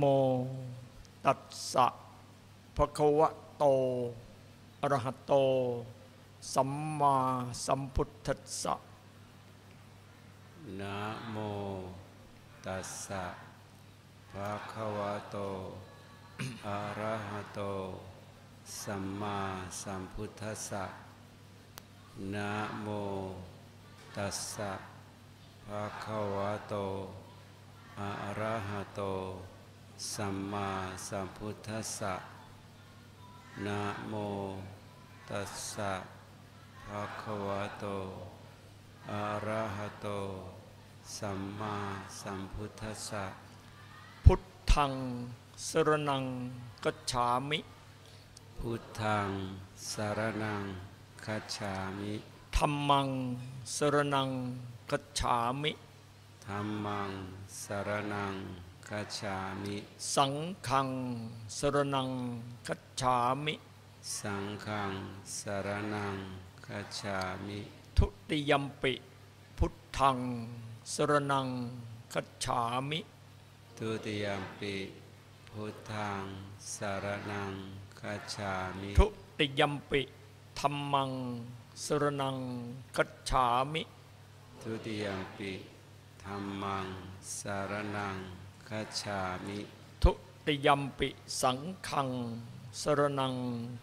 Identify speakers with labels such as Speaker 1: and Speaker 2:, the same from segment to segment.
Speaker 1: โมตัสสะภะคะวะโตอะระหะโต สัมมาสัมพุทธัสสะ
Speaker 2: นะโมตัสสะภะคะวะโตอะระหะโต สัมมาสัมพุทธัสสะนะโมตัสสะภะคะวะโตอะระหะโต สัมมาสัมพุทธัสสะนะโมตัสสะภะคะวะโตอะระหะโต สัมมาสัมพุทธัสสะ
Speaker 1: พุทธังสรนังกัจฉามิ
Speaker 2: พุทธังสารนังคัจฉามิ
Speaker 1: ธัมมังสรนังกัจฉามิ
Speaker 2: ธัมมังสารนัง คัจฉามิ
Speaker 1: สังฆังสรนังกัจฉามิ
Speaker 2: สังฆังสารนังคัจฉามิ
Speaker 1: ทุติยมปิ พุทธังสรนังกัจฉามิ
Speaker 2: ทุติยมปิ พุทธังสารนังคัจฉามิ
Speaker 1: ทุติยมปิธัมมังสรนังกัจฉามิ
Speaker 2: ทุติยมปิธัมมังสารนัง คัจฉามิ
Speaker 1: ทุติยมปิสังฆัง สรนัง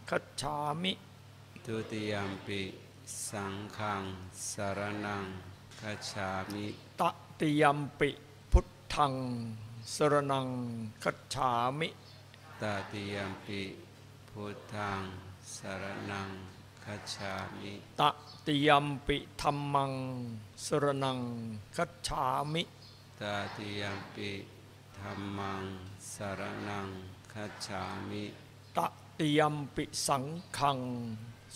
Speaker 1: กัจฉามิ
Speaker 2: ทุติยมปิสังฆังสารนังคัจฉามิ
Speaker 1: ตติยมปิพุทธัง สรนังกัจฉามิ
Speaker 2: ตติยมปิพุทธังสารนังคัจฉามิ
Speaker 1: ตติยมปิธัมมัง สรนังกัจฉามิ
Speaker 2: ตติยมปิ ธัมมังสารนังคัจฉามิ
Speaker 1: ตติยมปิสังฆัง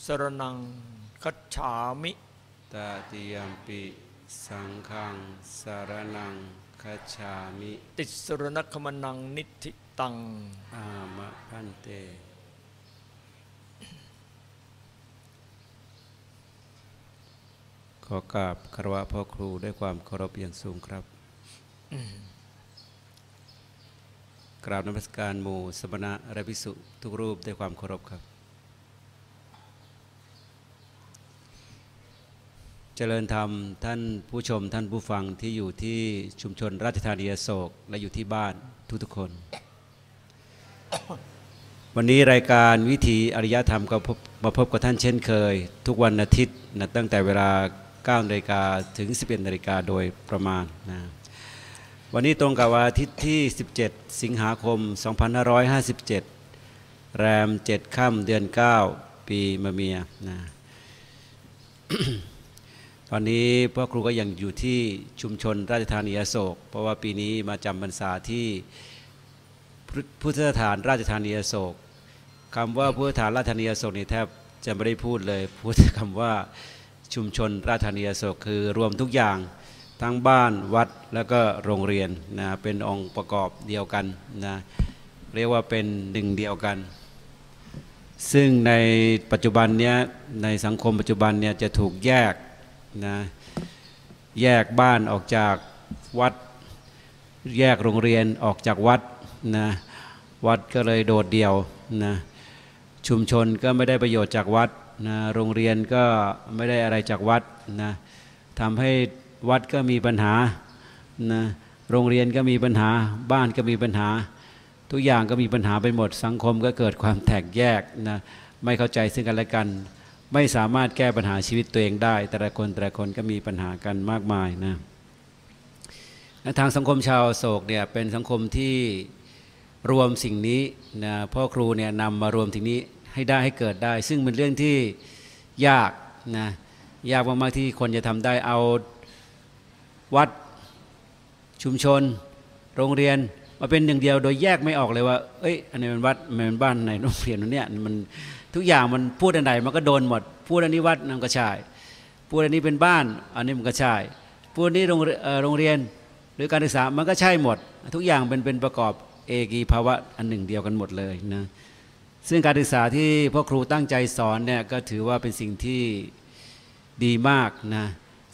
Speaker 1: สรนังกัจฉามิ
Speaker 2: ตติยมปิสังฆังสารนังคัจฉามิ
Speaker 1: ติสรณคมนังนิธิตัง
Speaker 2: อามะพันเต ขอกราบคารวะพ่อครูด้วยความเคารพอย่างสูงครับ กราบนมัสการหมู่สมณะและภิกษุทุกรูปด้วยความเคารพครับ เจริญธรรมท่านผู้ชมท่านผู้ฟังที่อยู่ที่ชุมชนราชธานีโศกและอยู่ที่บ้านทุกๆคน วันนี้รายการวิถีอริยธรรมก็มาพบกับท่านเช่นเคย ทุกวันอาทิตย์นะตั้งแต่เวลา9นาฬิกาถึง 11นาฬิกาโดยประมาณนะ วันนี้ตรงกับวันอาทิตย์ที่ 17 สิงหาคม 2557 แรม 7 ค่ำเดือน 9 ปีมะเมียนะตอนนี้พ่อครูก็ยังอยู่ที่ชุมชนราชธานีอโศก เพราะว่าปีนี้มาจำพรรษาที่พุทธสถานราชธานีอโศกคำว่าพุทธสถานราชธานีอโศกนี่แทบจะไม่ได้พูดเลย พูดคำว่าชุมชนราชธานีอโศกคือรวมทุกอย่าง ทั้งบ้านวัดแล้วก็โรงเรียนนะเป็นองค์ประกอบเดียวกันนะเรียกว่าเป็นหนึ่งเดียวกัน ซึ่งในปัจจุบันเนี้ยในสังคมปัจจุบันเนี่ยจะถูกแยกนะแยกบ้านออกจากวัด แยกโรงเรียนออกจากวัดนะวัดก็เลยโดดเดี่ยวนะชุมชนก็ไม่ได้ประโยชน์จากวัดนะโรงเรียนก็ไม่ได้อะไรจากวัดนะทำให้ วัดก็มีปัญหานะโรงเรียนก็มีปัญหาบ้านก็มีปัญหา ทุกอย่างก็มีปัญหาไปหมดสังคมก็เกิดความแตกแยกนะไม่เข้าใจซึ่งกันและกัน ไม่สามารถแก้ปัญหาชีวิตตัวเองได้ แต่ละคนแต่ละคนก็มีปัญหากันมากมายนะทางสังคมชาวโศกเนี่ยเป็นสังคมที่รวมสิ่งนี้นะพ่อครูเนี่ยนำมารวมสิ่งนี้ให้ได้ให้เกิดได้ ซึ่งเป็นเรื่องที่ยากนะยากมากๆที่คนจะทำได้เอา วัดชุมชน โรงเรียนมาเป็นหนึ่งเดียวโดยแยกไม่ออกเลยว่า เอ้ย อันนี้เป็นวัดมันเป็นบ้านในโรงเรียนเนี่ยมันทุกอย่างมันพูดอันใดมันก็โดนหมด พูดอันนี้วัดนั่นก็ใช่พูดอันนี้เป็นบ้าน อันนี้มันก็ใช่พูดอันนี้โรงโรงเรียนหรือการศึกษามันก็ใช่หมด ทุกอย่างเป็นเป็นประกอบเอกีภาวะอันหนึ่งเดียวกันหมดเลยนะซึ่งการศึกษาที่พ่อครูตั้งใจสอนเนี่ยก็ถือว่าเป็นสิ่งที่ดีมากนะ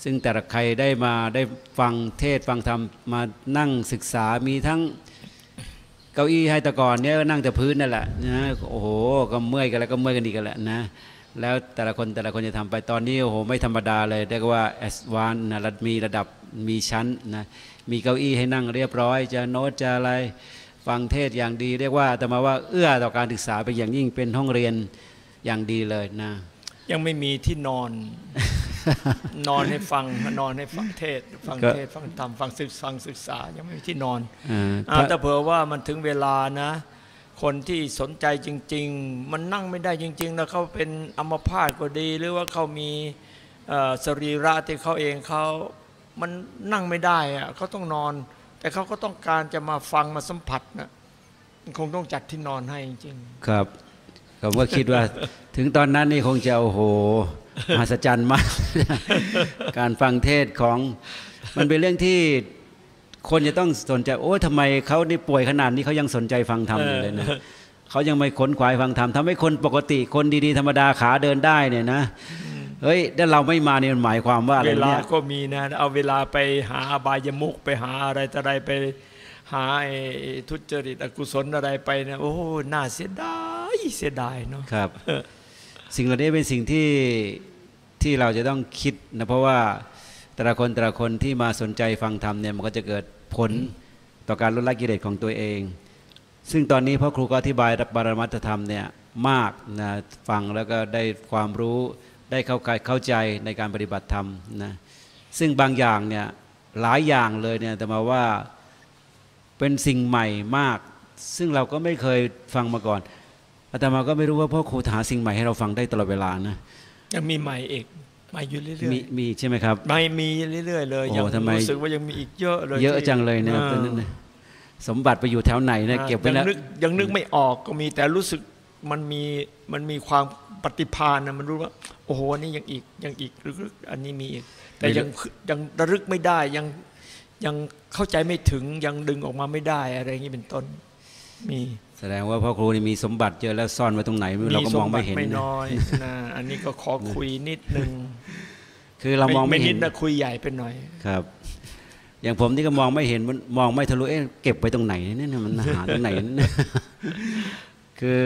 Speaker 2: ซึ่งแต่ละใครได้มาได้ฟังเทศฟังธรรมมานั่งศึกษามีทั้งเก้าอี้ให้ต่ก่อนเนี่ยนั่งแต่พื้นนั่นแหละนะโอ้โหก็เมื่อยกันแล้วก็เมื่อยกันอีกกันแหละนะแล้วแต่ละคนแต่ละคนจะทำไปตอนนี้โอ้โหไม่ธรรมดาเลยเรียกว่าแอสวานนะระมีระดับมีชั้นนะมีเก้าอี้ให้นั่งเรียบร้อย จะโน้ตจะอะไรฟังเทศอย่างดี เรียกว่าแต่มาว่าเอื้อต่อการศึกษาเป็นอย่างยิ่งเป็นห้องเรียนอย่างดีเลยนะ
Speaker 1: ยังไม่มีที่นอน นอนให้ฟังนอนให้ฟังเทศ ฟัง
Speaker 2: ก็
Speaker 1: เทศฟังธรรมฟังศึกฟังศึกษา ยังไม่มีที่นอน
Speaker 2: อ่า
Speaker 1: อ่าแต่เผื่อว่ามันถึงเวลานะ คนที่สนใจจริง ๆ มันนั่งไม่ได้จริงๆนะเขาเป็นอัมพาตก็ดี หรือว่าเขามีเอ่อสรีระที่เขาเองเขามันนั่งไม่ได้อะเขาต้องนอน แต่เขาก็ต้องการจะมาฟังมาสัมผัสนะคงต้องจัดที่นอนให้จริง
Speaker 2: ครับผมก็คิดว่า ถึงตอนนั้นนี่คงจะโอ้โหมหัศจรรย์มาก การฟังเทศของมันเป็นเรื่องที่คนจะต้องสนใจ โอ้ยทำไมเขานี่ป่วยขนาดนี้เขายังสนใจฟังธรรมอยู่เลยนะเขายังไม่ค้นขวายฟังธรรมทำให้คนปกติคนดีๆธรรมดาขาเดินได้เนี่ยนะเฮ้ยถ้าเราไม่มาเนี่ยมันหมายความว่า
Speaker 1: ๆ
Speaker 2: อะไร
Speaker 1: เวลา
Speaker 2: เนี่ย
Speaker 1: ก็มีนะ เอาเวลาไปหาอบายมุกไปหาอะไรต่ออะไรไปหาไอ้ทุจริตอกุศลอะไรไปนะโอ้ น่าเสียดายเสียดายเนาะ
Speaker 2: ครับ สิ่งเหล่านี้เป็นสิ่งที่ที่เราจะต้องคิดนะเพราะว่าแต่ละคนแต่ละคนที่มาสนใจฟังธรรมเนี่ยมันก็จะเกิดผลต่อการลดละกิเลสของตัวเอง ซึ่งตอนนี้พ่อครูก็อธิบายบารมัตธรรมเนี่ยมากนะฟังแล้วก็ได้ความรู้ได้เข้าใจเข้าใจในการปฏิบัติธรรมนะซึ่งบางอย่างเนี่ยหลายอย่างเลยเนี่ยแต่มาว่าเป็นสิ่งใหม่มาก ซึ่งเราก็ไม่เคยฟังมาก่อน อาตมาก็ไม่รู้ว่าพ่อครูหาสิ่งใหม่ให้เราฟังได้ตลอดเวลานะ
Speaker 1: ยังมีใหม่อีกใหม่อยู่เรื่อย
Speaker 2: มีมีใช่ไหมครับ
Speaker 1: ๆไม่มีเรื่อยๆเลย
Speaker 2: โอ้
Speaker 1: ยัง
Speaker 2: ทำไม
Speaker 1: รู้สึกว่ายังมีอีกเยอะเลย
Speaker 2: เยอะ
Speaker 1: ที่
Speaker 2: จังเลยเนี่ย
Speaker 1: อ่า
Speaker 2: เป็นนั่นนะสมบัติไปอยู่แถวไหนนะเก็บไว้
Speaker 1: ยั
Speaker 2: แล้ว
Speaker 1: งนึกยังนึกไม่ออกก็มีแต่รู้สึกมันมีมันมีความปฏิภาณนะมันรู้ว่า โอ้โหอันนี้ยังอีกยังอีกลึกๆอันนี้มีอีก แต่ยังยังระลึกไม่ได้ยังยังเข้าใจไม่ถึงยังดึงออกมาไม่ได้อะไรอย่างนี้เป็นต้นมี
Speaker 2: แสดงว่าพ่อครูนี่มีสมบัติเยอะแล้วซ่อนไว้ตรงไหนเราก็มองไม่เห็น
Speaker 1: สบัติไม่
Speaker 2: นะ
Speaker 1: น้อยนะอันนี้ก็ขอคุยนิดนึง
Speaker 2: คือเรามองไม่
Speaker 1: นิ
Speaker 2: เห็
Speaker 1: ด
Speaker 2: น
Speaker 1: นะคุยใหญ่ไปหน่อย
Speaker 2: ครับ อย่างผมนี่ก็มองไม่เห็นมันมองไม่ทะลุเอ๊ะเก็บไว้ตรงไหนเนี่ยมันหาตรงไหนเนี่ยคือ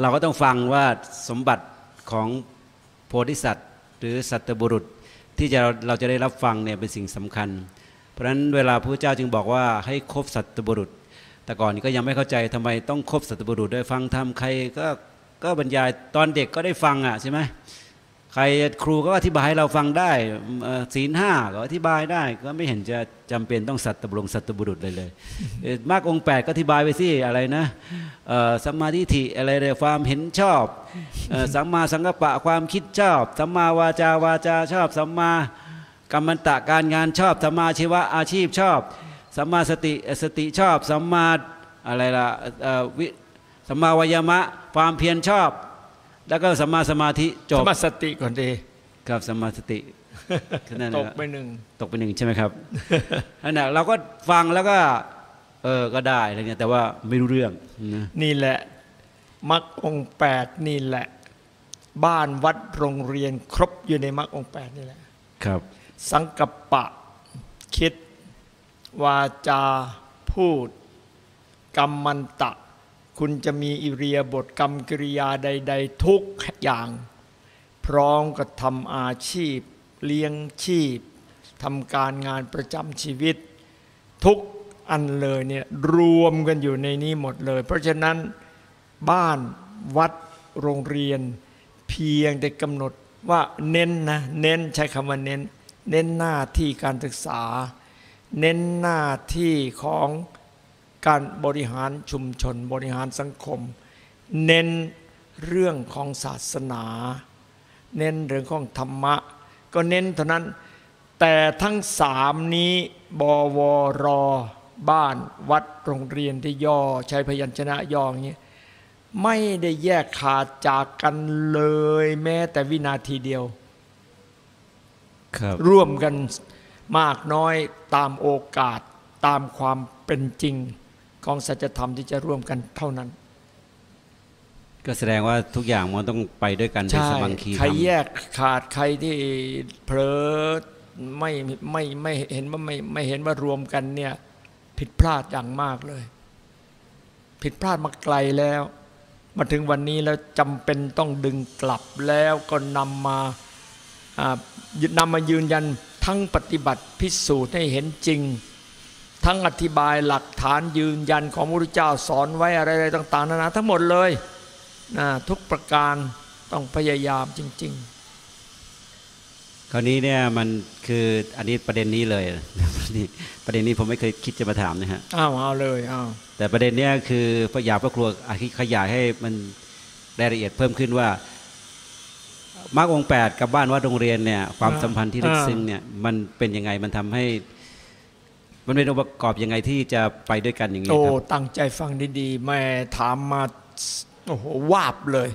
Speaker 2: เราก็ต้องฟังว่าสมบัติของโพธิสัตว์หรือสัตบุรุษที่จะเราจะได้รับฟังเนี่ยเป็นสิ่งสำคัญ เพราะฉะนั้นเวลาพระเจ้าจึงบอกว่าให้คบสัตบุรุษ แต่ก่อนนี้ก็ยังไม่เข้าใจทำไมต้องคบสัตบุรุษด้วยฟังธรรมใครก็ก็บรรยายตอนเด็กก็ได้ฟังอะใช่ไหมใครครูก็อธิบายให้เราฟังได้เอ่อศีลห้าก็อธิบายได้ ก็ไม่เห็นจะจำเป็นต้องสัตบุรุษสัตบุรุษเลยเลยมากองแปดก็อธิบายไปสิอะไรนะสัมมาทิฏฐิอะไรเลยความเห็นชอบสัมมาสังกัปปะความคิดชอบสัมมาวาจาวาจาชอบสัมมากรรมันตะการงานชอบสัมมาชีวะอาชีพชอบ สัมมาสติสติชอบสัมมาอะไรล่ะเอ่อวิสัมมาวายามะความเพียรชอบ แล้วก็สัมมาสมาธิจ
Speaker 1: ส
Speaker 2: บ
Speaker 1: มาสติก่อนดี
Speaker 2: ครับสัมมาสติแค่นั้น
Speaker 1: ต
Speaker 2: นะ
Speaker 1: กไปหนึ่ง
Speaker 2: ตกไปหนึ่งใช่ไหมครับนั่นแหละเราก็ฟังแล้วก็เออก็ได้อะไรเงี้ยแต่ว่าไม่รู้เรื่องนะ
Speaker 1: นี่แหละมรรคองค์แปดนี่แหละ บ้านวัดโรงเรียนครบอยู่ในมรรคองค์แปดนี่แหละ
Speaker 2: ครับ
Speaker 1: สังกัปปะคิด วาจาพูด กรรมมันตะ คุณจะมีอิเรียาบทกรรมกิริยาใด ๆ ทุกอย่าง พร้อมกับทำอาชีพ เลี้ยงชีพทำการงานประจำชีวิต ทุกอันเลยเนี่ยรวมกันอยู่ในนี้หมดเลย เพราะฉะนั้นบ้านวัดโรงเรียน เพียงแต่กำหนดว่าเน้นนะเน้นใช้คำว่าเน้น เน้นหน้าที่การศึกษา เน้นหน้าที่ของการบริหารชุมชน บริหารสังคม เน้นเรื่องของศาสนา เน้นเรื่องของธรรมะ ก็เน้นเท่านั้น แต่ทั้งสามนี้บวรบ้านวัดโรงเรียนที่ย่อใช้พยัญชนะย่ออย่างนี้ไม่ได้แยกขาดจากกันเลยแม้แต่วินาทีเดียว
Speaker 2: ครับ
Speaker 1: ร่วมกัน มากน้อยตามโอกาสตามความเป็นจริงของสัจธรรมที่จะร่วมกันเท่านั้น
Speaker 2: ก็แสดงว่าทุกอย่างมันต้องไปด้วยกันเป็น
Speaker 1: ใช่
Speaker 2: สมังคี
Speaker 1: ใคร
Speaker 2: ธรรม
Speaker 1: แยกขาดใครที่เผลอไม่ไม่ไม่เห็นว่าไม่ไม่เห็นว่ารวมกันเนี่ยผิดพลาดอย่างมากเลย ผิดพลาดมาไกลแล้ว มาถึงวันนี้แล้วจำเป็นต้องดึงกลับแล้วก็นำมาอ่านำมายืนยัน ทั้งปฏิบัติพิสูจน์ให้เห็นจริง ทั้งอธิบายหลักฐานยืนยันของพระพุทธเจ้าสอนไว้อะไรๆต่าง ๆนานาทั้งหมดเลยนะทุกประการต้องพยายามจริง
Speaker 2: คราวนี้เนี่ยมันคืออันนี้ประเด็นนี้เลยนี่ประเด็นนี้ผมไม่เคยคิดจะมาถามนะฮะ
Speaker 1: ๆอ้าวเอาเลยอ้าว
Speaker 2: แต่ประเด็นเนี้ยคือพระอยากพระครัวอธิขยายให้มันรายละเอียดเพิ่มขึ้นว่า มรรคองค์แปดกับบ้านวัดโรงเรียนเนี่ยความสัมพันธ์ที่ลึกซึ้งเนี่ยมันเป็นยังไงมันทำให้ มันเป็นองค์ประกอบยังไงที่จะไปด้วยกันอย่างนี้
Speaker 1: โอ้
Speaker 2: ครับ
Speaker 1: ตั้งใจฟังดีๆแม่ถามมาโอ้โหวาบเลย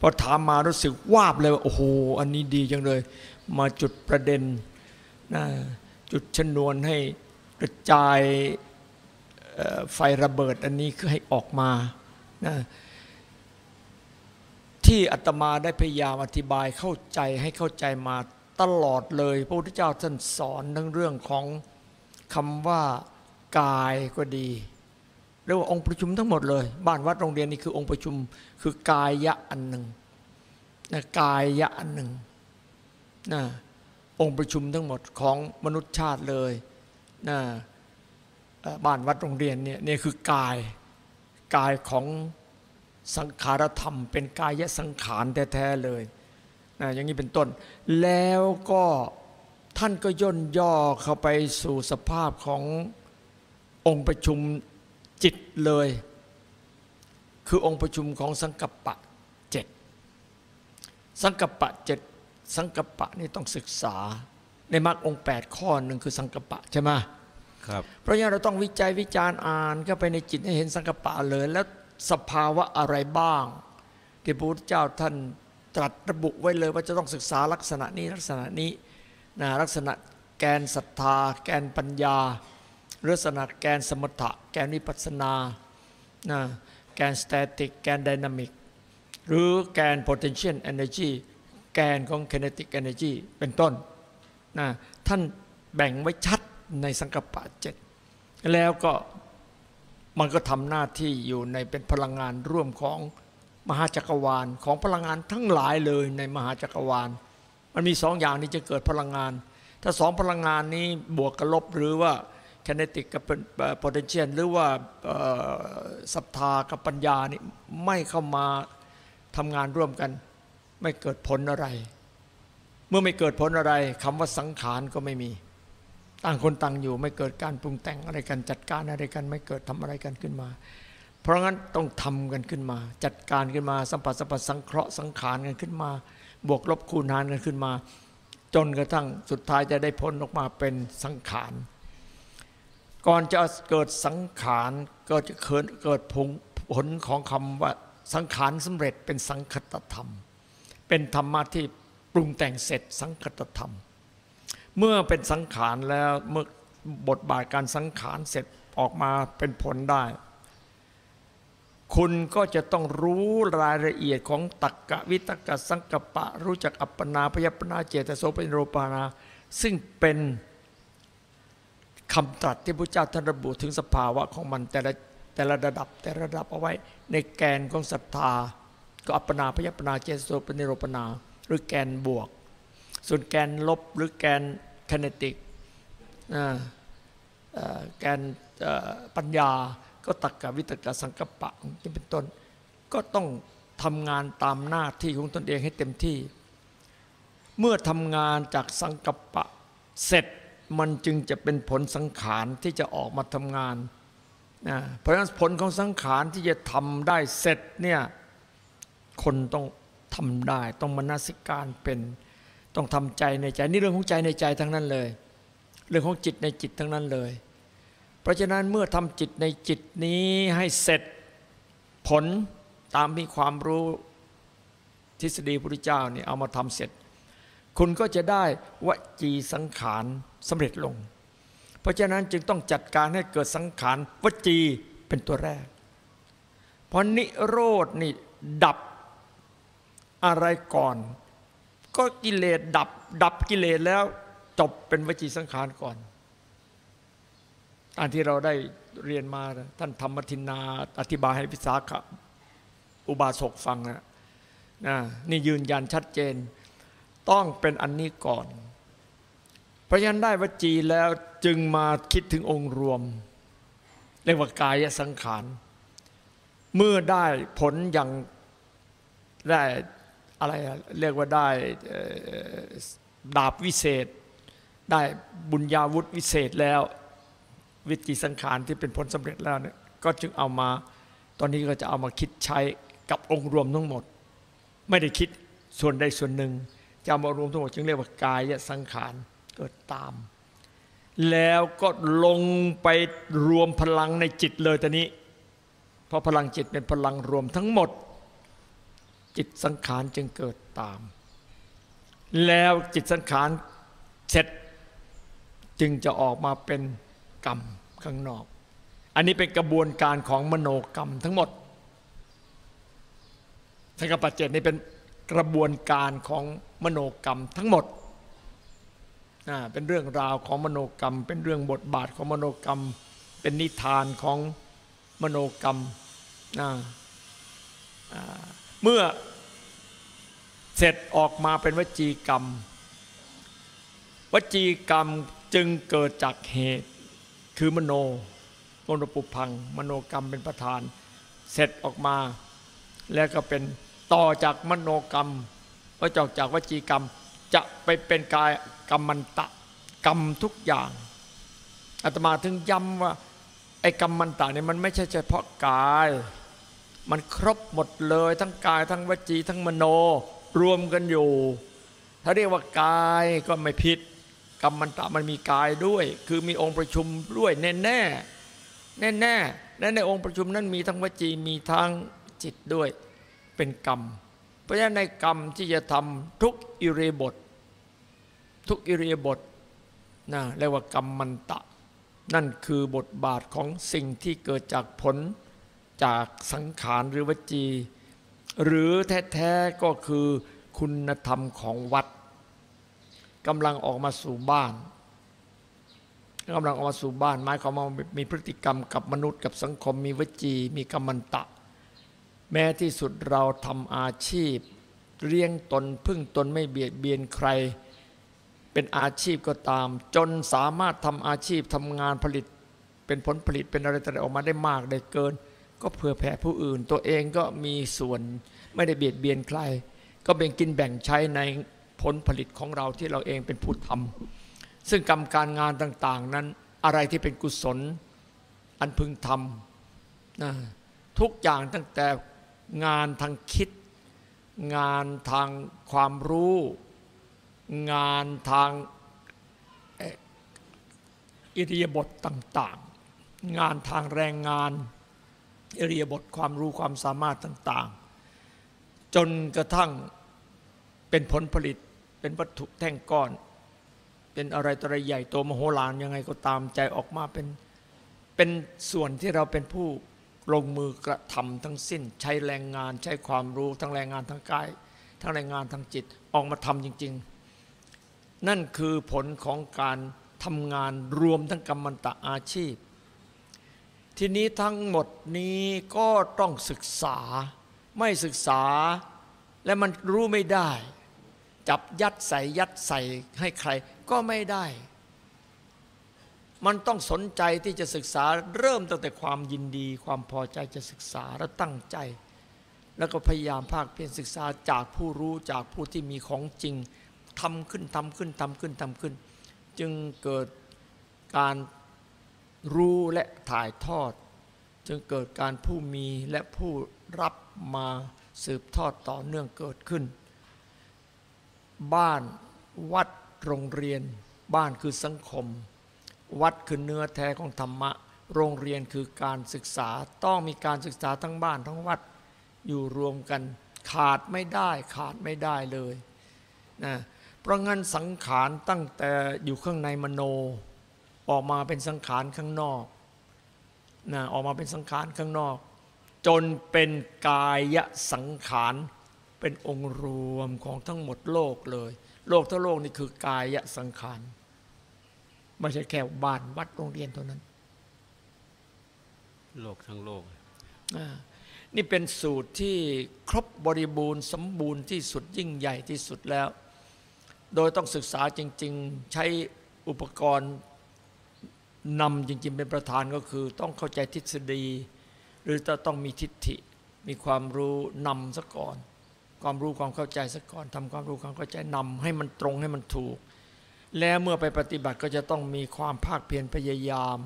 Speaker 1: พอถามมารู้สึกวาบเลยว่าโอ้โหอันนี้ดีจังเลย มาจุดประเด็นนะจุดชนวนให้กระจายเอ่อไฟระเบิดอันนี้คือให้ออกมานะ ที่อาตมาได้พยายามอธิบายเข้าใจให้เข้าใจมาตลอดเลย พระพุทธเจ้าท่านสอนทั้งเรื่องของคำว่ากายก็ดีเรียกว่าองค์ประชุมทั้งหมดเลย บ้านวัดโรงเรียนนี่คือองค์ประชุมคือกายยะอันหนึ่งนะกายยะอันหนึ่งนะองค์ประชุมทั้งหมดของมนุษยชาติเลยนะบ้านวัดโรงเรียนเนี่ยเนี่ยคือกายกายของ สังขารธรรม เป็นกายสังขารแท้ๆเลยนะอย่างนี้เป็นต้น แล้วก็ท่านก็ย่นย่อเข้าไปสู่สภาพขององค์ประชุมจิตเลย คือองค์ประชุมของสังกัปปะเจ็ดสังกัปปะเจ็ดสังกัปปะนี่ต้องศึกษาในมรรคองค์แปดข้อหนึ่งคือสังกัปปะใช่ไหม
Speaker 2: ครับ
Speaker 1: เพราะงั้นเราต้องวิจัยวิจารณ์อ่านเข้าไปในจิตให้เห็นสังกัปปะเลย แล้ว สภาวะอะไรบ้าง ที่พระพุทธเจ้าท่านตรัสระบุไว้เลยว่าจะต้องศึกษาลักษณะนี้ลักษณะนี้นะลักษณะแกนศรัทธา แกนปัญญาลักษณะแกนสมถะ แกนวิปัสสนานะแกนสแตติก แกนไดนามิก หรือแกน potential energy แกนของ kinetic energy เป็นต้นนะท่านแบ่งไว้ชัดในสังกปปะเจ็ดแล้วก็ มันก็ทำหน้าที่อยู่ในเป็นพลังงานร่วมของมหาจักรวาลของพลังงานทั้งหลายเลยในมหาจักรวาล มันมีสองอย่างนี้จะเกิดพลังงาน ถ้าสองพลังงานนี้บวกกับลบหรือว่า kinetic กับเป็นเอ่อ potential หรือว่าศรัทธากับปัญญานี่ไม่เข้ามาทำงานร่วมกัน ไม่เกิดผลอะไร เมื่อไม่เกิดผลอะไรคำว่าสังขารก็ไม่มี ต่างคนต่างอยู่ไม่เกิดการปรุงแต่งอะไรกันจัดการอะไรกันไม่เกิดทำอะไรกันขึ้นมา เพราะงั้นต้องทำกันขึ้นมา จัดการขึ้นมาสัมผัสสัมผัสสังเคราะห์สังขารกันขึ้นมา บวกลบคูณหารกันขึ้นมา จนกระทั่งสุดท้ายจะได้ผลออกมาเป็นสังขารก่อนจะเกิดสังขารก็จะเกิดเกิดผลผลของคำว่าสังขารสำเร็จเป็นสังคตธรรม เป็นธรรมะที่ปรุงแต่งเสร็จสังคตธรรม เมื่อเป็นสังขารแล้วเมื่อบทบาทการสังขารเสร็จออกมาเป็นผลได้ คุณก็จะต้องรู้รายละเอียดของตักกะวิตกะสังกปะ รู้จักอัปปนาพยปนาเจตโสเป็นโรปานา ซึ่งเป็นคำตรัสที่พระเจ้าท่านระบุถึงสภาวะของมันแต่ละแต่ละระดับแต่ระดับเอาไว้ ในแกนของศรัทธา ก็อัปปนาพยปนาเจตโสเป็นโรปนา หรือแกนบวก ส่วนแกนลบหรือแกนคเนติกแกนปัญญาก็ตักกวิตกะสังกปะนี่เป็นต้น ก็ต้องทำงานตามหน้าที่ของตนเองให้เต็มที่ เมื่อทำงานจากสังกปะเสร็จมันจึงจะเป็นผลสังขารที่จะออกมาทำงานนะเพราะฉะนั้นผลของสังขารที่จะทำได้เสร็จเนี่ยคนต้องทำได้ต้องมนสิการเป็น ต้องทำใจในใจนี่เรื่องของใจในใจทั้งนั้นเลย เรื่องของจิตในจิตทั้งนั้นเลย เพราะฉะนั้นเมื่อทำจิตในจิตนี้ให้เสร็จผลตามมีความรู้ทฤษฎีพระพุทธเจ้านี่เอามาทำเสร็จ คุณก็จะได้วจีสังขารสำเร็จลง เพราะฉะนั้นจึงต้องจัดการให้เกิดสังขารวจีเป็นตัวแรกเพราะนิโรธนี่ดับอะไรก่อน ก็กิเลสดับ ดับกิเลสแล้วจบเป็นวจีสังขารก่อนตามที่เราได้เรียนมาท่านธรรมทินนา อธิบายให้พิสาขะอุบาสกฟังนะนะนี่ยืนยันชัดเจน ต้องเป็นอันนี้ก่อน เพราะฉะนั้นได้วจีแล้วจึงมาคิดถึงองค์รวมเรียกว่ากายสังขาร เมื่อได้ผลอย่างได้ อะไรอะเรียกว่าได้ดาบวิเศษ ได้บุญญาวุธวิเศษแล้ว วิจิสังขารที่เป็นผลสำเร็จแล้วเนี่ยก็จึงเอามาตอนนี้ก็จะเอามาคิดใช้กับองค์รวมทั้งหมด ไม่ได้คิดส่วนใดส่วนหนึ่ง จะเอามารวมทั้งหมดจึงเรียกว่ากายสังขารเกิดตาม แล้วก็ลงไปรวมพลังในจิตเลยตอนนี้ เพราะพลังจิตเป็นพลังรวมทั้งหมด จิตสังขารจึงเกิดตาม แล้วจิตสังขารเสร็จจึงจะออกมาเป็นกรรมข้างนอก อันนี้เป็นกระบวนการของมโนกรรมทั้งหมดสังกปปเจตนี่เป็นกระบวนการของมโนกรรมทั้งหมด เป็นเรื่องราวของมโนกรรม เป็นเรื่องบทบาทของมโนกรรม เป็นนิทานของมโนกรรม เมื่อเสร็จออกมาเป็นวจีกรรม วจีกรรมจึงเกิดจากเหตุ คือมโนมโนปุพัง มโนกรรมเป็นประธาน เสร็จออกมา แล้วก็เป็นต่อจากมโนกรรมว่าจากจากวจีกรรม จะไปเป็นกายกรรมันตะกรรมทุกอย่างอาตมาถึงย้ำว่าไอ้กรรมันตะเนี่ยมันไม่ใช่เฉพาะกาย มันครบหมดเลยทั้งกายทั้งวจีทั้งมโนรวมกันอยู่ ถ้าเรียกว่ากายก็ไม่ผิดกรรมันตะมันมีกายด้วย คือมีองค์ประชุมด้วยแน่แน่แน่แน่และในองค์ประชุมนั้นมีทั้งวจีมีทั้งจิตด้วยเป็นกรรม เพราะฉะนั้นในกรรมที่จะทำทุกอิริบท ทุกอิริบทนะเรียกว่ากรรมมันตะ นั่นคือบทบาทของสิ่งที่เกิดจากผล จากสังขารหรือวจี หรือแท้ๆก็คือคุณธรรมของวัดกำลังออกมาสู่บ้านกำลังออกมาสู่บ้านหมายความว่ามีพฤติกรรมกับมนุษย์กับสังคมมีวจี มีกรรมันตะ แม้ที่สุดเราทำอาชีพ เลี้ยงตนพึ่งตนไม่เบียดเบียนใคร เป็นอาชีพก็ตาม จนสามารถทำอาชีพทำงานผลิต เป็นผลผลิตเป็นอะไรต่างๆออกมาได้มากได้เกิน ก็เผื่อแผ่ผู้อื่น ตัวเองก็มีส่วนไม่ได้เบียดเบียนใคร ก็แบ่งกินแบ่งใช้ในผลผลิตของเราที่เราเองเป็นผู้ทำซึ่งกรรมการงานต่างๆ นั้นอะไรที่เป็นกุศลอันพึงทำนะทุกอย่างตั้งแต่งานทางคิด งานทางความรู้ งานทางอิริยาบถต่าง ๆ งานทางแรงงาน อิริยบถความรู้ความสามารถต่าง ๆ จนกระทั่งเป็นผลผลิตเป็นวัตถุแท่งก้อน เป็นอะไรตัวอะใหญ่โตมโหฬารยังไงก็ตามใจออกมาเป็นเป็นส่วนที่เราเป็นผู้ลงมือกระทำทั้งสิ้น ใช้แรงงานใช้ความรู้ทั้งแรงงานทางกาย ทั้งแรงงานทางจิตออกมาทำจริง ๆ นั่นคือผลของการทำงานรวมทั้งกรรมันตะอาชีพ ทีนี้ทั้งหมดนี้ก็ต้องศึกษา ไม่ศึกษา และมันรู้ไม่ได้ จับยัดใส่ยัดใส่ให้ใครก็ไม่ได้ มันต้องสนใจที่จะศึกษาเริ่มตั้งแต่ความยินดี ความพอใจจะศึกษาและตั้งใจ แล้วก็พยายามภาคเพียรศึกษาจากผู้รู้จากผู้ที่มีของจริงทำขึ้นทำขึ้นทำขึ้นทำขึ้น จึงเกิดการ รู้และถ่ายทอด จึงเกิดการผู้มีและผู้รับมาสืบทอดต่อเนื่องเกิดขึ้น บ้านวัดโรงเรียน บ้านคือสังคม วัดคือเนื้อแท้ของธรรมะ โรงเรียนคือการศึกษาต้องมีการศึกษาทั้งบ้านทั้งวัดอยู่รวมกันขาดไม่ได้ขาดไม่ได้เลยนะเพราะงั้นสังขารตั้งแต่อยู่ข้างในมโน ออกมาเป็นสังขารข้างนอกนะออกมาเป็นสังขารข้างนอก จนเป็นกายสังขารเป็นองค์รวมของทั้งหมดโลกเลย โลกทั้งโลกนี่คือกายสังขารไม่ใช่แค่บ้านวัดโรงเรียนเท่านั้น
Speaker 2: โลกทั้งโลก
Speaker 1: อ่านี่เป็นสูตรที่ครบบริบูรณ์สมบูรณ์ที่สุดยิ่งใหญ่ที่สุดแล้ว โดยต้องศึกษาจริง ๆ ใช้อุปกรณ์ นำจริงๆเป็นประธานก็คือ ต้องเข้าใจทฤษฎี หรือจะต้องมีทิฏฐิ มีความรู้นำซะก่อน ความรู้ความเข้าใจซะก่อนทำความรู้ความเข้าใจนำให้มันตรงให้มันถูก แล้วเมื่อไปปฏิบัติก็จะต้องมีความภาคเพียรพยายาม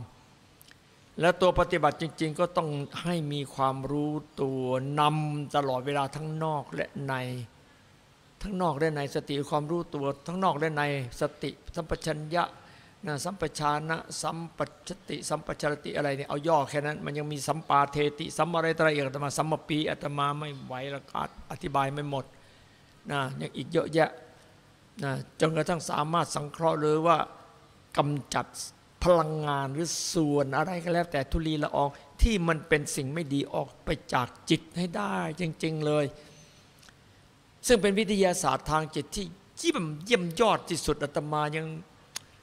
Speaker 1: และตัวปฏิบัติจริง ๆ ก็ต้องให้มีความรู้ตัวนำตลอดเวลาทั้งนอกและใน ทั้งนอกและในสติความรู้ตัว ทั้งนอกและในสติสัมปชัญญะ นะสัมปชานะสัมปชติสัมปชรติอะไรเนี่ยเอาย่อแค่นั้น มันยังมีสัมปาเทติสัมอะไรตระเอกอาตมาสัมมปีอาตมาไม่ไหวและอาจอธิบายไม่หมดนะยังอีกเยอะแยะนะจนกระทั่งสามารถสังเคราะห์หรือว่ากำจัดพลังงานหรือส่วนอะไรก็แล้ว แต่ทุลีละอองที่มันเป็นสิ่งไม่ดีออกไปจากจิตให้ได้จริง ๆเลย ซึ่งเป็นวิทยาศาสตร์ทางจิตที่เยี่ยมเยี่ยมยอดที่สุดอาตมายัง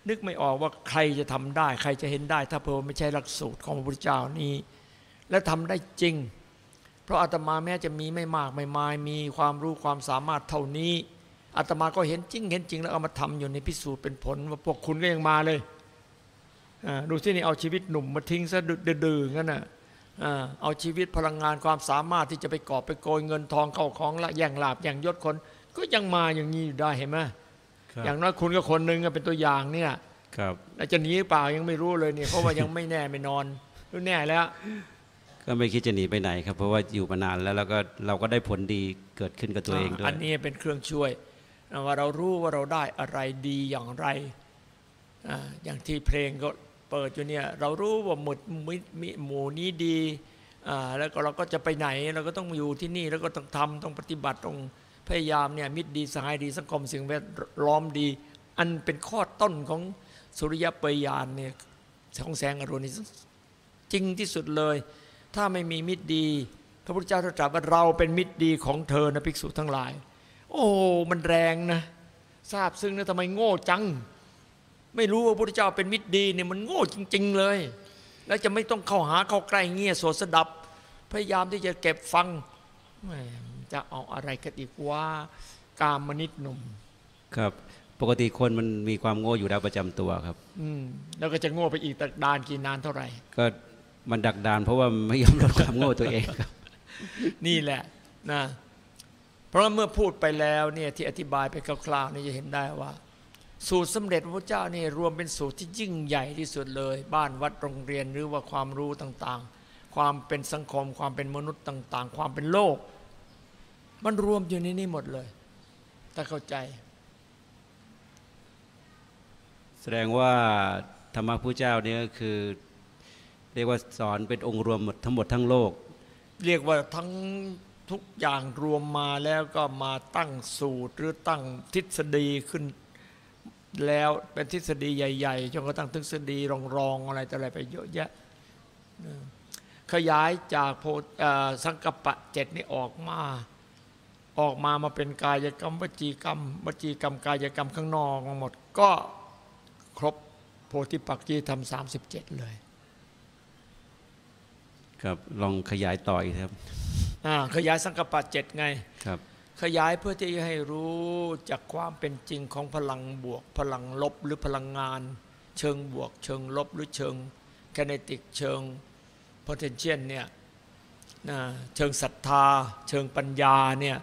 Speaker 1: นึกไม่ออกว่าใครจะทำได้ ใครจะเห็นได้ ถ้าเพิ่ไม่ใช่หลักสูตรของพระพุทธเจ้านี้ และทำได้จริง เพราะอาตมาแม้จะมีไม่มากไม่มายมีความรู้ความสามารถเท่านี้อาตมาก็เห็นจริง เห็นจริงแล้วเอามาทำอยู่ในพิสูจน์เป็นผลว่าพวกคุณก็ยังมาเลยอ่าดูที่นี่เอาชีวิตหนุ่มมาทิ้งซะดื้อๆงั้นน่ะอ่าเอาชีวิตพลังงานความสามารถที่จะไปกอบไปโกยเงินทองเข้าของละแย่งลาบแย่งยศคน ก็ยังมาอย่างนี้อยู่ได้เห็นไหม อย่างน้อยคุณก็คนหนึ่งอะเป็นตัวอย่างเนี่ย
Speaker 2: ครับ
Speaker 1: แล้วจะหนีหรือเปล่ายังไม่รู้เลยเนี่ยเพราะว่ายังไม่แน่ไม่นอนรู้แน่แล้ว
Speaker 2: ก็ไม่คิดจะหนีไปไหนครับ เพราะว่าอยู่มานานแล้วแล้วก็เราก็ได้ผลดีเกิดขึ้นกับตัวเองด้วย
Speaker 1: อันนี้เป็นเครื่องช่วยว่าเรารู้ว่าเราได้อะไรดีอย่างไรอ่าอย่างที่เพลงก็เปิดอยู่เนี่ยเรารู้ว่าหมุดมิมิหมู่นี้ดีอ่าแล้วก็เราก็จะไปไหนเราก็ต้องอยู่ที่นี่แล้วก็ต้องทำต้องปฏิบัติต้อง พยายามเนี่ยมิตรดีสหายดีสังคมสิ่งแวดล้อมดี อันเป็นข้อต้นของสุริยปยานเนี่ยของแสงอรุณนี่จริงที่สุดเลย ถ้าไม่มีมิตรดี พระพุทธเจ้าตรัสว่าเราเป็นมิตรดีของเธอนะภิกษุทั้งหลาย โอ้มันแรงนะทราบซึ่งนะทำไมโง่จัง ไม่รู้ว่าพระพุทธเจ้าเป็นมิตรดีเนี่ยมันโง่จริง ๆ เลย แล้วจะไม่ต้องเข้าหาเข้าใกล้เงี่ยโสดสดับ พยายามที่จะเก็บฟัง จะเอาอะไรกันอีกว่ากามนิตหนุ่ม
Speaker 2: ครับ ปกติคนมันมีความโง่อยู่แล้วประจำตัวครับ
Speaker 1: อืมแล้วก็จะโง่ไปอีกตักดานกี่นานเท่าไหร่
Speaker 2: ก็มันดักดานเพราะว่าไม่ยอมลดความโง่ตัวเองครับ
Speaker 1: นี่แหละนะเพราะเมื่อพูดไปแล้วเนี่ยที่อธิบายไปคร่าวๆนี่จะเห็นได้ว่า สูตรสำเร็จพระพุทธเจ้านี่รวมเป็นสูตรที่ยิ่งใหญ่ที่สุดเลย บ้านวัดโรงเรียนหรือว่าความรู้ต่างๆ ความเป็นสังคม ความเป็นมนุษย์ต่าง ๆ ความเป็นโลก มันรวมอยู่ในนี้หมดเลย ถ้าเข้าใจ
Speaker 2: แสดงว่าธรรมะผู้เจ้าเนี่ยก็คือ เรียกว่าสอนเป็นองค์รวมหมดทั้งหมดทั้งโลก
Speaker 1: เรียกว่าทั้งทุกอย่างรวมมาแล้วก็มาตั้งสูตรหรือตั้งทฤษฎีขึ้น แล้วเป็นทฤษฎีใหญ่ๆจนกระทั่งทฤษฎีรองๆอะไรต่ออะไรไปเยอะแยะนะขยายจากโพเอ่อสังกปปะเจ็ดนี่ออกมา ออกมามาเป็นกายกรรมวจีกรรมวจีกรรมกายกรรมข้างนอกมาหมด ก็ครบโพธิปักจีทำสามสิบเจ็ดเลย
Speaker 2: ครับลองขยายต่ออีกครับ
Speaker 1: อ่าขยายสังกปปะเจ็ดไง
Speaker 2: ครับ
Speaker 1: ขยายเพื่อที่จะให้รู้จากความเป็นจริงของพลังบวก พลังลบหรือพลังงาน เชิงบวก เชิงลบหรือเชิงแคเนติกเชิง potential เนี่ยนะเชิงศรัทธา เชิงปัญญาเนี่ย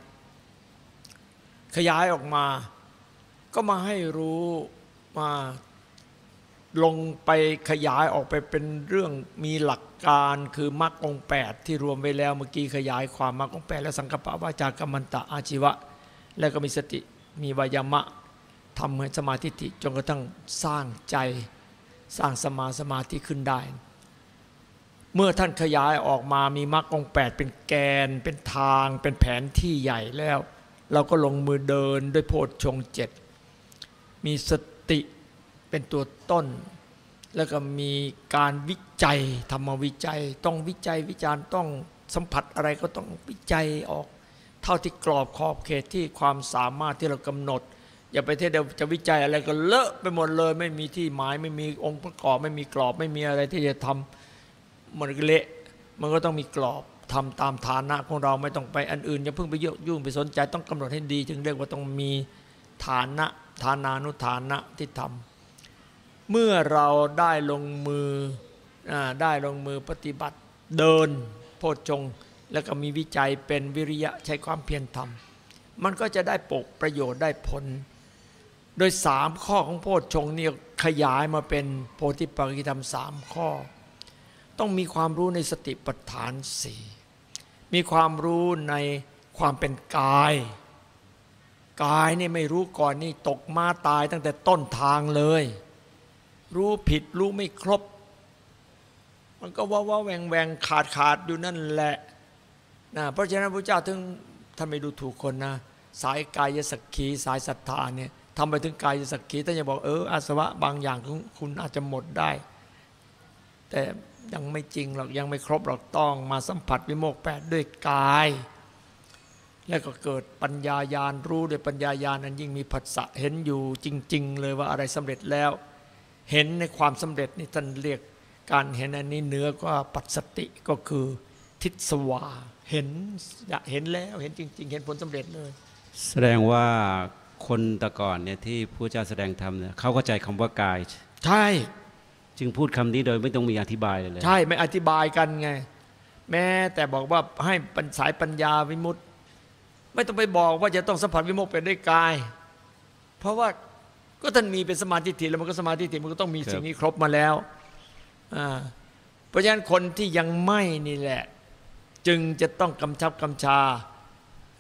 Speaker 1: ขยายออกมา ก็มาให้รู้มาลงไปขยายออกไปเป็นเรื่องมีหลักการคือมรรคองแปดที่รวมไว้แล้วเมื่อกี้ขยายความมรรคองแปดและสังกปะวาจากรรมันตะอาชีวะ แล้วก็มีสติมีวายามะทำให้สมาธิจนกระทั่งสร้างใจสร้างสมาสมาธิขึ้นได้ เมื่อท่านขยายออกมามีมรรคองแปดเป็นแกนเป็นทางเป็นแผนที่ใหญ่แล้ว เราก็ลงมือเดินด้วยโพชฌงเจ็ดมีสติเป็นตัวต้น แล้วก็มีการวิจัยธรรมวิจัย ต้องวิจัยวิจารณ์ต้องสัมผัสอะไรก็ต้องวิจัยออก เท่าที่กรอบขอบเขตที่ความสามารถที่เรากำหนด อย่าไปเที่ยวจะวิจัยอะไรก็เลอะไปหมดเลย ไม่มีที่หมายไม่มีองค์ประกอบ ไม่มีกรอบไม่มีอะไรที่จะทำมันเละมันก็ต้องมีกรอบ ทำตามฐานะของเราไม่ต้องไปอันอื่นอย่าเพิ่งไปยุ่งไปสนใจต้องกำหนดให้ดี จึงเรียกว่าต้องมีฐานะฐานานุฐานะที่ทำเมื่อเราได้ลงมืออได้ลงมือปฏิบัติเดินโพชฌงแล้วก็มีวิจัยเป็นวิริยะใช้ความเพียรทำมันก็จะได้ปกประโยชน์ได้ผล โดยสามข้อของโพชฌงเนี่ยขยายมาเป็นโพธิปักขิธรรมสามข้อ ต้องมีความรู้ในสติปัฏฐานสี่ มีความรู้ในความเป็นกาย กายนี่ไม่รู้ก่อนนี่ตกมาตายตั้งแต่ต้นทางเลย รู้ผิดรู้ไม่ครบ มันก็ว่าว่าแหวงแหวงขาดขาดอยู่นั่นแหละนะเพราะฉะนั้นพระเจ้าถึงท่านไม่ดูถูกคนนะ สายกายสักขีสายศรัทธาเนี่ยทำไปถึงกายสักขีท่านจะบอกเอออาสวะบางอย่างของคุณอาจจะหมดได้ แต่ ยังไม่จริงหรอกยังไม่ครบหรอกต้องมาสัมผัสวิโมกข์แปดด้วยกาย แล้วก็เกิดปัญญายาณรู้ด้วยปัญญายาณนั้นยิ่งมีผัสสะเห็นอยู่จริง ๆ เลยว่าอะไรสำเร็จแล้ว เห็นในความสำเร็จนี่ท่านเรียกการเห็นอันนี้เหนือกว่าปัจสติก็คือทิศวาเห็นเห็นแล้วเห็นจริง ๆ เห็นผลสำเร็จเลย
Speaker 2: แสดงว่าคนแต่ก่อนเนี่ยที่พระเจ้าแสดงธรรมเนี่ยเขาเข้าใจคำว่ากาย
Speaker 1: ใช่
Speaker 2: จึงพูดคำนี้โดยไม่ต้องมีอธิบายเลย
Speaker 1: ใช่ไม่อธิบายกันไง แม้แต่บอกว่าให้ปัญสายปัญญาวิมุตติไม่ต้องไปบอกว่าจะต้องสัมผัสวิโมกข์เป็นด้วยกาย เพราะว่าก็ท่านมีเป็นสมาธิถิแล้วมันก็สมาธิถิมันก็ต้องมีสิ่งนี้ครบมาแล้วเพราะฉะนั้นคนที่ยังไม่นี่แหละ จึงจะต้องกำชับกำชา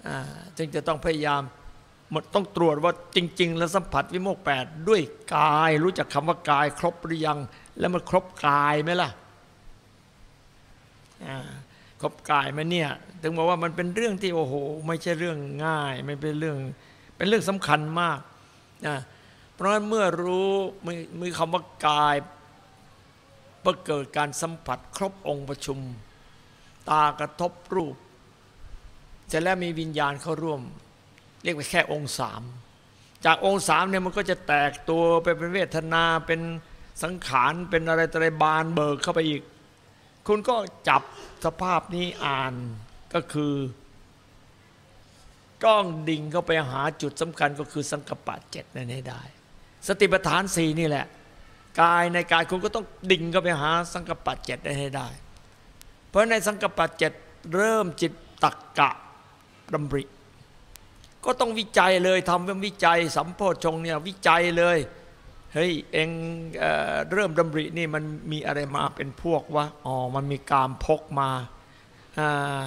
Speaker 1: อ่าจึงจะต้องพยายามหมดต้องตรวจว่าจริง ๆ แล้วสัมผัสวิโมกแปดด้วยกาย รู้จักคำว่ากาย ครบหรือยัง แล้วมันครบกายไหมล่ะครบกายไหมเนี่ย ถึงบอกว่ามันเป็นเรื่องที่โอ้โห ไม่ใช่เรื่องง่าย ไม่เป็นเรื่อง เป็นเรื่องสำคัญมากนะเพราะฉะนั้นเมื่อรู้มีมีคำว่ากายเพื่อเกิดการสัมผัสครบองค์ประชุม ตากระทบรูปเสร็จแล้วมีวิญญาณเข้าร่วม เรียกว่าแค่องค์สามจากองค์สามเนี่ยมันก็จะแตกตัวไปเป็นเวทนาเป็น สังขารเป็นอะไรตะไรบานเบิกเข้าไปอีก คุณก็จับสภาพนี้อ่านก็คือต้องดิ่งเข้าไปหาจุดสำคัญก็คือสังกปะเจ็ดนั่นให้ได้ สติปัฏฐานสี่นี่แหละ กายในกายคุณก็ต้องดิ่งเข้าไปหาสังกปะเจ็ดได้ให้ได้ เพราะในสังกปะเจ็ดเริ่มจิตตักกะดำริ ก็ต้องวิจัยเลยทำเป็นวิจัยสัมโพชฌงเนี่ยวิจัยเลย เฮ้ยเองเอเริ่มดำรินี่มันมีอะไรมาเป็นพวกวะอ๋อมันมีกามพกมาอ่า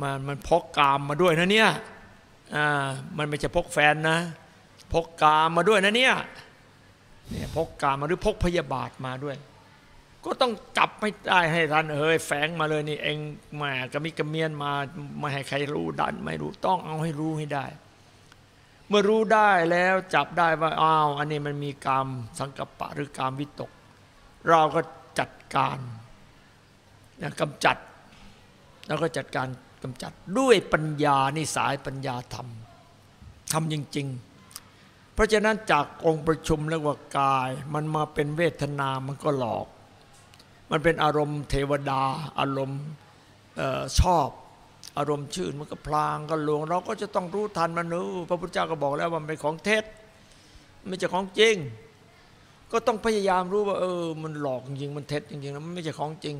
Speaker 1: มันมันพกกามมาด้วยนะเนี่ยอ่ามันไม่ใช่พกแฟนนะ พกกามมาด้วยนะเนี่ยเนี่ยพกกามมาหรือพกพยาบาทมาด้วย ก็ต้องจับไม่ได้ให้ทันเฮ้ยแฝงมาเลยนี่เองแหมกระมิกระเมียนมาไม่ให้ใครรู้ดัน ไม่รู้ต้องเอาให้รู้ให้ได้ เมื่อรู้ได้แล้วจับได้ว่าอ้าวอันนี้มันมีกามสังกปะหรือกามวิตก เราก็จัดการนะกำจัด แล้วก็จัดการกำจัดด้วยปัญญานี่สายปัญญาธรรมทำจริง ๆ เพราะฉะนั้นจากองค์ประชุมแล้วว่ากาย มันมาเป็นเวทนามันก็หลอก มันเป็นอารมณ์เทวดา อารมณ์ออชอบ อารมณ์ชื่นมันก็พลางก็ลวง เราก็จะต้องรู้ทันมันนู้พระพุทธเจ้าก็บอกแล้วว่ามันเป็นของเท็จไม่ใช่ของจริง ก็ต้องพยายามรู้ว่า เออ มันหลอกจริงมันเท็จจริงๆนะมันไม่ใช่ของจริง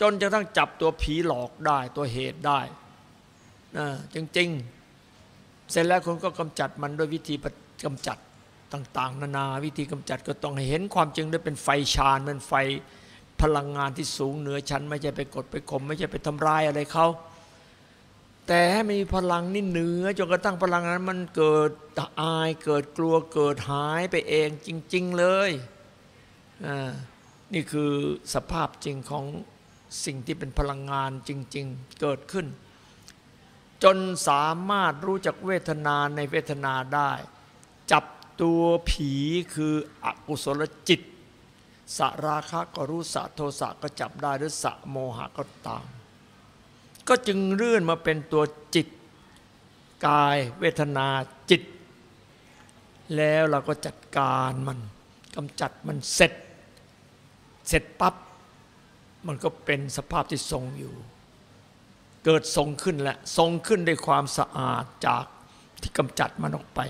Speaker 1: จนจะต้องจับตัวผีหลอกได้ตัวเหตุได้นะจริงๆ เสร็จแล้วคุณก็กำจัดมันด้วยวิธีกำจัดต่างๆ นานาวิธีกำจัดก็ต้องหเห็นความจริงด้วยเป็นไฟชานเป็นไฟพลังงานที่สูงเหนือชั้น ไม่ใช่ไปกดไปข่มไม่ใช่ไปทำร้ายอะไรเขา แต่ให้มีพลังนี่เหนือจนกระทั่งพลังนั้น มันเกิดอายเกิดกลัวเกิดหายไปเองจริง ๆ เลยอ่านี่คือสภาพจริงของสิ่งที่เป็นพลังงานจริง ๆ เกิดขึ้น จนสามารถรู้จักเวทนาในเวทนาได้ จับตัวผีคืออกุศลจิตสราคะก็รู้สะโทสะก็จับได้หรือสะโมหะก็ตาม ก็จึงเลื่อนมาเป็นตัวจิตกายเวทนาจิต แล้วเราก็จัดการมันกำจัดมันเสร็จ เสร็จปั๊บมันก็เป็นสภาพที่ทรงอยู่ เกิดทรงขึ้นแหละทรงขึ้นด้วยความสะอาดจากที่กำจัดมันออกไป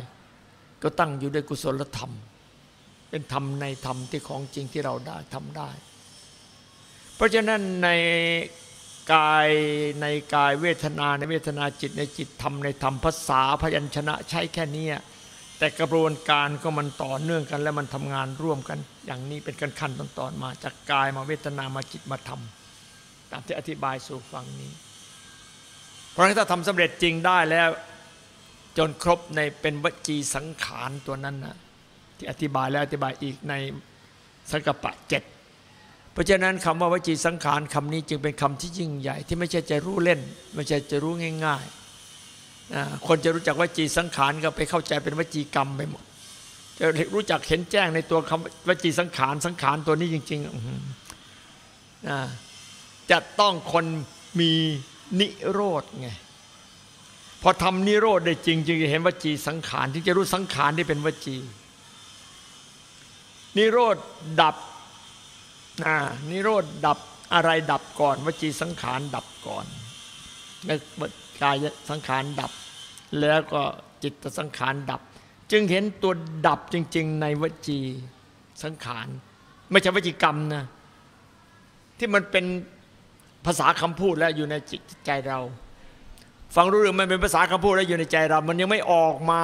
Speaker 1: ก็ตั้งอยู่ด้วยกุศลธรรม เป็นธรรมในธรรมที่ของจริงที่เราได้ทำได้ เพราะฉะนั้นใน กายในกายเวทนาในเวทนาจิตในจิตธรรมในธรรมภาษาพยัญชนะใช้แค่นี้แต่กระบวนการก็มันต่อเนื่องกันและมันทำงานร่วมกัน อย่างนี้เป็นขั้นขั้นตอนตอนๆมาจากกายมาเวทนามาจิตมาธรรมตามที่อธิบายสู่ฟังนี้ เพราะฉะนั้นถ้าทำสำเร็จจริงได้แล้ว จนครบในเป็นวจีสังขารตัวนั้นนะที่อธิบายแล้วอธิบายอีกในสังกปะเจ็ด ราะฉะนั้นคำว่าวจีสังขารคำนี้จึงเป็นคำที่ยิ่งใหญ่ ที่ไม่ใช่จะรู้เล่น ไม่ใช่จะรู้ง่ายๆคนจะรู้จักวจีสังขารก็ไปเข้าใจเป็นวจีกรรมไปหมด จะรู้จักเห็นแจ้งในตัวคำวจีสังขารสังขารตัวนี้จริงๆจะต้องคนมีนิโรธไงพอทำนิโรธได้จริงจึงจะเห็นวจีสังขารที่จะรู้สังขารที่เป็นวจี นิโรธดับ อ่านิโรธดับอะไรดับก่อนวจีสังขารดับก่อนแล้วกายสังขารดับ แล้วก็จิตสังขารดับ จึงเห็นตัวดับจริง ๆ ในวจีสังขาร ไม่ใช่วจีกรรมนะที่มันเป็นภาษาคำพูดแล้วอยู่ในจิตใจเรา ฟังรู้เรื่องมันเป็นภาษาคำพูดแล้วอยู่ในใจเรา มันยังไม่ออกมา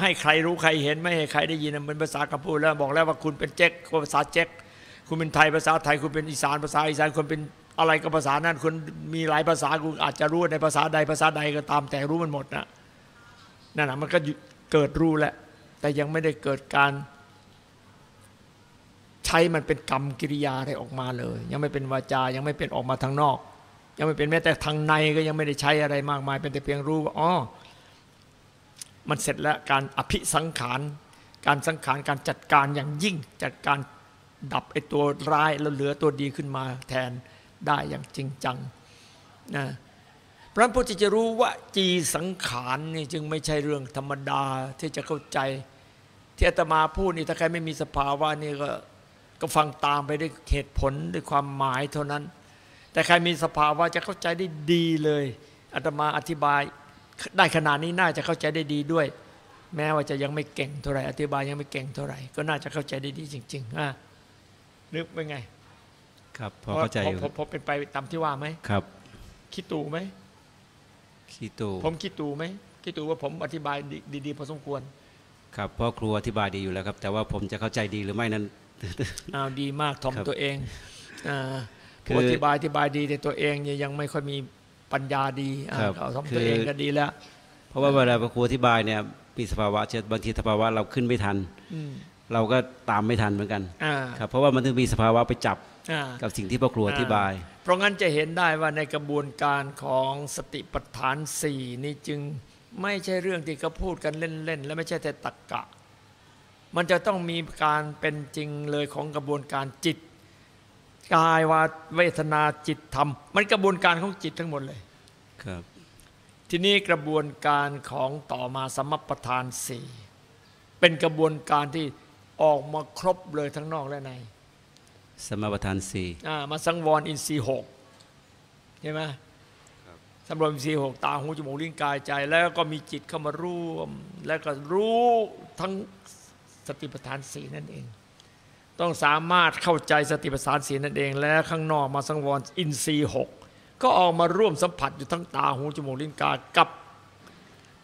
Speaker 1: ให้ใครรู้ใครเห็นไม่ให้ใครได้ยินมันเป็นภาษาคำพูดแล้วบอกแล้วว่าคุณเป็นเจ๊กภาษาเจ๊ก คุณเป็นไทยภาษาไทยคุณเป็นอีสานภาษาอีสานคุณเป็นอะไรก็ภาษานั้นคุณมีหลายภาษาคุณอาจจะรู้ในภาษาใดภาษาใดก็ตามแต่รู้มันหมดนะนั่นนะมันก็เกิดรู้แหละแต่ยังไม่ได้เกิดการใช้มันเป็นกรรมกิริยาอะไรออกมาเลย ยังไม่เป็นวาจายังไม่เป็นออกมาทางนอก ยังไม่เป็นแม้แต่ทางในก็ยังไม่ได้ใช้อะไรมากมาย เป็นแต่เพียงรู้ว่าอ๋อมันเสร็จแล้วการอภิสังขาร การสังขารการจัดการอย่างยิ่งจัดการ ดับไอ้ตัวร้ายแล้วเหลือตัวดีขึ้นมาแทนได้อย่างจริงจังนะพระพุทธจะรู้ว่าจีสังขารนี่จึงไม่ใช่เรื่องธรรมดาที่จะเข้าใจ ที่อาตมาพูดนี่ถ้าใครไม่มีสภาวะนี่ก็ก็ฟังตามไปด้วยเหตุผลด้วยความหมายเท่านั้น แต่ใครมีสภาวะจะเข้าใจได้ดีเลยอาตมาอธิบายได้ขนาดนี้น่าจะเข้าใจได้ดีด้วย แม้ว่าจะยังไม่เก่งเท่าไหร่อธิบายยังไม่เก่งเท่าไหร่ ก็น่าจะเข้าใจได้ดีจริงๆอะ นึกเป็นไง
Speaker 2: ครับพอเข้าใจอยู่
Speaker 1: พอพอเป็นไปตามที่ว่าไหม
Speaker 2: ครับ
Speaker 1: คิดตูไหม
Speaker 2: คีตู
Speaker 1: ผมคิดตูไหมคิดตูว่าผมอธิบายดีดีๆพอสมควร
Speaker 2: ครับเพราะครูอธิบายดีอยู่แล้วครับ แต่ว่าผมจะเข้าใจดีหรือไม่นั้น
Speaker 1: อ้าวดีมากทอม
Speaker 2: ครับ
Speaker 1: ตัวเองอ่า
Speaker 2: คือ
Speaker 1: ผู้อธิบายอธิบายดีแต่ตัวเองเนี่ยยังไม่ค่อยมีปัญญาดีอ่า
Speaker 2: ครับ
Speaker 1: เอาทอมตัวเอง
Speaker 2: คือ
Speaker 1: ก็ดีแล้ว
Speaker 2: เพราะว่าเวลาครูอธิบายเนี่ยมีสภาวะเช่นบางทีสภาวะเราขึ้นไม่ทัน
Speaker 1: อืม
Speaker 2: เราก็ตามไม่ทันเหมือนกัน
Speaker 1: อ่า
Speaker 2: ครับเพราะว่ามันถึงมีสภาวะไปจับ
Speaker 1: อ่า
Speaker 2: กับสิ่งที่พ่อครูอธิบาย
Speaker 1: เพราะงั้นจะเห็นได้ว่าในกระบวนการของสติปัฏฐานสี่นี่จึงไม่ใช่เรื่องที่เขาพูดกันเล่นๆ และไม่ใช่แต่ตักกะ มันจะต้องมีการเป็นจริงเลยของกระบวนการจิต กายวาเวทนาจิตธรรม มันกระบวนการของจิตทั้งหมดเลย
Speaker 2: ครับ
Speaker 1: ทีนี้กระบวนการของต่อมาสมัปปทานสี่เป็นกระบวนการที่ ออกมาครบเลยทั้งนอกและใน
Speaker 2: สมประทานสี่
Speaker 1: อ่ามาสังวรอินทรีย์หกใช่ไหมสังวรอินทรีย์หกตาหูจมูกลิ้นกายใจ แล้วก็มีจิตเข้ามาร่วม แล้วก็รู้ทั้งสติปัฏฐานสี่นั่นเอง ต้องสามารถเข้าใจสติปัฏฐานสี่นั่นเอง แล้วข้างนอกมาสังวรอินทรีย์หกก็ออกมาร่วมสัมผัสอยู่ทั้งตาหูจมูกลิ้นกายกับ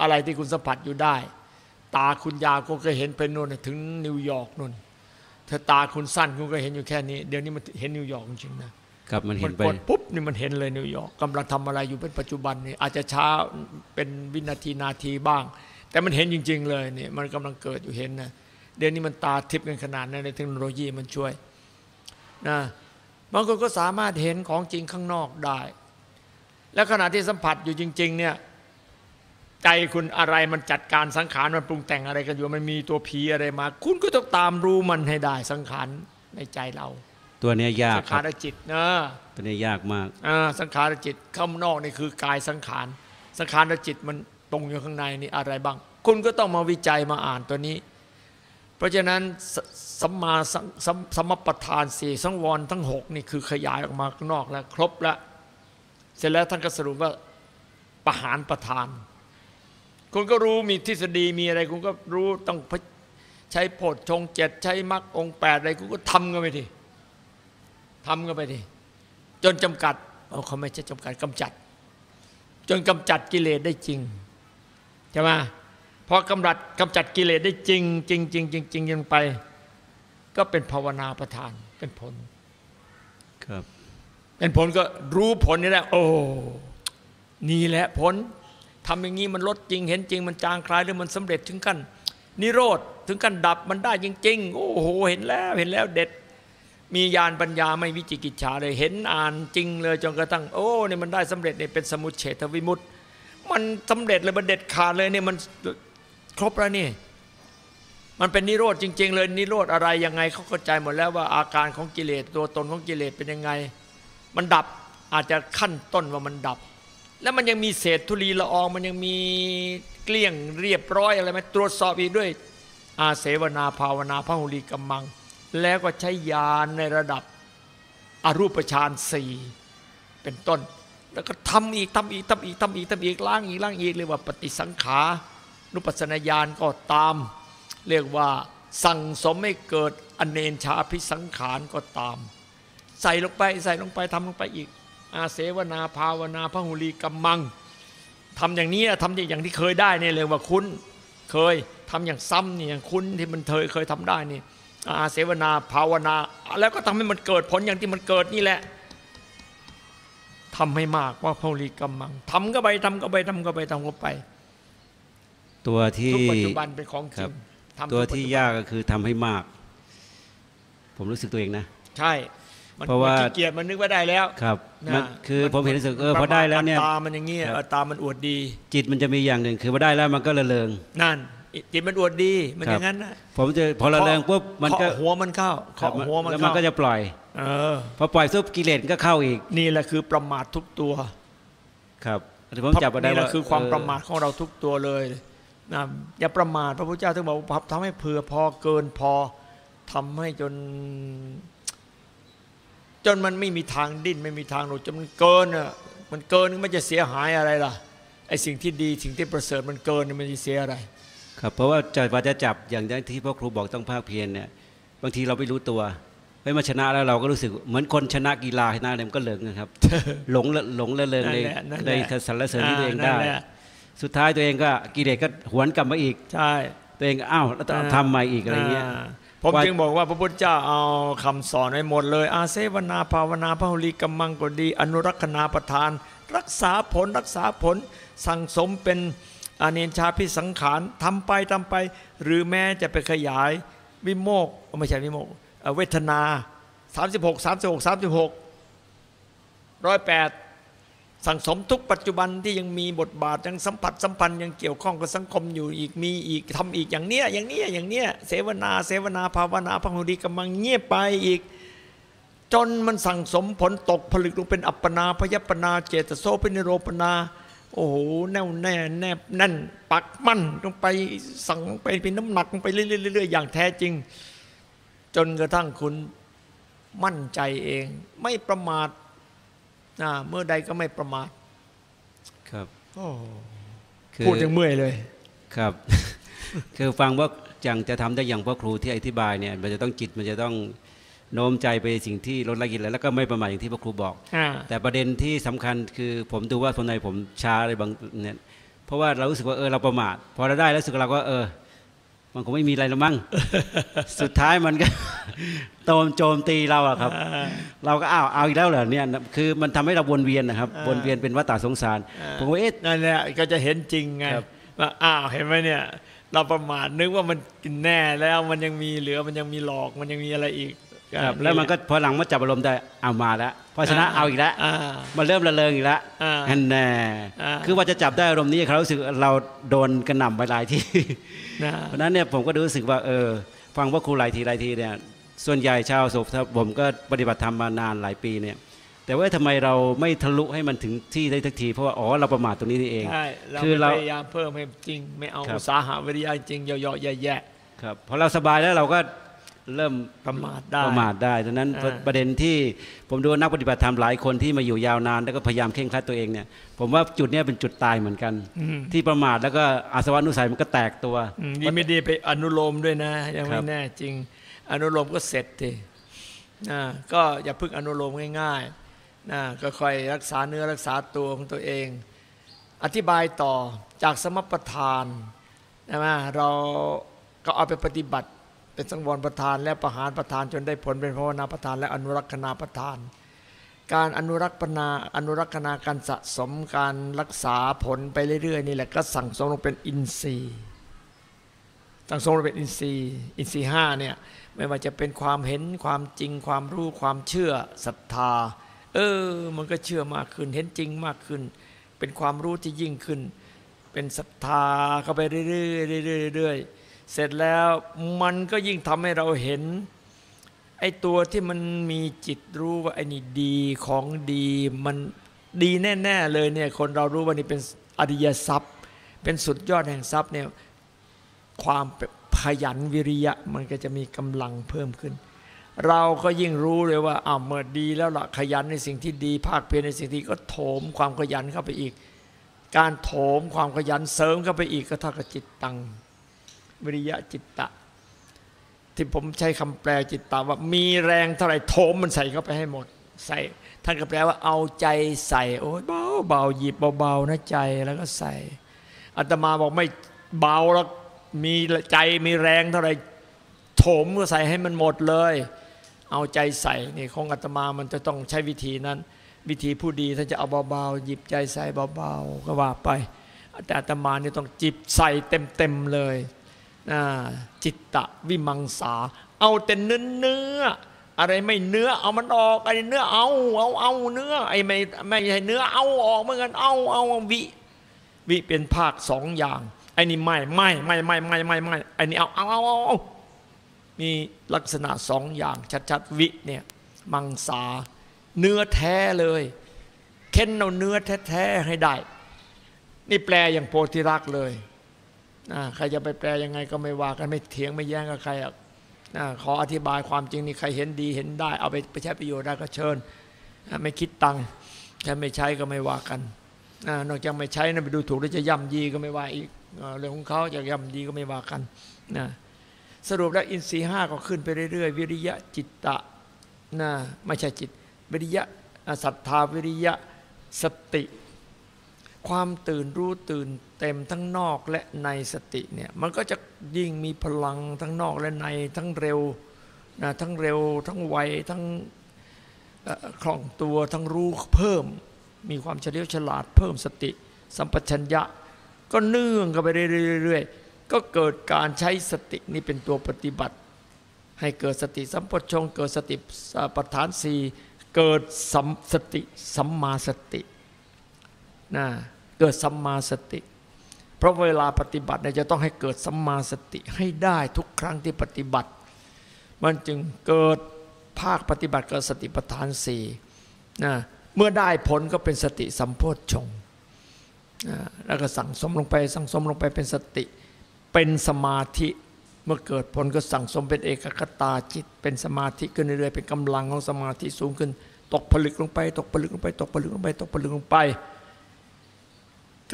Speaker 1: อะไรที่คุณสัมผัสอยู่ได้ ตาคุณยาวก็เคยเห็นไปนู่นถึงนิวยอร์กนู่นถ้าตาคุณสั้นคุณก็เห็นอยู่แค่นี้ เดี๋ยวนี้มันเห็นนิวยอร์กจริงๆนะครับ
Speaker 2: มันเห็
Speaker 1: มัน
Speaker 2: ไป
Speaker 1: กดปุ๊บนี่มันเห็นเลยนิวยอร์กกำลังทำอะไรอยู่เป็นปัจจุบันนี่อาจจะช้าเป็นวินาทีนาทีบ้าง แต่มันเห็นจริง ๆ เลยนี่มันกำลังเกิดอยู่เห็นนะเดี๋ยวนี้มันตาทิพย์กันขนาดนั้นในเทคโนโลยีมันช่วยนะบางคนก็สามารถเห็นของจริงข้างนอกได้ แล้วขณะที่สัมผัสอยู่จริง ๆ เนี่ย ใจคุณอะไรมันจัดการสังขารมันปรุงแต่งอะไรกันอยู่มันมีตัวผีอะไรมา คุณก็ต้องตามรู้มันให้ได้สังขารในใจเรา
Speaker 2: ตัวเนี้ยยาก
Speaker 1: สัง
Speaker 2: ค
Speaker 1: ขา
Speaker 2: รับ
Speaker 1: รจิตนะ
Speaker 2: ตัวเนี้ยยากมาก
Speaker 1: อ่าสังขารจิตข้างนอกนี่คือกายสังขารสังขารจิตมันตรงอยู่ข้างในนี่อะไรบ้าง คุณก็ต้องมาวิจัยมาอ่านตัวนี้ เพราะฉะนั้นสสัมมาสังสัมสัมมประธานสี่สังวรทั้งหกนี่คือขยายออกมาข้างนอกแล้ว ครบแล้ว เสร็จแล้วท่านก็สรุปว่าประหารประธาน คุณก็รู้มีทฤษฎีมีอะไร คุณก็รู้ต้องใช้โพชฌงค์เจ็ดใช้มรรคองค์แปดอะไรคุณก็ทำกันไปทีทำกันไปทีจนจำกัดเอาเขาไม่ใช่จำกัดกำจัด จนกำจัดกิเลสได้จริงใช่ไหมพอกำจัดกำจัดกิเลสได้จริง จริงจริงจริงจริงยังไป ก็เป็นภาวนาประธานเป็นผล
Speaker 2: ครับ
Speaker 1: เป็นผลก็รู้ผลนี่แหละโอ้นี่แหละผล ทำอย่างนี้มันลดจริงเห็นจริง มันจางคลายหรือมันสำเร็จถึงกันนิโรธถึงกันดับมันได้จริง ๆ โอ้โหเห็นแล้วเห็นแล้วเด็ด มีญาณปัญญาไม่วิจิกิจฉาเลยเห็นอ่านจริงเลยจนกระทั่งโอ้เนี่ยมันได้สำเร็จเนี่ยเป็นสมุทเฉทวิมุตติมันสำเร็จเลยมันเด็ดขาดเลยเนี่ยมันครบแล้วนี่มันเป็นนิโรธจริง ๆ เลยนิโรธอะไรยังไงเขาเข้าใจหมดแล้วว่าอาการของกิเลสตัวตนของกิเลสเป็นยังไง มันดับอาจจะขั้นต้นว่ามันดับ แล้วมันยังมีเศษธุลีละออง มันยังมีเกลี้ยงเรียบร้อยอะไรไหมตรวจสอบอีกด้วย อาเสวนาภาวนาพหุลีกัมมัง แล้วก็ใช้ยานในระดับอรูปฌานสี่เป็นต้น แล้วก็ทำอีกทำอีกทำอีกทำอีกทำอีกล้างอีกล้างอีกเรียกว่าปฏิสังขานุปัสนาญาณก็ตาม เรียกว่าสั่งสมให้เกิดอเนนชาพิสังขารก็ตาม ใส่ลงไปใส่ลงไปทำลงไปอีก อาเสวนาภาวนาพหุลีกัมมังทำอย่างนี้ทำอย่างที่เคยได้เนี่ยเลยว่าคุ้นเคยทำอย่างซ้ำเนี่ยอย่างคุ้นที่มันเคยเคยทำได้นี่อาเสวนาภาวนา แล้วก็ทำให้มันเกิดผลอย่างที่มันเกิดนี่แหละทำให้มากว่าพหุลีกัมมังทำก็ไปทำก็ไปทำก็ไปทำก็ไป
Speaker 2: ตัวที่
Speaker 1: ทุกปัจจุบันเป็นของจ
Speaker 2: ครั
Speaker 1: ริ
Speaker 2: บ
Speaker 1: งทำ
Speaker 2: ตัว
Speaker 1: ทุกปัจ
Speaker 2: ที่
Speaker 1: จุบัน
Speaker 2: ยากก็คือทำให้มาก ผมรู้สึกตัวเองนะ
Speaker 1: ใช่มัน
Speaker 2: เพราะว่า
Speaker 1: มันขี้เกียจมันนึกว่าได้แล้ว
Speaker 2: ครับ
Speaker 1: นะ
Speaker 2: มันคือผมเห็นรู้สึกเออพอได้แล้วเนี่ย
Speaker 1: ตามันอย่างเงี้ย
Speaker 2: ครับ
Speaker 1: เออตามันอวดดี
Speaker 2: จิตมันจะมีอย่างหนึ่งคือว่าได้แล้วมันก็ระเริง
Speaker 1: นั่นจิตมันอวดดีมัน
Speaker 2: ค
Speaker 1: อ
Speaker 2: รับ
Speaker 1: ย่างนั้นนะ
Speaker 2: ผมจะพอระเริงปุ๊บมันก็
Speaker 1: เคาะหัวมันเข้า
Speaker 2: ครับ
Speaker 1: เคาะหัวมัน
Speaker 2: แล้วมัน
Speaker 1: เข้า
Speaker 2: ก็จะปล่อย
Speaker 1: เออ
Speaker 2: พอปล่อยซุบกิเลสก็เข้าอีก
Speaker 1: นี่แหละคือประมาททุกตัว
Speaker 2: ครับแต่ผมจับมาได้
Speaker 1: นี่แหละ
Speaker 2: ว่า
Speaker 1: คือความ
Speaker 2: เป
Speaker 1: ระมาทของเราทุกตัวเลยนะอย่าประมาทพระพุทธเจ้าถึงบอกว่าทำให้เผื่อพอเกินพอทำให้จน จนมันไม่มีทางดิ้นไม่มีทางหลุดจนมันเกินอะมันเกินมันจะเสียหายอะไรล่ะไอ้สิ่งที่ดีสิ่งที่ประเสริฐมันเกินเนี่ยมันจะเสียอะไร
Speaker 2: ครับ เพราะว่าจะว่าจะจับอย่างที่พ่อครูบอกต้องภาคเพียรเนี่ยบางทีเราไม่รู้ตัวเฮ้ยมาชนะแล้วเราก็รู้สึกเหมือนคนชนะกีฬาชนะเนี่ยมันก็เหลิงนะครับ หลงละหลงละเริง
Speaker 1: นั่น
Speaker 2: เลย
Speaker 1: แหละนั่นแหละ
Speaker 2: เลยสรรเสริญที่ตัวเองได้
Speaker 1: นั่นแหละ
Speaker 2: สุดท้ายตัวเองก็กิเลสก็หวนกลับมาอีก
Speaker 1: ใช่
Speaker 2: ตัวเองก็อ้าวแล้วต้องทำใหม่อีกอะไรเงี้ยา
Speaker 1: ผม
Speaker 2: ว่า
Speaker 1: จึงบอกว่าพระพุทธเจ้าเอาคำสอนไว้หมดเลย อาเสวนาภาวนาพหุลีกัมมังก็ดี อนุรักษณาประทาน รักษาผลรักษาผล สั่งสมเป็นอาเนนชาพิสังขารทำไปทำไป หรือแม้จะไปขยายวิโมกข์ไม่ใช่วิโมกข์เอ่อเวทนา 36 36 36ร้อยแปด สั่งสมทุกปัจจุบันที่ยังมีบทบาทยังสัมผัสสัมพันธ์ยังเกี่ยวข้องกับสังคมอยู่อีกมีอีกทำอีกอย่างเนี้ยอย่างเนี้ยอย่างเนี้ยเสวนาเสวนาภาวนาพังหุดีกำลังเงียบไปอีก จนมันสั่งสมผลตกผลึกลงเป็นอัปปนาพยปปนาเจตโสเป็นโรปนาโอ้โหแน่วแน่แนบแน่นปักมั่นลงไปสั่งลงไปเป็นน้ำหนักลงไปเรื่อยๆอย่างแท้จริง จนกระทั่งคุณมั่นใจเอง ไม่ประมาท นะเมื่อใดก็ไม่ประมาท
Speaker 2: ครับ
Speaker 1: โอ้
Speaker 2: คือ
Speaker 1: พูดยังเมื่อยเลย
Speaker 2: ครับ คือฟังว่าอย่างจะทำได้อย่างพ่อครูที่อธิบายเนี่ย มันจะต้องจิตมันจะต้องโน้มใจไปสิ่งที่ลดละกิเลสแล้วก็ไม่ประมาทอย่างที่พ่อครูบอก
Speaker 1: อ่า
Speaker 2: แต่ประเด็นที่สำคัญคือผมดูว่าคนในผมช้าอะไรบางเนี่ยเพราะว่าเรารู้สึกว่าเออเราประมาทพอเราได้แล้วรู้สึกเราก็เออ มันคงไม่มีอะไรแล้วมั้งสุดท้ายมันก็โตมโจมตีเราอะครับ เราก็อ้าวเอาอีกแล้วเหรอเนี่ยคือมันทำให้เราวนเวียนนะครับ
Speaker 1: อ่า
Speaker 2: วนเวียนเป็นวัฏฏะสงสาร
Speaker 1: อ่า
Speaker 2: ผมว่าเอ๊ะ
Speaker 1: นั่นแหละก็จะเห็นจริงไง
Speaker 2: ครับ
Speaker 1: ว่าอ้าวเห็นไหมเนี่ย เราประมาทนึกว่ามันกินแน่แล้วมันยังมีเหลือมันยังมีหลอกมันยังมีอะไรอีก
Speaker 2: ครับแล้วมันก็พอหลังมาจับอารมณ์ได้เอามาแล้วเพราะฉะนั้นเอาอีกแล้ว
Speaker 1: อ่า
Speaker 2: มันเริ่มระเริงอีกแล้ว
Speaker 1: อ่า
Speaker 2: อันแน่
Speaker 1: อ่า
Speaker 2: คือว่าจะจับได้อารมณ์นี้เขารู้สึกเราโดนกระหน่ำไปหลายที่
Speaker 1: นะ
Speaker 2: เพราะฉะนั้นเนี่ยผมก็รู้สึกว่าเออฟังว่าครูหลายทีหลายทีเนี่ยส่วนใหญ่ชาวโศกผมก็ปฏิบัติธรรมมานานหลายปีเนี่ยแต่ว่าทำไมเราไม่ทะลุให้มันถึงที่ได้ทักที เพราะว่าอ๋อเราประมาทตรงนี้นี่เอง
Speaker 1: ใช่เรา
Speaker 2: คือเรา
Speaker 1: พยายามเพิ่มให้จริง ไม่เอา
Speaker 2: ครับ
Speaker 1: อุตสาหะวิริยะจริงเหยาะๆแย่
Speaker 2: ครับพอเราสบายแล้วเราก็ เริ่ม
Speaker 1: ประมาทได้
Speaker 2: ประมาทได้ดังนั้น
Speaker 1: อ่า
Speaker 2: ประเด็นที่ผมดูว่านักปฏิบัติธรรมหลายคนที่มาอยู่ยาวนานแล้วก็พยายามเข่งครัดตัวเองเนี่ยผมว่าจุดเนี้ยเป็นจุดตายเหมือนกัน
Speaker 1: อืม
Speaker 2: ที่ประมาทแล้วก็อาสวะนุสัยมันก็แตกตัว
Speaker 1: อืมดีไม่ดีไปอนุโลมด้วยนะ ยัง
Speaker 2: ครั
Speaker 1: ไม่
Speaker 2: บ
Speaker 1: แน่จริงอนุโลมก็เสร็จทีนะก็อย่าเพึ่งอนุโลมง่ายๆนะก็ค่อยรักษาเนื้อรักษาตัวของตัวเอง อธิบายต่อจากสมประทานนะมาเราก็เอาไปปฏิบัติ เป็นสังวรประทานและประหารประทานจนได้ผลเป็นภาวนาประทานและอนุรักษณาประทาน การอนุรักษณาอนุรักษณาการสะสมการรักษาผลไปเรื่อยๆ นี่แหละก็สั่งสมลงเป็นอินทรีย์สั่งสมลงเป็นอินทรีย์อินทรีย์ห้าเนี่ยไม่ว่าจะเป็นความเห็นความจริงความรู้ความเชื่อศรัทธา เออ มันก็เชื่อมากขึ้นเห็นจริงมากขึ้น เป็นความรู้ที่ยิ่งขึ้น เป็นศรัทธาเข้าไปเรื่อยๆเรื่อยๆ เสร็จแล้วมันก็ยิ่งทำให้เราเห็น ไอ้ตัวที่มันมีจิตรู้ว่าไอ้นี่ดีของดีมันดีแน่ๆเลยเนี่ยคนเรารู้ว่านี่เป็นอริยทรัพย์ เป็นสุดยอดแห่งทรัพย์เนี่ยความขยันวิริยะมันก็จะมีกำลังเพิ่มขึ้น เราก็ยิ่งรู้เลยว่าอ้าวเมื่อดีแล้วล่ะขยันในสิ่งที่ดี ภาคเพียรในสิ่งที่ก็โถมความขยันเข้าไปอีก การโถมความขยันเสริมเข้าไปอีกก็เท่ากับจิตตัง วิริยะจิตตะ ที่ผมใช้คำแปลจิตตาว่ามีแรงเท่าไหร่โถมมันใส่เข้าไปให้หมด ใส่ท่านก็แปลว่าเอาใจใส่โอ้ยเบาเบาหยิบเบาๆนะใจแล้วก็ใส่อาตมาบอกไม่เบาแล้วมีใจมีแรงเท่าไหร่โถมก็ใส่ให้มันหมดเลย เอาใจใส่นี่ของอาตมามันจะต้องใช้วิธีนั้น วิธีผู้ดีท่านจะเอาเบาๆหยิบใจใส่เบาๆก็ว่าไปแต่อาตมานี่ต้องจิบใส่เต็มๆเลย จิตตะวิมังสา เอาแต่เนื้อเนื้ออะไรไม่เนื้อเอามันออกไอ้เนื้อเอาเอาเอาเนื้อไอ้ไม่ไม่ใช่เนื้อเอาออกเหมือนกันเอาเอาวิวิเป็นภาคสองอย่างไอ้นี่ไม่ไม่ไม่ไม่ไม่ไม่ไม่ไอ้นี่เอาเอาเอาเอามีลักษณะสองอย่างชัดๆวิเนี่ยมังสา เนื้อแท้เลยเค้นเอาเนื้อแท้ๆให้ได้ นี่แปลอย่างโพธิรักเลย ใครจะไปแปลยังไงก็ไม่ว่ากันไม่เถียงไม่แย้งกับใครอะขออธิบายความจริงนี่ใครเห็นดีเห็นได้เอาไปไปใช้ประโยชน์ได้ก็เชิญ ไม่คิดตังค์ถ้าไม่ใช้ก็ไม่ว่ากันนอกจากไม่ใช้นะไปดูถูกแล้วจะย่ำยีก็ไม่ว่าอีกเรื่องของเขาจะย่ำยีก็ไม่ว่ากันนะสรุปแล้วอินทรีย์ห้าก็ขึ้นไปเรื่อยๆ วิริยะจิตตะนะไม่ใช่จิต วิริยะศรัทธาวิริยะสติ ความตื่นรู้ตื่น เต็มทั้งนอกและในสติเนี่ยมันก็จะยิ่งมีพลังทั้งนอกและในทั้งเร็วนะทั้งเร็วทั้งไวทั้งคล่องตัวทั้งรู้เพิ่ม มีความเฉลียวฉลาดเพิ่มสติ สัมปชัญญะ ก็เนื่องกันไปเรื่อยๆก็เกิดการใช้สตินี่เป็นตัวปฏิบัติ ให้เกิดสติสัมปชงเกิดสติปัฏฐานสี่เกิดสัมสติสัมมาสตินะเกิดสัมมาสติ เพราะเวลาปฏิบัติเนี่ยจะต้องให้เกิดสัมมาสติให้ได้ทุกครั้งที่ปฏิบัติ มันจึงเกิดภาคปฏิบัติเกิดสติปัฏฐานสี่นะเมื่อได้ผลก็เป็นสติสัมโพชฌงค์นะแล้วก็สั่งสมลงไปสั่งสมลงไปเป็นสติ เป็นสมาธิเมื่อเกิดผลก็สั่งสมเป็นเอกคตาจิต เป็นสมาธิขึ้นเรื่อยๆเป็นกำลังของสมาธิสูงขึ้น ตกผลึกลงไป ตกผลึกลงไป ตกผลึกลงไป ตกผลึกลงไป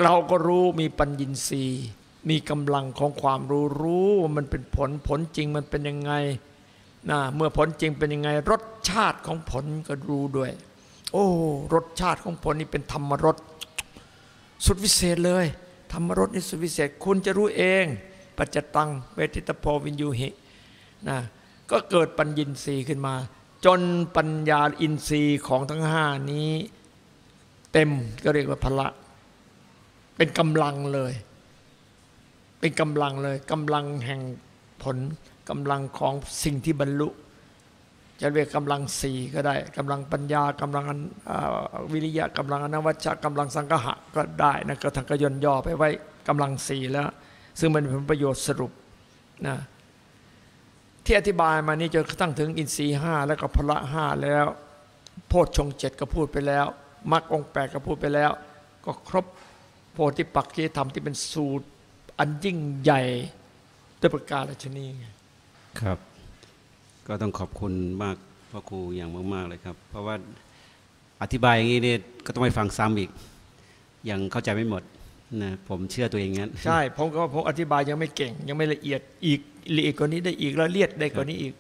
Speaker 1: เราก็รู้มีปัญญินทรีย์ มีกำลังของความรู้รู้ว่ามันเป็นผลผลจริงมันเป็นยังไงนะเมื่อผลจริงเป็นยังไง รสชาติของผลก็รู้ด้วย โอ้รสชาติของผลนี่เป็นธรรมรสสุดวิเศษเลย ธรรมรสนี่สุดวิเศษ คุณจะรู้เอง ปัจจตังเวทิตโพวินยูหินะก็เกิดปัญญินทรีย์ขึ้นมา จนปัญญาอินทรีย์ของทั้งห้านี้ เต็มก็เรียกว่าพละ เป็นกำลังเลย เป็นกำลังเลยกำลังแห่งผลกำลังของสิ่งที่บรรลุ จะเรียกกำลังสี่ก็ได้กำลังปัญญากำลังวิริยะกำลังอนวัชชะกำลังสังหะก็ได้นะก็ทางกยนย่อไปไว้กำลังสี่แล้ว ซึ่งมันเป็นประโยชน์สรุปนะที่อธิบายมานี่จนกระทั่งถึงอินทรีห้าแล้วก็พละห้าแล้ว โพชฌงเจ็ดก็พูดไปแล้วมรรคองแปดก็พูดไปแล้ว ก็ครบ โพธิปักขีธรรมที่เป็นสูตร อันยิ่งใหญ่ด้วยประการชนีไง
Speaker 2: ครับ ก็ต้องขอบคุณมากพ่อครูอย่างมาก ๆ เลยครับ เพราะว่าอธิบายอย่างนี้เนี่ยก็ต้องไปฟังซ้ำอีก ยังเข้าใจไม่หมดนะผมเชื่อตัวเองงั้น
Speaker 1: ใช่ผมก็ผมอธิบายยังไม่เก่ง ยังไม่ละเอียดอีกละเอียดกว่านี้ได้อีกละเลียดได้กว่านี้อีก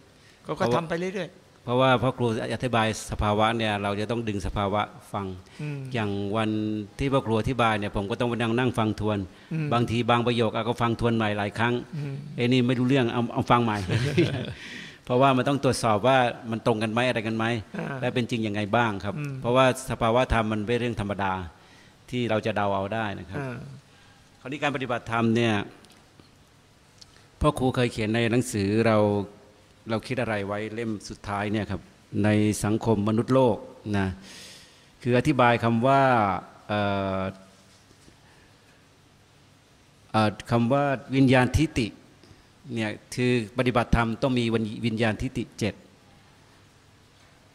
Speaker 1: ก็ก็ทำไปเรื่อย
Speaker 2: เพราะว่าพ่อครูอธิบายสภาวะเนี่ยเราจะต้องดึงสภาวะฟัง
Speaker 1: ๆอืม
Speaker 2: อย่างวันที่พ่อครูอธิบายเนี่ยผมก็ต้องไปนั่งนั่งฟังทวน
Speaker 1: อืม
Speaker 2: บางทีบางประโยคเอาก็ฟังทวนใหม่หลายครั้ง
Speaker 1: อืม
Speaker 2: เอ้นี่ไม่รู้เรื่องเอาเอาฟังใหม่ เพราะว่ามันต้องตรวจสอบว่ามันตรงกันไหมอะไรกันไหม
Speaker 1: อ่า
Speaker 2: และเป็นจริงยังไงบ้างครับ
Speaker 1: อืม
Speaker 2: เพราะว่าสภาวะธรรมมันเป็นเรื่องธรรมดาที่เราจะเดาเอาได้นะครับ
Speaker 1: อ่า
Speaker 2: คราวนี้การปฏิบัติธรรมเนี่ยพ่อครูเคยเขียนในหนังสือเรา เราคิดอะไรไว้เล่มสุดท้ายเนี่ยครับในสังคมมนุษย์โลกนะคืออธิบายคำว่าคำว่าวิญญาณทิติเนี่ยคือปฏิบัติธรรมต้องมีวิญญาณทิติเจ็ด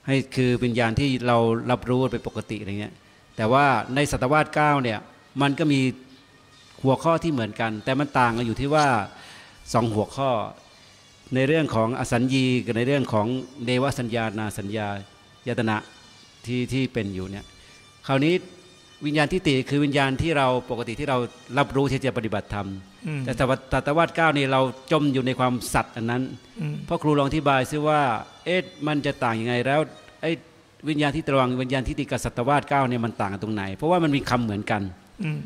Speaker 2: ให้คือวิญญาณที่เรารับรู้เป็นปกติอะไรเงี้ยแต่ว่าในศตวรรษเก้าเนี่ยมันก็มีหัวข้อที่เหมือนกัน แต่มันต่างกันอยู่ที่ว่าสองหัวข้อ ในเรื่องของอสัญญีกับในเรื่องของเนวสัญญานาสัญญายตนะที่ที่เป็นอยู่เนี่ยคราวนี้วิญญาณทิฏฐิคือวิญญาณที่เราปกติที่เรารับรู้ที่จะปฏิบัติธรรม
Speaker 1: อืม
Speaker 2: แต่ตตตวาสเก้านี่เราจมอยู่ในความสัตย์อันนั้น
Speaker 1: อืม
Speaker 2: พ่อครูลองอธิบายซิว่า เอ๊ะมันจะต่างยังไงแล้วไอ้วิญญาณที่ตรวงวิญญาณทิฏฐิกับสัตวาสเก้าเนี่ยมันต่างกันตรงไหน เพราะว่ามันมีคำเหมือนกัน
Speaker 1: อืม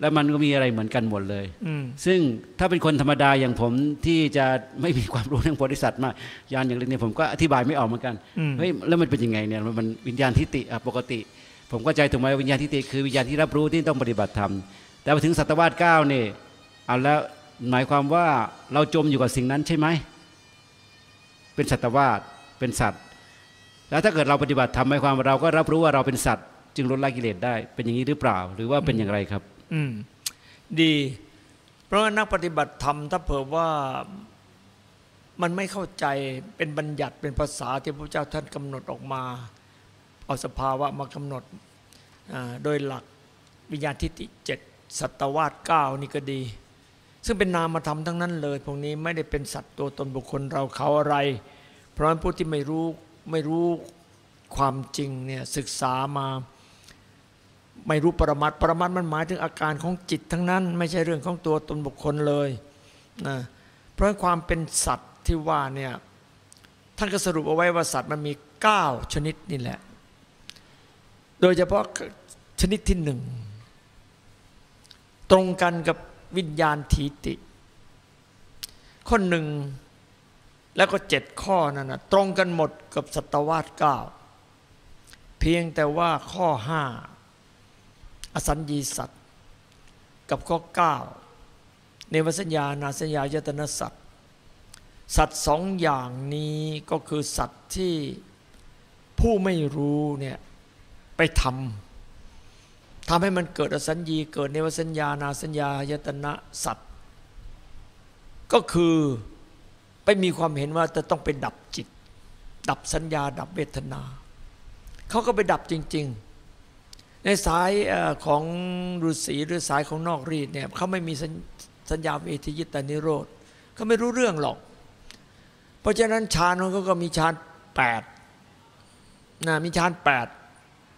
Speaker 2: แล้วมันก็มีอะไรเหมือนกันหมดเลย
Speaker 1: อืม
Speaker 2: ซึ่งถ้าเป็นคนธรรมดาอย่างผมที่จะไม่มีความรู้เรื่องโพธิสัตว์มากยานอย่างเรื่องนี้ผมก็อธิบายไม่ออกเหมือนกัน
Speaker 1: อืม
Speaker 2: เฮ้ยแล้วมันเป็นยังไงเนี่ยมันมันวิญญาณทิฏฐิอะปกติ ผมก็ใจถูกไหมว่าวิญญาณทิฏฐิคือวิญญาณที่รับรู้ที่ต้องปฏิบัติธรรม แต่พอถึงสัตวาสเก้านี่เอาแล้วหมายความว่าเราจมอยู่กับสิ่งนั้นใช่ไหม เป็นสัตวาสเป็นสัตว์ แล้วถ้าเกิดเราปฏิบัติธรรมหมายความว่าเราก็รับรู้ว่าเราเป็นสัตว์ จึงลดละกิเลสได้ เป็นอย่างนี้หรือเปล่า หรือว่าเป็นอย่างไรครับ
Speaker 1: อืม ดี เพราะนักปฏิบัติธรรม ถ้าเผื่อว่ามันไม่เข้าใจเป็นบัญญัติเป็นภาษาที่พระเจ้าท่านกำหนดออกมา เอาสภาวะมากำหนดโดยหลักวิญญาณทิฏฐิเจ็ดสัตวาสเก้านี่ก็ดี ซึ่งเป็นนามธรรมทั้งนั้นเลย พวกนี้ไม่ได้เป็นสัตว์ตัวตนบุคคลเราเขาอะไร เพราะฉะนั้นผู้ที่ไม่รู้ไม่รู้ความจริงเนี่ยศึกษามา ไม่รู้ปรมัตถ์ปรมัตถ์มันหมายถึงอาการของจิตทั้งนั้น ไม่ใช่เรื่องของตัวตนบุคคลเลยนะเพราะความเป็นสัตว์ที่ว่าเนี่ยท่านก็สรุปเอาไว้ว่าสัตว์มันมี 9 ชนิดนี่แหละ โดยเฉพาะชนิดที่หนึ่งตรงกันกับวิญญาณทีติ ข้อหนึ่งแล้วก็เจ็ดข้อนั่นนะตรงกันหมดกับสัตวาสเก้าเพียงแต่ว่าข้อห้า อสัญญีสัตว์กับข้อ9ในวสัญญานาสัญญายตนะสัตว์สัตว์สองอย่างนี้ก็คือสัตว์ที่ผู้ไม่รู้เนี่ยไปทำทำให้มันเกิดอสัญญีเกิดในวสัญญานาสัญญายตนะสัตว์ก็คือไปมีความเห็นว่าจะต้องไปดับจิต ดับสัญญาดับเวทนา เขาก็ไปดับจริง ๆ ในสายของฤาษีหรือสายของนอกรีดเนี่ยเขาไม่มีสัญญาเวทียิตานิโรธเขาไม่รู้เรื่องหรอก เพราะฉะนั้นฌานของเขาก็มีฌานแปดนะมีฌานแปด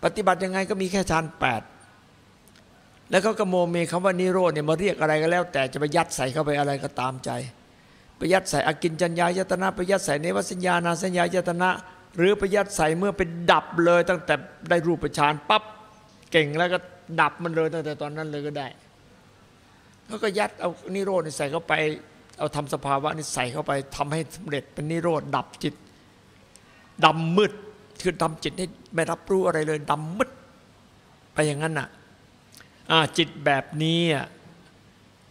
Speaker 1: ปฏิบัติยังไงก็มีแค่ฌานแปดแล้วเขาก็โมเมคำว่านิโรธเนี่ยมาเรียกอะไรก็แล้ว แต่จะไปยัดใส่เข้าไปอะไรก็ตามใจไปยัดใส่อกินจัญญายตนะไปยัดใส่เนวสัญญานาสัญญายตนะ หรือไปยัดใส่เมื่อเป็นดับเลยตั้งแต่ได้รูปฌานปั๊บ เก่งแล้วก็ดับมันเลยตั้งแต่ตอนนั้นเลยก็ได้เขาก็ยัดเอานิโรธนี่ใส่เข้าไป เอาทำสภาวะนี่ใส่เข้าไปทำให้สำเร็จเป็นนิโรธดับจิตดำมืดคือทำจิตให้ไม่รับรู้อะไรเลยดำมืดไปอย่างนั้นน่ะอาจิตแบบนี้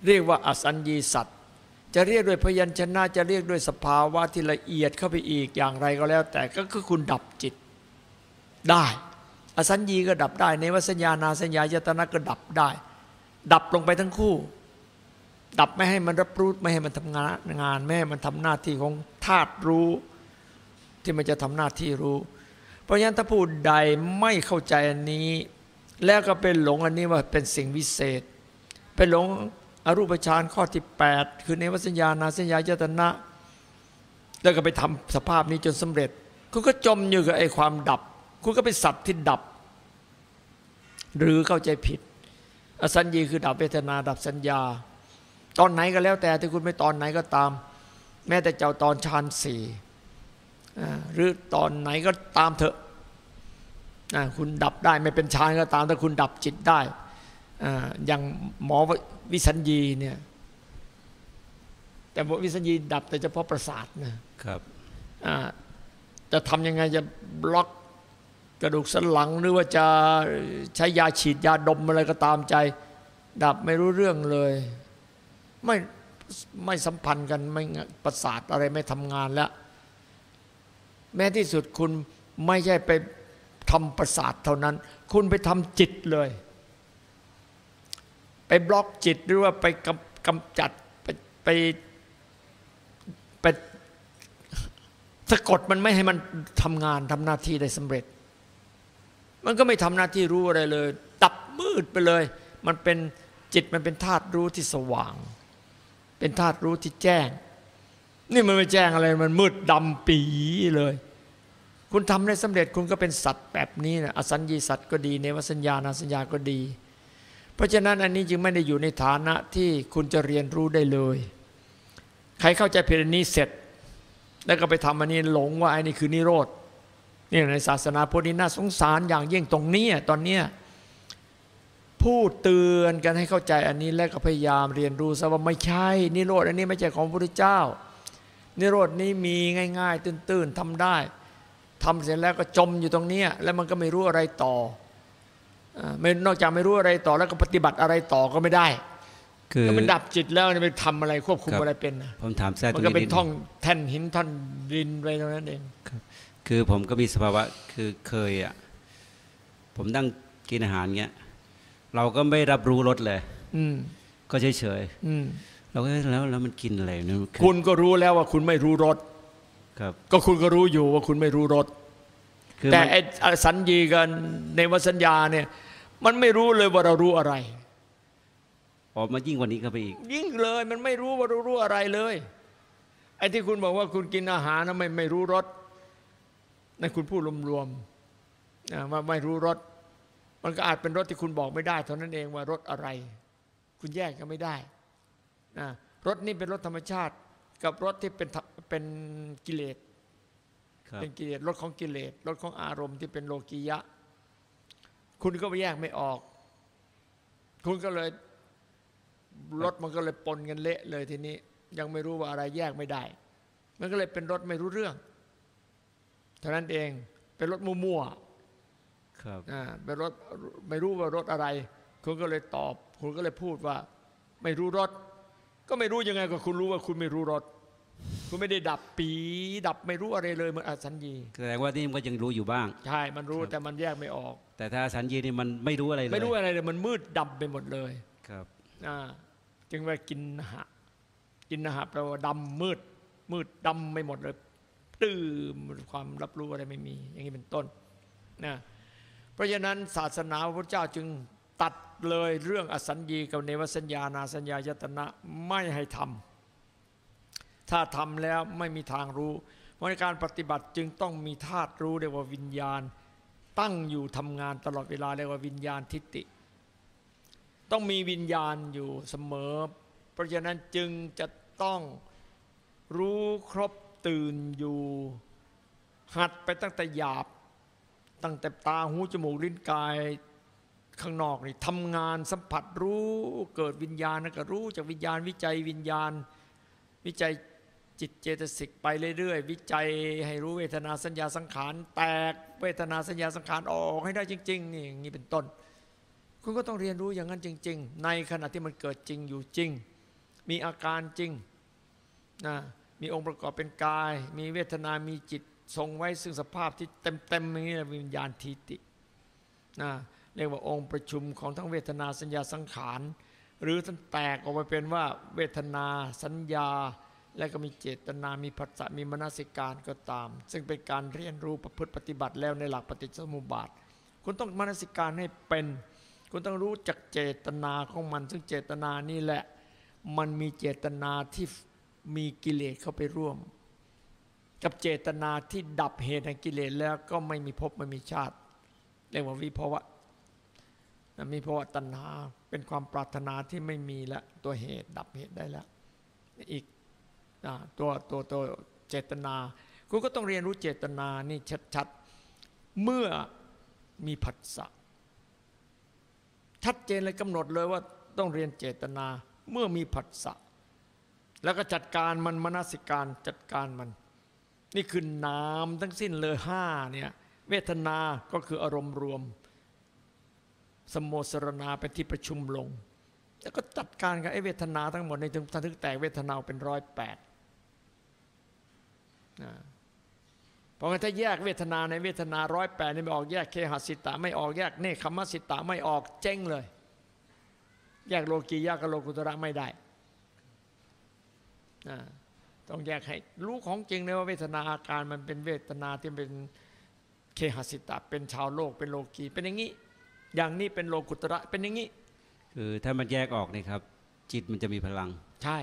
Speaker 1: เรียกว่าอสัญญีสัตว์จะเรียกด้วยพยัญชนะจะเรียกด้วยสภาวะที่ละเอียดเข้าไปอีกอย่างไรก็แล้ว แต่ก็คือคุณดับจิตได้ อสัญญีก็ดับได้ในวสัญญานาสัญญายตนะก็ดับได้ ดับลงไปทั้งคู่ ดับไม่ให้มันรับรู้ไม่ให้มันทำงานงานไม่ให้มันทำหน้าที่ของธาตุรู้ ที่มันจะทำหน้าที่รู้ เพราะฉะนั้นถ้าผู้ใดไม่เข้าใจอันนี้ แล้วก็เป็นหลงอันนี้ว่าเป็นสิ่งวิเศษ เป็นหลงอรูปฌานข้อที่ 8 คือในวสัญญานาสัญญายตนะ แล้วก็ไปทำสภาพนี้จนสำเร็จก็จมอยู่กับไอ้ความดับ คุณก็เป็นสัตว์ที่ดับ หรือเข้าใจผิด อสัญญีคือดับเวทนาดับสัญญา ตอนไหนก็แล้วแต่ที่คุณไม่ตอนไหนก็ตาม แม้แต่เจ้าตอนฌานสี่อ่าหรือตอนไหนก็ตามเถอะอ่าคุณดับได้ไม่เป็นฌานก็ตาม ถ้าคุณดับจิตได้อ่าอย่างหมอวิสัญญีเนี่ยแต่หมอวิสัญญีดับแต่เฉพาะประสาทนะครับอ่าจะทำยังไงจะบล็อก กระดูกสันหลังหรือว่าจะใช้ยาฉีดยาดมอะไรก็ตามใจ ดับไม่รู้เรื่องเลย ไม่ไม่สัมพันธ์กันไม่ประสาทอะไรไม่ทำงานแล้ว แม้ที่สุดคุณไม่ใช่ไปทำประสาทเท่านั้น คุณไปทำจิตเลย ไปบล็อกจิตหรือว่าไปกำกำจัดไปไปไปสะกดมันไม่ให้มันทำงานทำหน้าที่ได้สำเร็จ มันก็ไม่ทำหน้าที่รู้อะไรเลยตับมืดไปเลย มันเป็นจิตมันเป็นธาตุรู้ที่สว่าง เป็นธาตุรู้ที่แจ้ง นี่มันไม่แจ้งอะไรมันมืดดำปีเลย คุณทำได้สำเร็จคุณก็เป็นสัตว์แบบนี้นะอสัญญีสัตว์ก็ดี เนวสัญญานาสัญญาก็ดี เพราะฉะนั้นอันนี้จึงไม่ได้อยู่ในฐานะที่คุณจะเรียนรู้ได้เลย ใครเข้าใจเพลนี้เสร็จ แล้วก็ไปทำอันนี้หลงว่าไอ้นี่คือนิโรธ นี่ในศาสนาพุทธนี่น่าสงสารอย่างยิ่งตรงเนี้ยตอนเนี้ยพูดเตือนกันให้เข้าใจอันนี้แล้วก็พยายามเรียนรู้ซะว่าไม่ใช่ นิโรธอันนี้ไม่ใช่ของพระพุทธเจ้า นิโรธนี้มีง่าย ๆ ตื้นๆทำได้ทำเสร็จแล้วก็จมอยู่ตรงเนี้ยแล้วมันก็ไม่รู้อะไรต่ออ่าไม่นอกจากไม่รู้อะไรต่อแล้วก็ปฏิบัติอะไรต่อก็ไม่ได้
Speaker 2: คือ
Speaker 1: แล้วมันดับจิตแล้วเนี่ยไปทำอะไรควบคุม
Speaker 2: ครับ
Speaker 1: อะไรเป็นนะ
Speaker 2: ผมถามแทรกต
Speaker 1: มั
Speaker 2: ร
Speaker 1: น
Speaker 2: ง
Speaker 1: ก็
Speaker 2: นี้
Speaker 1: เป็
Speaker 2: นิ
Speaker 1: น
Speaker 2: ด
Speaker 1: ท่องแท่นหินท่อนดินไปเท่านั้นเอง
Speaker 2: คื อผมก็มีสภาวะคือเคยอะผมนั่งกินอาหารเงี้ย เราก็ไม่รับรู้รสเลย
Speaker 1: อืม
Speaker 2: ก็เฉยเฉย
Speaker 1: อืม
Speaker 2: ๆเราก็เอ๊ะแล้วแล้วมันกินอะไรเนี่ยมันอ
Speaker 1: คุณก็รู้แล้วว่าคุณไม่รู้รส
Speaker 2: ครับ
Speaker 1: ก็คุณก็รู้อยู่ว่าคุณไม่รู้รส
Speaker 2: คือ
Speaker 1: แต่
Speaker 2: มัน
Speaker 1: ไอ้อสัญญีกันในวสัญญาเนี่ย มันไม่รู้เลยว่าเรารู้อะไร
Speaker 2: ออกมายิ่งกว่านี้ก็ไปอีก
Speaker 1: ยิ่งเลยมันไม่รู้ว่าเรารู้อะไรเลยไอ้ที่คุณบอกว่าคุณกินอาหารนะไม่ไม่รู้รส นั่นคุณพูดรวมๆนะว่าไม่รู้รสมันก็อาจเป็นรสที่คุณบอกไม่ได้เท่านั้นเองว่ารสอะไร คุณแยกกันไม่ได้นะรสนี่เป็นรสธรรมชาติ กับรสที่เป็นธรรมเป็นกิเลส
Speaker 2: ครับ
Speaker 1: เป็นกิเลสรสของกิเลสรสของอารมณ์ที่เป็นโลกียะ คุณก็ไปแยกไม่ออก คุณก็เลยรสมันก็เลยปนกันเละเลยทีนี้ ยังไม่รู้ว่าอะไรแยกไม่ได้ มันก็เลยเป็นรสไม่รู้เรื่องเท่านั้นเองเป็นรสมั่ว
Speaker 2: ครับ
Speaker 1: ๆอ่าเป็นรสไม่รู้ว่ารสอะไร คุณก็เลยตอบ คุณก็เลยพูดว่า ไม่รู้รสก็ไม่รู้ยังไงก็คุณรู้ว่าคุณไม่รู้รสคุณไม่ได้ดับปี ดับไม่รู้อะไรเลยเหมือนอสัญญี
Speaker 2: แสดงว่านี่มันก็ยังรู้อยู่บ้าง
Speaker 1: ใช่ มันรู้แต่มันแยกไม่ออก
Speaker 2: แต่ถ้าสัญญีนี่มันไม่รู้อะไรเลย
Speaker 1: ไม่รู้อะไรเลยมันมืดดำไปหมดเลย
Speaker 2: ครับ
Speaker 1: อ่าจึงว่ากินหะกินหะแปลว่าดำมืดมืดดำไม่หมดเลย ตื้มความรับรู้อะไรไม่มี อย่างนี้เป็นต้นนะเพราะฉะนั้นศาสนาพระพุทธเจ้าจึงตัดเลยเรื่องอสัญญีกับเนวสัญญานาสัญญายตนะไม่ให้ทำถ้าทำแล้วไม่มีทางรู้เพราะในการปฏิบัติจึงต้องมีธาตุรู้เรียกว่าวิญญาณ ตั้งอยู่ทำงานตลอดเวลาเรียกว่าวิญญาณทิฏฐิต้องมีวิญญาณอยู่เสมอ เพราะฉะนั้นจึงจะต้องรู้ครบ ตื่นอยู่ หัดไปตั้งแต่หยาบ ตั้งแต่ตาหูจมูกลิ้นกายข้างนอกนี่ทำงานสัมผัสรู้เกิดวิญญาณนะก็รู้จากวิญญาณวิจัยวิญญาณ วิจัยจิตเจตสิกไปเรื่อยๆ วิจัยให้รู้เวทนาสัญญาสังขาร แตกเวทนาสัญญาสังขารออกให้ได้จริงๆนี่อย่างนี้เป็นต้น คุณก็ต้องเรียนรู้อย่างนั้นจริง ๆ ในขณะที่มันเกิดจริงอยู่จริง มีอาการจริงนะ มีองค์ประกอบเป็นกาย มีเวทนา มีจิตทรงไว้ซึ่งสภาพที่เต็มๆอย่างนี้วิญญาณทีตินะเรียกว่าองค์ประชุมของทั้งเวทนาสัญญาสังขาร หรือท่านแตกออกไปเป็นว่าเวทนาสัญญา และก็มีเจตนา มีผัสสะมีมนสิการก็ตาม ซึ่งเป็นการเรียนรู้ประพฤติปฏิบัติแล้วในหลักปฏิจจสมุปบาท คุณต้องมนสิการให้เป็น คุณต้องรู้จักเจตนาของมัน ซึ่งเจตนานี่แหละ มันมีเจตนาที่ มีกิเลสเข้าไปร่วม กับเจตนาที่ดับเหตุแห่งกิเลสแล้วก็ไม่มีภพไม่มีชาติ เรียกว่าวิภวะมีภาวะตัณหาเป็นความปรารถนาที่ไม่มีละตัวเหตุดับเหตุได้แล้ว อีกอ่าตัวตัวตัวเจตนาคุณก็ต้องเรียนรู้เจตนานี่ชัดๆเมื่อมีผัสสะชัดเจนเลยกำหนดเลยว่าต้องเรียนเจตนาเมื่อมีผัสสะ แล้วก็จัดการมันมนสิการจัดการมัน นี่คือนามทั้งสิ้นเลยห้าเนี่ยเวทนาก็คืออารมณ์รวม สมโมสรณาเป็นที่ประชุมลง แล้วก็จัดการกับไอ้เวทนาทั้งหมดในถึงถึงแตกเวทนาเป็นร้อยแปดนะเพราะงั้นถ้าแยกเวทนาในเวทนาร้อยแปดนี่ไม่ออกแยกเคหสิตาไม่ออกแยกเนคขมสิตาไม่ออกเจ๊งเลย แยกโลกียะกับโลกุตระไม่ได้ ต้องแยกให้รู้ของจริงเลยว่าเวทนาอาการมันเป็นเวทนาที่เป็นเคหสิตาเป็นชาวโลกเป็นโลกีเป็นอย่างนี้ อย่างนี้เป็นโลกุตระเป็นอย่างนี้
Speaker 2: คือถ้ามันแยกออกเนี่ยครับ จิตมันจะมีพลัง
Speaker 1: ใช่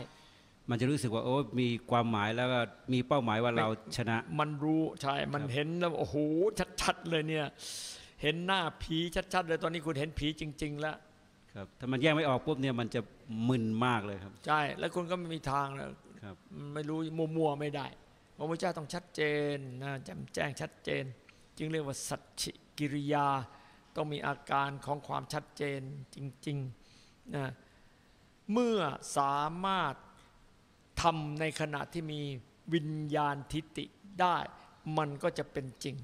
Speaker 2: มันจะรู้สึกว่าโอ้มีความหมายแล้วก็มีเป้าหมายว่าเราชนะ
Speaker 1: มันรู้ใช่มัน
Speaker 2: ครับ
Speaker 1: เห็นแล้วโอ้โหชัดๆเลยเนี่ยเห็นหน้าผีชัดๆเลยตอนนี้คุณเห็นผีจริง ๆ แล้ว
Speaker 2: ครับถ้ามันแยกไม่ออกปุ๊บเนี่ยมันจะมึนมากเลยครับ
Speaker 1: ใช่ แล้วคุณก็ไม่มีทางแล้ว
Speaker 2: ครับ
Speaker 1: ไม่รู้มัวๆไม่ได้พระพุทธเจ้าต้องชัดเจนนะแจ่มแจ้งชัดเจน จึงเรียกว่าสัจฉิกิริยา ต้องมีอาการของความชัดเจนจริงๆนะเมื่อสามารถทำในขณะที่มีวิญญาณทิฏฐิได้ มันก็จะเป็นจริง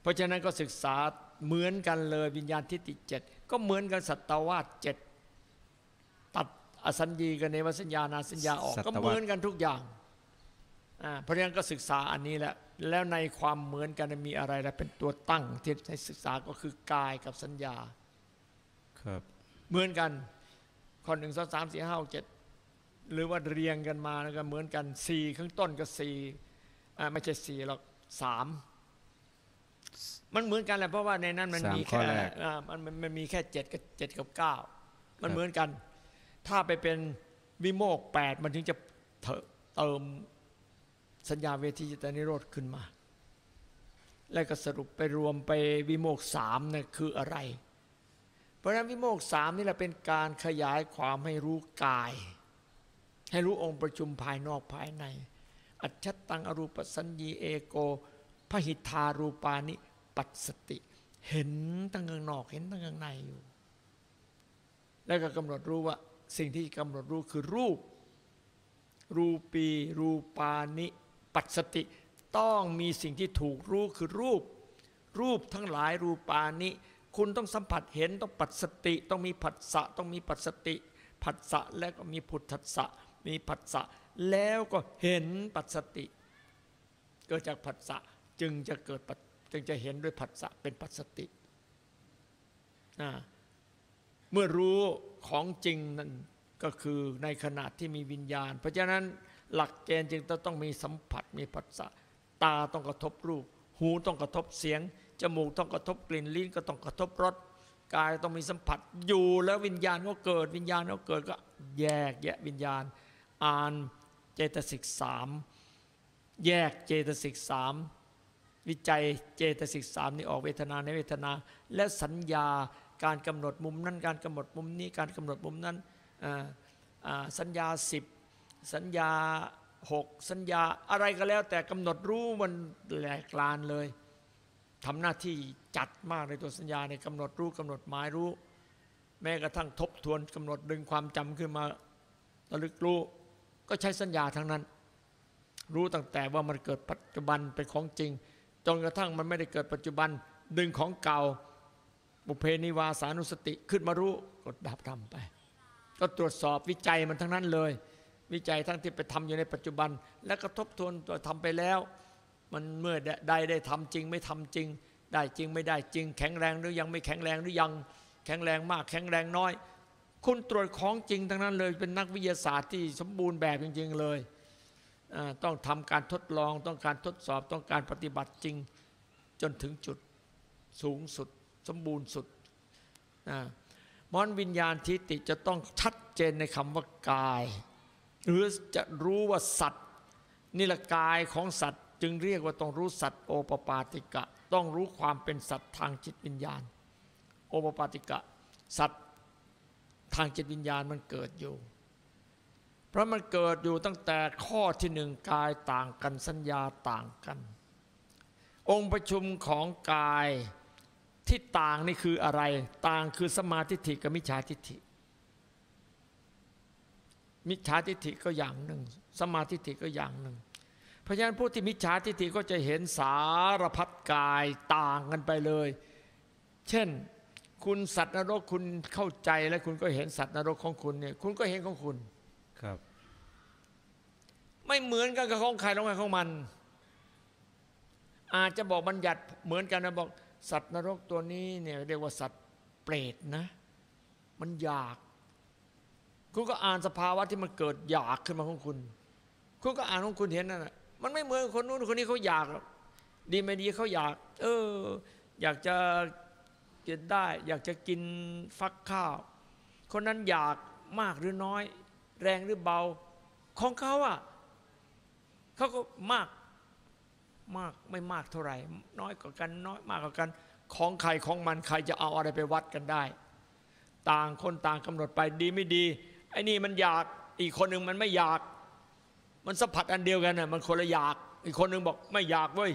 Speaker 1: เพราะฉะนั้นก็ศึกษาเหมือนกันเลยวิญญาณทิฏฐิเจ็ดก็เหมือนกันสัตวาสเจ็ด อสัญญีกับเนวสัญญานาสัญญาออก
Speaker 2: สัตวาส
Speaker 1: ก็เหมือนกันทุกอย่างอ่าเพราะฉะนั้นก็ศึกษาอันนี้แหละแล้วในความเหมือนกันมีอะไรแล้วเป็นตัวตั้งที่ให้ศึกษาก็คือกายกับสัญญา
Speaker 2: ครับ
Speaker 1: เหมือนกัน ข้อหนึ่งสองสามสี่ห้าหกเจ็ดหรือว่าเรียงกันมาแล้วก็เหมือนกันสี่ข้างต้นก็สี่อ่าไม่ใช่สี่หรอกสามมันเหมือนกันแหละเพราะว่าในนั้นมัน
Speaker 2: สาม
Speaker 1: มี
Speaker 2: ข้อ
Speaker 1: แค่
Speaker 2: แรก
Speaker 1: อ่ามันมันมันมีแค่เจ็ดกับเจ็ดกับเก้ามัน
Speaker 2: ครับ
Speaker 1: เหมือนกัน ถ้าไปเป็นวิโมกแปดมันถึงจะเติมสัญญาเวทีจิตนิโรธขึ้นมา แล้วก็สรุปไปรวมไปวิโมกสามนี่ยคืออะไร เพราะฉะนั้นวิโมกสามนี่แหละเป็นการขยายความให้รู้กาย ให้รู้องค์ประชุมภายนอกภายใน อัจฉตังอรูปสัญญีเอโกพหิทารูปานิปัสสติ เห็นตั้งข้างนอกเห็นตั้งข้างในอยู่ แล้วก็กำหนดรู้ว่า สิ่งที่กำหนดรู้คือรูป รูปี รูปานิปัสสติ ต้องมีสิ่งที่ถูกรู้คือรูป รูปทั้งหลายรูปานิ คุณต้องสัมผัสเห็นต้องปัสสติ ต้องมีผัสสะต้องมีปัสสติ ผัสสะแล้วก็มีพุทธัสสะมีผัสสะแล้วก็เห็นปัสสติ เกิดจากผัสสะจึงจะเกิดจึงจะเห็นด้วยผัสสะเป็นปัสสติอ่า เมื่อรู้ของจริงนั่นก็คือในขณะที่มีวิญญาณ เพราะฉะนั้นหลักเกณฑ์จึงต้องมีสัมผัสมีผัสสะตาต้องกระทบรูป หูต้องกระทบเสียง จมูกต้องกระทบกลิ่นลิ้นก็ต้องกระทบรสกายต้องมีสัมผัสอยู่แล้ววิญญาณก็เกิดวิญญาณก็เกิดก็แยกแยะวิญญาณ อ่านเจตสิกสามแยกเจตสิกสามวิจัยเจตสิกสามนี่ออกเวทนาในเวทนา และสัญญา การกำหนดมุมนั้นการกำหนดมุมนี้การกำหนดมุมนั้นสัญญาสิบสัญญาหกสัญญาอะไรก็แล้ว แต่กำหนดรู้มันแหลกลานเลยทำหน้าที่จัดมากในตัวสัญญาในยกำหนดรู้กำหนดหมายรู้ แม้กระทั่งทบทวนกำหนดดึงความจำขึ้นมาระลึกรู้ก็ใช้สัญญาทั้งนั้น รู้ตั้งแต่ว่ามันเกิดปัจจุบันเป็นของจริงจนกระทั่งมันไม่ได้เกิดปัจจุบันดึงของเก่า บุเพนิวาสานุสติขึ้นมารู้ก็ดับทำไป ก็ตรวจสอบวิจัยมันทั้งนั้นเลย วิจัยทั้งที่ไปทำอยู่ในปัจจุบัน แล้วก็ทบทวนตัวทำไปแล้ว มันเมื่อใดได้ทำจริง ไม่ทำจริง ได้จริงไม่ได้จริง แข็งแรงหรือยังไม่แข็งแรงหรือยัง แข็งแรงมากแข็งแรงน้อย คุณตรวจของจริงทั้งนั้นเลยเป็นนักวิทยาศาสตร์ที่สมบูรณ์แบบจริง ๆเลยต้องทำการทดลองต้องการทดสอบต้องการปฏิบัติจริงจนถึงจุดสูงสุด สมบูรณ์สุดอ่ามอนวิญญาณทิฏฐิจะต้องชัดเจนในคำว่ากาย หรือจะรู้ว่าสัตว์นี่แหละกายของสัตว์ จึงเรียกว่าต้องรู้สัตว์โอปปาติกะ ต้องรู้ความเป็นสัตว์ทางจิตวิญญาณ โอปปาติกะ สัตว์ทางจิตวิญญาณมันเกิดอยู่ เพราะมันเกิดอยู่ตั้งแต่ข้อที่หนึ่งกายต่างกันสัญญาต่างกัน องค์ประชุมของกาย ที่ต่างนี่คืออะไร ต่างคือสมาธิฐิกับมิจฉาทิฏฐิ มิจฉาทิฏฐิก็อย่างหนึ่ง สมาธิฐิก็อย่างหนึ่ง เพราะฉะนั้นผู้ที่มิจฉาทิฏฐิก็จะเห็นสารพัดกายต่างกันไปเลย เช่น คุณสัตว์นรกคุณเข้าใจและคุณก็เห็นสัตว์นรกของคุณเนี่ย คุณก็เห็นของคุณ
Speaker 2: ครับ
Speaker 1: ไม่เหมือนกันกับของใครของใครของมัน อาจจะบอกบัญญัติเหมือนกันนะบอก สัตว์นรกตัวนี้เนี่ยเรียกว่าสัตว์เปรตนะ มันอยาก คุณก็อ่านสภาวะที่มันเกิดอยากขึ้นมาของคุณ คุณก็อ่านของคุณเห็นนั่นแหะมันไม่เหมือนคนนู้นคนนี้เขาอยากดีไม่ดีเขาอยาก เออ อยากจะกินได้ อยากจะกินฟักข้าว คนนั้นอยากมากหรือน้อย แรงหรือเบา ของเขาอะเขาก็มาก มากไม่มากเท่าไหร่ น้อยกว่ากันน้อยมากกว่ากัน ของใครของมันใครจะเอาอะไรไปวัดกันได้ ต่างคนต่างกำหนดไปดีไม่ดีไอ้นี่มันอยากอีกคนหนึ่งมันไม่อยาก มันสัมผัสอันเดียวกันน่ะมันคนละอยาก อีกคนหนึ่งบอกไม่อยากเว้ย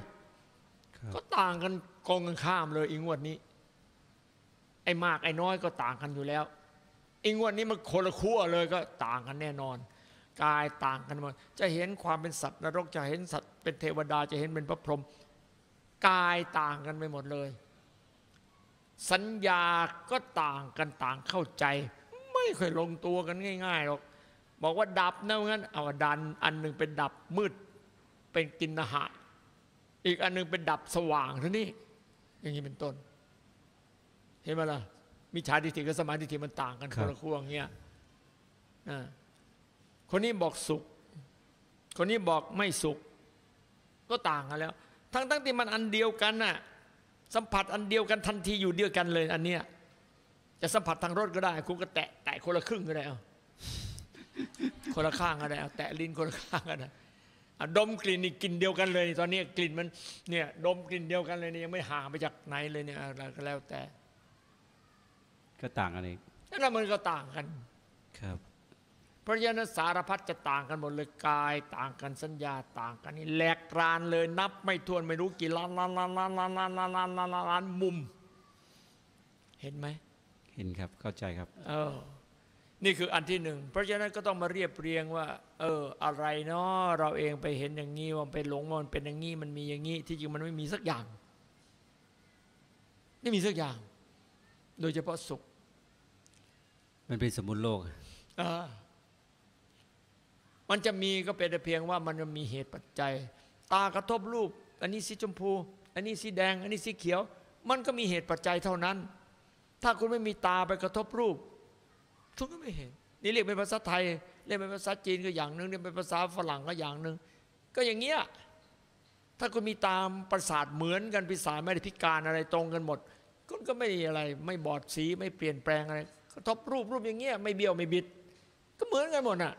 Speaker 2: ครับ
Speaker 1: ก็ต่างกันกองกันข้ามเลยอีงวดนี้ ไอ้มากไอ้น้อยก็ต่างกันอยู่แล้วอีงวดนี้มันคนละขั้วเลยก็ต่างกันแน่นอนกายต่างกันหมดจะเห็นความเป็นสัตว์นรกจะเห็นสัตว์ เป็นเทวดาจะเห็นเป็นพระพรหมกายต่างกันไปหมดเลย สัญญาก็ต่างกันต่างเข้าใจ ไม่เคยลงตัวกันง่ายๆหรอกบอกว่าดับนะงั้นเอาดันอันหนึ่งเป็นดับมืดเป็นกินนหะอีกอันหนึงเป็นดับสว่างเท่านี้ อย่างนี้เป็นต้น เห็นไหมล่ะมิจฉาทิฏฐิกับสมาธิฏฐิมันต่างกัน
Speaker 2: ค
Speaker 1: ครับนละขั้วอย่างเงี้ยอ่าคนนี้บอกสุข คนนี้บอกไม่สุข ก็ต่างกันแล้ว ทั้งทั้งที่มันอันเดียวกันน่ะสัมผัสอันเดียวกันทันทีอยู่เดียวกันเลยอันเนี้ยจะสัมผัสทางรสก็ได้ คุณก็แตะแตะคนละครึ่งก็ได้เอาคนละข้างก็ได้เอาแตะลิ้นคนละข้างก็ได้อะดมกลิ่นนี่กลิ่นเดียวกันเลย ตอนนี้กลิ่นมันเนี่ยดมกลิ่นเดียวกันเลยเนี่ยยังไม่ห่างไปจากไหนเลยเนี่ยอะไรก็แล้วแต่
Speaker 2: ก็ต่างกันเอง
Speaker 1: แล้วมันก็ต่างกัน
Speaker 2: ครับ
Speaker 1: เพราะฉะนั้นสารพัดจะต่างกันหมดเลยกาย ต่างกันสัญญาต่างกันนี่แหลกรานเลยนับไม่ถ้วนไม่รู้กี่ล้านล้านล้านล้านล้านล้านล้านล้านล้านล้านล้านมุม เห็นไหม
Speaker 2: เห็นครับเข้าใจครับ
Speaker 1: เออนี่คืออันที่หนึ่งเพราะฉะนั้นก็ต้องมาเรียบเรียงว่า เออ อะไรเนาะเราเองไปเห็นอย่างนี้ว่าไปหลงว่ามันเป็นอย่างนี้มันมีอย่างนี้ที่จริงมันไม่มีสักอย่างไม่มีสักอย่าง โดยเฉพาะสุข
Speaker 2: มันเป็นสมมุติโลก
Speaker 1: เออ มันจะมีก็เป็นแต่เพียงว่ามันมีเหตุปัจจัย ตากระทบรูป อันนี้สีชมพู อันนี้สีแดง อันนี้สีเขียว มันก็มีเหตุปัจจัยเท่านั้น ถ้าคุณไม่มีตาไปกระทบรูปคุณก็ไม่เห็น นี่เรียกเป็นภาษาไทย เรียกเป็นภาษาจีนก็อย่างหนึ่งเรียกเป็นภาษาฝรั่งก็อย่างหนึ่งก็อย่างเงี้ยถ้าคุณมีตามประสาทเหมือนกันประสาทไม่ได้พิการอะไรตรงกันหมดคุณก็ไม่อะไร ไม่บอดสีไม่เปลี่ยนแปลงอะไรกระทบรูปรูปอย่างเงี้ยไม่เบี้ยวไม่บิด ก็เหมือนกันหมดน่ะ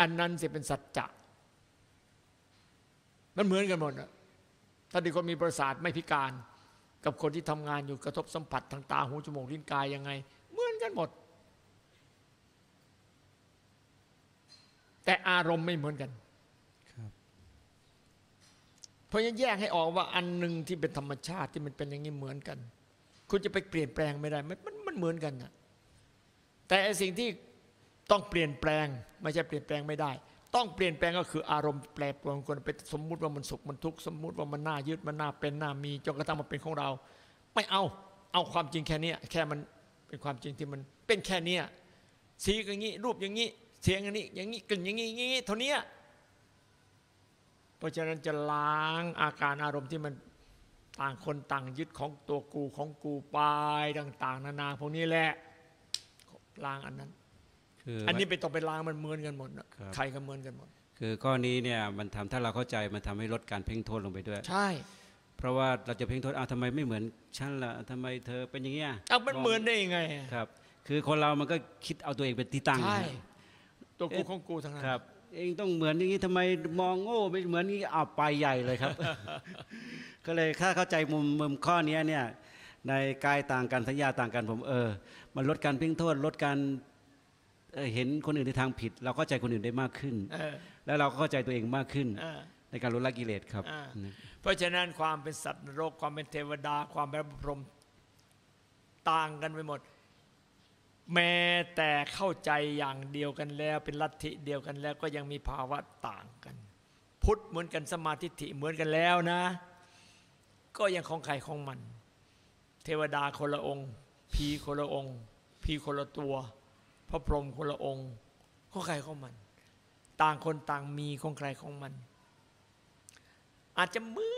Speaker 1: อันนั้นสิเป็นสัจจะมันเหมือนกันหมดน่ะถ้าที่คนมีประสาทไม่พิการ กับคนที่ทำงานอยู่กระทบสัมผัสทางตาหูจมูกลิ้นกายยังไง เหมือนกันหมด แต่อารมณ์ไม่เหมือนกัน
Speaker 2: ครับ
Speaker 1: เพราะฉะนั้นแยกให้ออกว่าอันหนึ่งที่เป็นธรรมชาติที่มันเป็นอย่างนี้เหมือนกัน คุณจะไปเปลี่ยนแปลงไม่ได้ มันมันมันเหมือนกันนะแต่ไอ้สิ่งที่ ต้องเปลี่ยนแปลง ไม่ใช่เปลี่ยนแปลงไม่ได้ ต้องเปลี่ยนแปลงก็คืออารมณ์แปรปรวนคนเป็นสมมุติว่ามันสุขมันทุกข์สมมุติว่ามันน่ายึดมันน่าเป็นน่ามีจนกระทั่งมาเป็นของเรา ไม่เอาเอาความจริงแค่นี้แค่มันเป็นความจริงที่มันเป็นแค่นี้สีอย่างนี้รูปอย่างนี้ เสียงอย่างนี้ อย่างนี้กลิ่นอย่างนี้อย่างนี้เท่านี้เพราะฉะนั้นจะล้างอาการอารมณ์ที่มันต่างคนต่างยึดของตัวกูของกูไปต่าง ๆ นานาพวกนี้แหละล้างอันนั้น
Speaker 2: คือ
Speaker 1: อันนี้ไปต้องไปล้างมันเหมือนกันหมดน่ะ
Speaker 2: ครับ
Speaker 1: ใครก็เหมือนกันหมด
Speaker 2: คือข้อนี้เนี่ยมันทำถ้าเราเข้าใจมันทำให้ลดการเพ่งโทษลงไปด้วย
Speaker 1: ใช่
Speaker 2: เเพราะว่าเราจะเพ่งโทษอ้าวทำไมไม่เหมือนฉันล่ะทำไมเธอเป็นอย่างเงี้ย
Speaker 1: เอามันเหมือนได้ยังไง
Speaker 2: ครับ คือคนเรามันก็คิดเอาตัวเองเป็นที่ตั้ง
Speaker 1: ใช่
Speaker 2: นะ
Speaker 1: ตัวกูของกูทั้งนั้น
Speaker 2: ครับเองต้องเหมือนอย่างนี้ทำไมมองโง่ไม่เหมือนนี้อ้าวไปใหญ่เลยครับ ก็เลยถ้าเข้าใจมุมมุมข้อเนี้ยเนี่ยในกายต่างกันสัญญาต่างกันผมเออ มันลดการเพ่งโทษลดการ เอ่อเห็นคนอื่นในทางผิด เราเข้าใจคนอื่นได้มากขึ้น
Speaker 1: เออ
Speaker 2: แล้วเราก็เข้าใจตัวเองมากขึ้น
Speaker 1: เออ
Speaker 2: ในการลดละกิเลสครับ
Speaker 1: อ่า
Speaker 2: นะ
Speaker 1: เพราะฉะนั้นความเป็นสัตว์นรกความเป็นเทวดา ความเป็นพรหมต่างกันไปหมด แม้แต่เข้าใจอย่างเดียวกันแล้ว เป็นลัทธิเดียวกันแล้วก็ยังมีภาวะต่างกัน พุทธเหมือนกันสมาธิฐิเหมือนกันแล้วนะ ก็ยังของใครของมัน เทวดาคนละองค์ พีคนละองค์ พีคนละตัวพ ระพรหมคนละองค์ของใครของมัน ต่างคนต่างมีของใครของมัน อาจจะเหมื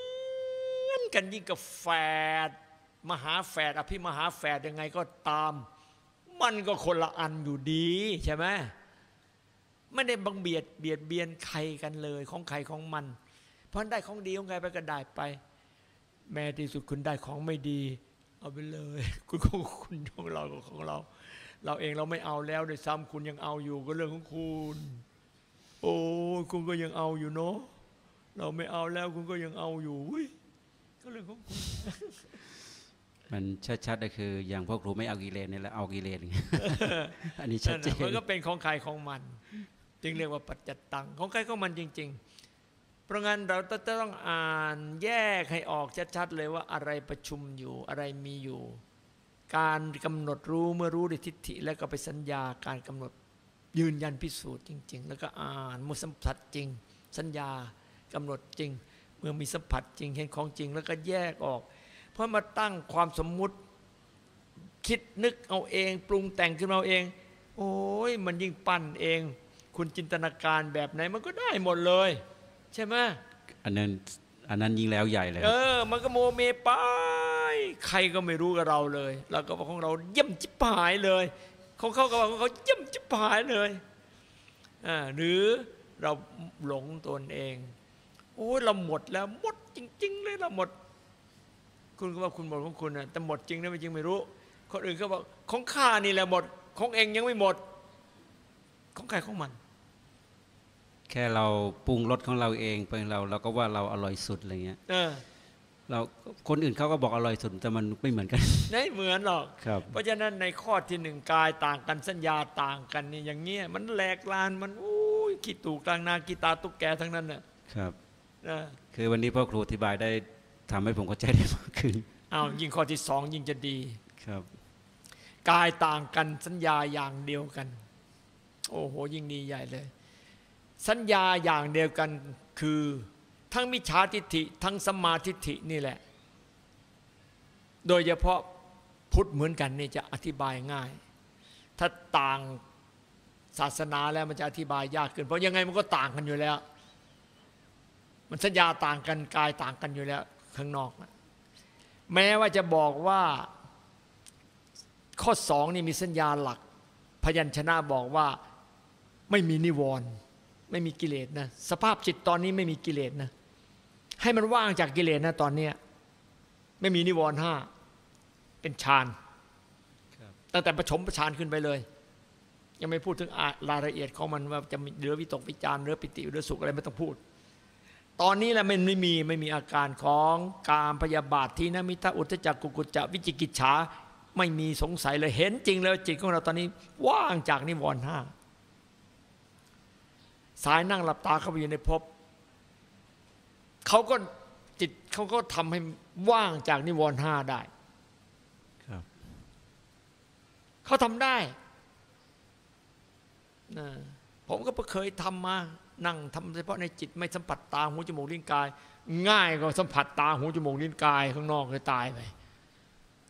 Speaker 1: อนกันยิ่งกับแฝดมหาแฝดอภิมหาแฝดยังไงก็ตาม มันก็คนละอันอยู่ดีใช่ไหมไม่ได้บังเบียดเบียดเบียนใครกันเลยของใครของมัน เพราะได้ของดีของใครไปก็ได้ไป แม้ที่สุดคุณได้ของไม่ดี เอาไปเลย คุณของคุณของเราของเรา เราเองเราไม่เอาแล้วด้วยซ้ำคุณยังเอาอยู่ก็เรื่องของคุณ โอ้ยคุณก็ยังเอาอยู่เนาะเราไม่เอาแล้วคุณก็ยังเอาอยู่อุ๊ยก็เรื่องของคุณ
Speaker 2: มันชัดๆก็คือ อย่างพวกครูไม่เอากิเลสนี่แหละเอากิเลสอันนี้ชัด
Speaker 1: นั่น
Speaker 2: เจ
Speaker 1: น่ะมัน
Speaker 2: น
Speaker 1: ก็เป็นของใครของมัน จึงเรียกว่าปัจจตังของใครของมันจริง ๆ เพราะงั้นเราจะต้องอ่านแยกให้ออกชัดๆเลยว่าอะไรประชุมอยู่อะไรมีอยู่ การกำหนดรู้เมื่อรู้ด้วยทิฏฐิ แล้วก็ไปสัญญาการกำหนดยืนยันพิสูจน์จริง ๆ แล้วก็อ่านเมื่อสัมผัสจริง สัญญากำหนดจริง เมื่อมีสัมผัสจริงเห็นของจริง แล้วก็แยกออก เพราะมาตั้งความสมมุติคิดนึกเอาเอง ปรุงแต่งขึ้นมาเอาเองโอ้ยมันยิ่งปั้นเอง คุณจินตนาการแบบไหนมันก็ได้หมดเลย ใช่ไหม
Speaker 2: อันนั้นอันนั้นยิ่งแล้วใหญ่เลยค
Speaker 1: เอ
Speaker 2: รับ
Speaker 1: อมันก็โมเมไป ใครก็ไม่รู้กับเราเลยเราก็บอกของเราเยี่ยมจิบหายเลยของเขาก็บอกของเขาเยี่ยมจิบหายเลยอ่าหรือเราหลงตนเอง โอ้ยเราหมดแล้วหมดจริง ๆ เลยเราหมด คุณก็ว่าคุณหมดของคุณนะแต่หมดจริงหรือไม่จริงไม่รู้ คนอื่นก็บอกของข้านี่แหละหมด ของเองยังไม่หมด ของใครของมัน
Speaker 2: แค่เราปรุงรสของเราเองเป็นเราเราก็ว่าเราอร่อยสุดอะไรเงี้ย
Speaker 1: เออ
Speaker 2: เราคนอื่นเขาก็บอกอร่อยสุดแต่มันไม่เหมือนกัน
Speaker 1: ไม่เหมือนหรอก
Speaker 2: ครับ
Speaker 1: เพราะฉะนั้นในข้อที่หนึ่งกายต่างกันสัญญาต่างกันนี่อย่างเงี้ยมันแหลกลานมันอุ้ยกีตูกลางนากีตาตุ๊กแกทั้งนั้นน่ะ
Speaker 2: ครับ
Speaker 1: นะ
Speaker 2: คือวันนี้พ่อครูอธิบายได้ทำให้ผมเข้าใจได้มากขึ้น
Speaker 1: อ้าวยิ่งข้อที่สองยิ่งจะดี
Speaker 2: ครับ
Speaker 1: กายต่างกันสัญญาอย่างเดียวกัน โอ้โหยิ่งดีใหญ่เลย สัญญาอย่างเดียวกันคือ ทั้งมิจฉาทิฏฐิทั้งสมาทิฏฐินี่แหละ โดยเฉพาะพุทธเหมือนกันนี่จะอธิบายง่าย ถ้าต่างศาสนาแล้วมันจะอธิบายยากขึ้น เพราะยังไงมันก็ต่างกันอยู่แล้ว มันสัญญาต่างกันกายต่างกันอยู่แล้วข้างนอกนะแม้ว่าจะบอกว่าข้อสองนี่มีสัญญาหลัก พยัญชนะบอกว่าไม่มีนิวรณ์ไม่มีกิเลสนะสภาพจิตตอนนี้ไม่มีกิเลสนะ ให้มันว่างจากกิเลสนะตอนเนี้ยไม่มีนิวรณ์ห้าเป็นฌาน
Speaker 2: ครับ
Speaker 1: ตั้งแต่ประชมประชานขึ้นไปเลย ยังไม่พูดถึงอะรายละเอียดของมันว่าจะมีเหลือวิตกวิจารณ์เหลือปิติเหลือสุขอะไรไม่ต้องพูด ตอนนี้แหละมันไม่มีไม่มีอาการของการพยาบาททีนมิทะอุทธจักกุกุจจะวิจิกิจฉาไม่มีสงสัยเลยเห็นจริงแล้วจิตของเราตอนนี้ว่างจากนิวรณ์ห้าสายนั่งหลับตาเข้าไปอยู่ในภพ เขาก็จิตเขาก็ทำให้ว่างจากนิวรณ์ห้าได้
Speaker 2: ครับ
Speaker 1: เขาทำได้นะผมก็เคยทำมานั่งทำเฉพาะในจิตไม่สัมผัสตาหูจมูกลิ้นกาย ง่ายกว่าสัมผัสตาหูจมูกลิ้นกายข้างนอกเลยตายไป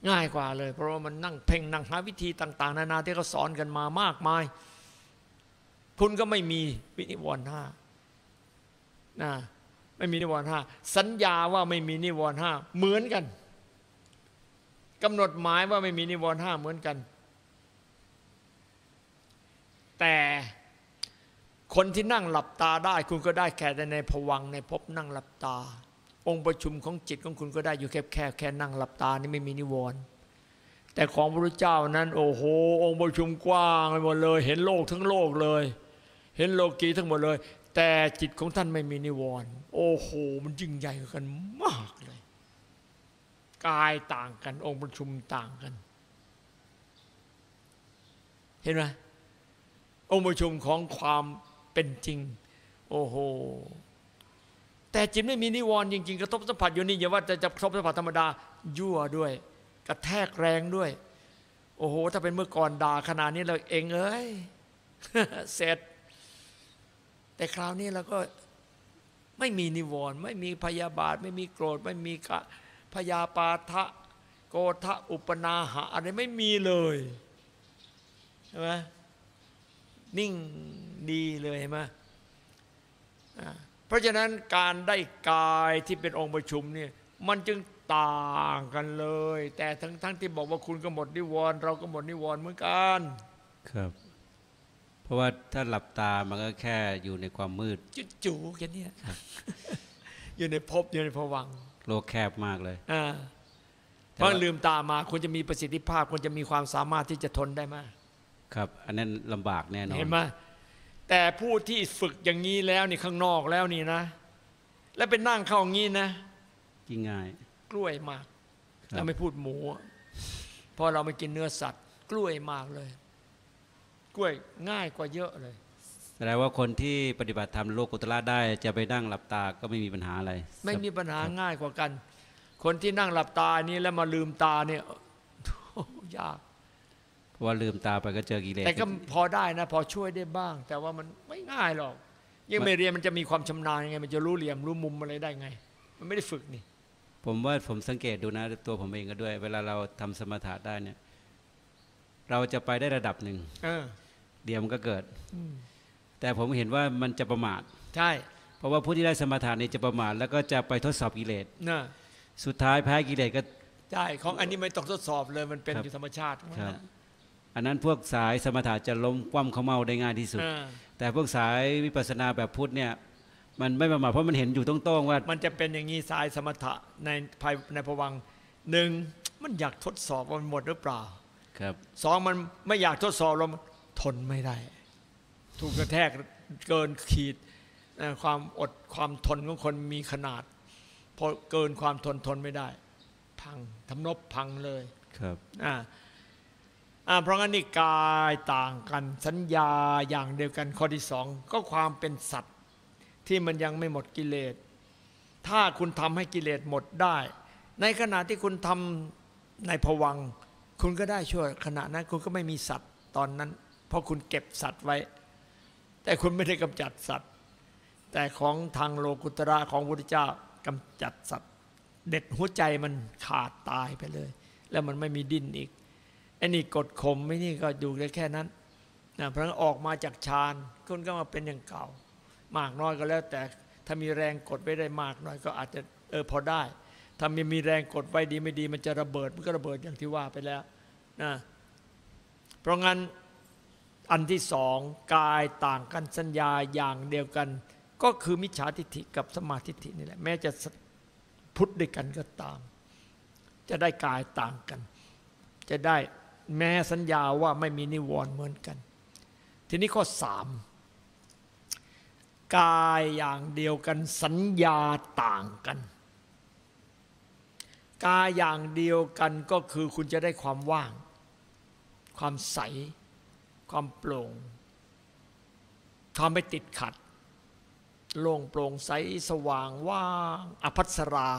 Speaker 1: ง่ายกว่าเลย เพราะว่ามันนั่งเพ่งนั่งหาวิธีต่าง ๆ นานาที่เขาสอนกันมามากมาย คุณก็ไม่มีวินิวรณ์ห้านะ ไม่มีนิวรณ์ห้าสัญญาว่าไม่มีนิวรณ์ห้าเหมือนกันกำหนดหมายว่าไม่มีนิวรณ์ห้าเหมือนกัน แต่คนที่นั่งหลับตาได้ คุณก็ได้แค่ในภวังในภพนั่งหลับตา องค์ประชุมของจิตของคุณก็ได้อยู่แค่แค่แค่นั่งหลับตานี่ไม่มีนิวรณ์แต่ของพระพุทธเจ้านั้น โอ้โห องค์ประชุมกว้างไปหมดเลย เห็นโลกทั้งโลกเลย เห็นโลกีทั้งหมดเลย แต่จิตของท่านไม่มีนิวรณ์โอ้โห มันยิ่งใหญ่กันมากเลย กายต่างกัน องค์ประชุมต่างกัน เห็นไหมองค์ประชุมของความเป็นจริง โอ้โห แต่จิตไม่มีนิวรณ์จริง ๆ กระทบสัมผัสอยู่นี่อย่าว่าจะจะกระทบสัมผัสธรรมดายั่วด้วย กระแทกแรงด้วย โอ้โห ถ้าเป็นเมื่อก่อนด่าขนาดนี้เราเองเอ้ยเสร็จ แต่คราวนี้เราก็ไม่มีนิวรณ์ไม่มีพยาบาท ไม่มีโกรธ ไม่มีกะพยาปาทะโกทะอุปนาหะอะไรไม่มีเลยใช่ไหมนิ่งดีเลยเห็นไหมเพราะฉะนั้นการได้กายที่เป็นองค์ประชุมเนี่ยมันจึงต่างกันเลย แต่ทั้งทั้งที่บอกว่าคุณก็หมดนิวรณ์เราก็หมดนิวรณ์เหมือนกัน
Speaker 2: ครับ เพราะว่าถ้าหลับตามันก็แค่อยู่ในความมืด
Speaker 1: จุจู่ๆแค่เนี้ยอยู่ในภพอยู่ในภวังค์
Speaker 2: โลกแคบมากเลย
Speaker 1: อ่า
Speaker 2: แต่
Speaker 1: เพราะ
Speaker 2: ว่า
Speaker 1: ลืมตามาคุณจะมีประสิทธิภาพคุณจะมีความสามารถที่จะทนได้มาก
Speaker 2: ครับ อันนั้นลำบากแน่นอน
Speaker 1: เห็นไหมแต่ผู้ที่ฝึกอย่างนี้แล้วนี่ข้างนอกแล้วนี่นะ แล้วเป็นนั่งเข้าอย่างนี้นะ
Speaker 2: ยิ่งง่าย
Speaker 1: กล้วยมาก
Speaker 2: ครับ
Speaker 1: เราไม่พูดหมูอะเพราะเราไม่กินเนื้อสัตว์ กล้วยมากเลย กล้วยง่ายกว่าเยอะเลย
Speaker 2: แสดงว่าคนที่ปฏิบัติธรรมโลกุตละได้ จะไปนั่งหลับตาก็ไม่มีปัญหาอะไร
Speaker 1: ไม่มีปัญหาง่ายกว่ากัน คนที่นั่งหลับตานี้แล้วมาลืมตาเนี่ยโอ้ยาก
Speaker 2: เพราะว่าลืมตาไปก็เจอกิเลส
Speaker 1: แต่ก็พอได้นะ พอช่วยได้บ้าง แต่ว่ามันไม่ง่ายหรอกยังไม่เรียนมันจะมีความชำนาญยังไง มันจะรู้เหลี่ยมรู้มุมอะไรได้ไง มันไม่ได้ฝึกนี่
Speaker 2: ผมว่าผมสังเกตดูนะ ตัวผมเองก็ด้วย เวลาเราทำสมถะได้เนี่ย เราจะไปได้ระดับหนึ่ง
Speaker 1: เออ
Speaker 2: เดี๋ยวมันก็เกิด
Speaker 1: อืม
Speaker 2: แต่ผมเห็นว่ามันจะประมาท
Speaker 1: ใช่
Speaker 2: เพราะว่าผู้ที่ได้สมถะนี่จะประมาทแล้วก็จะไปทดสอบกิเลส
Speaker 1: นะ
Speaker 2: สุดท้ายแพ้กิเลสก็
Speaker 1: ใช่ของอันนี้ไม่ต้องทดสอบเลยมันเป็น
Speaker 2: ครับ
Speaker 1: อยู่ธรรมชาติของมัน
Speaker 2: ครับ
Speaker 1: นะ
Speaker 2: อันนั้นพวกสายสมถะจะล้มคว่ำเขาเมาได้ง่ายที่สุด
Speaker 1: เออ
Speaker 2: แต่พวกสายวิปัสสนาแบบพุทธเนี่ยมันไม่ประมาทเพราะมันเห็นอยู่ตรงๆ ว่า
Speaker 1: มันจะเป็นอย่างนี้สายสมถะในภายในภวังค์หนึ่งมันอยากทดสอบว่ามันหมดหรือเปล่า
Speaker 2: ครับ
Speaker 1: สองมันไม่อยากทดสอบเรา ทนไม่ได้ ถูกกระแทกเกินขีดเอ่อความอดความทนของคนมีขนาดพอเกินความทนทนไม่ได้ พังทำนบพังเลย
Speaker 2: ครับ
Speaker 1: อ่าอ่าเพราะงั้นนี่กายต่างกันสัญญาอย่างเดียวกันข้อที่สองก็ความเป็นสัตว์ที่มันยังไม่หมดกิเลส ถ้าคุณทำให้กิเลสหมดได้ ในขณะที่คุณทำในภวังค์คุณก็ได้ช่วยขณะนั้นคุณก็ไม่มีสัตว์ตอนนั้น เพราะคุณเก็บสัตว์ไว้ แต่คุณไม่ได้กำจัดสัตว์ แต่ของทางโลกุตระของพระพุทธเจ้ากำจัดสัตว์ เด็ดหัวใจมันขาดตายไปเลย แล้วมันไม่มีดิ้นอีกไอ้นี่กดข่มไม่นี่ก็อยู่ได้แค่นั้นนะเพราะงั้นออกมาจากฌานคุณก็มาเป็นอย่างเก่า มากน้อยก็แล้ว แต่ถ้ามีแรงกดไว้ได้มากน้อยก็อาจจะเออพอได้ ถ้ามีมีแรงกดไว้ดีไม่ดี มันจะระเบิดมันก็ระเบิดอย่างที่ว่าไปแล้วนะเพราะงั้น อันที่สองกายต่างกันสัญญาอย่างเดียวกัน ก็คือมิจฉาทิฏฐิกับสมาธิฏฐินี่แหละแม้จะพุทธด้วยกันก็ตาม จะได้กายต่างกัน จะได้แม้สัญญาว่าไม่มีนิวรณ์เหมือนกัน ทีนี้ข้อสามกายอย่างเดียวกันสัญญาต่างกัน กายอย่างเดียวกันก็คือคุณจะได้ความว่าง ความใส ความโปร่งความไม่ติดขัด โล่งโปร่งใสสว่างว่างอภัสรา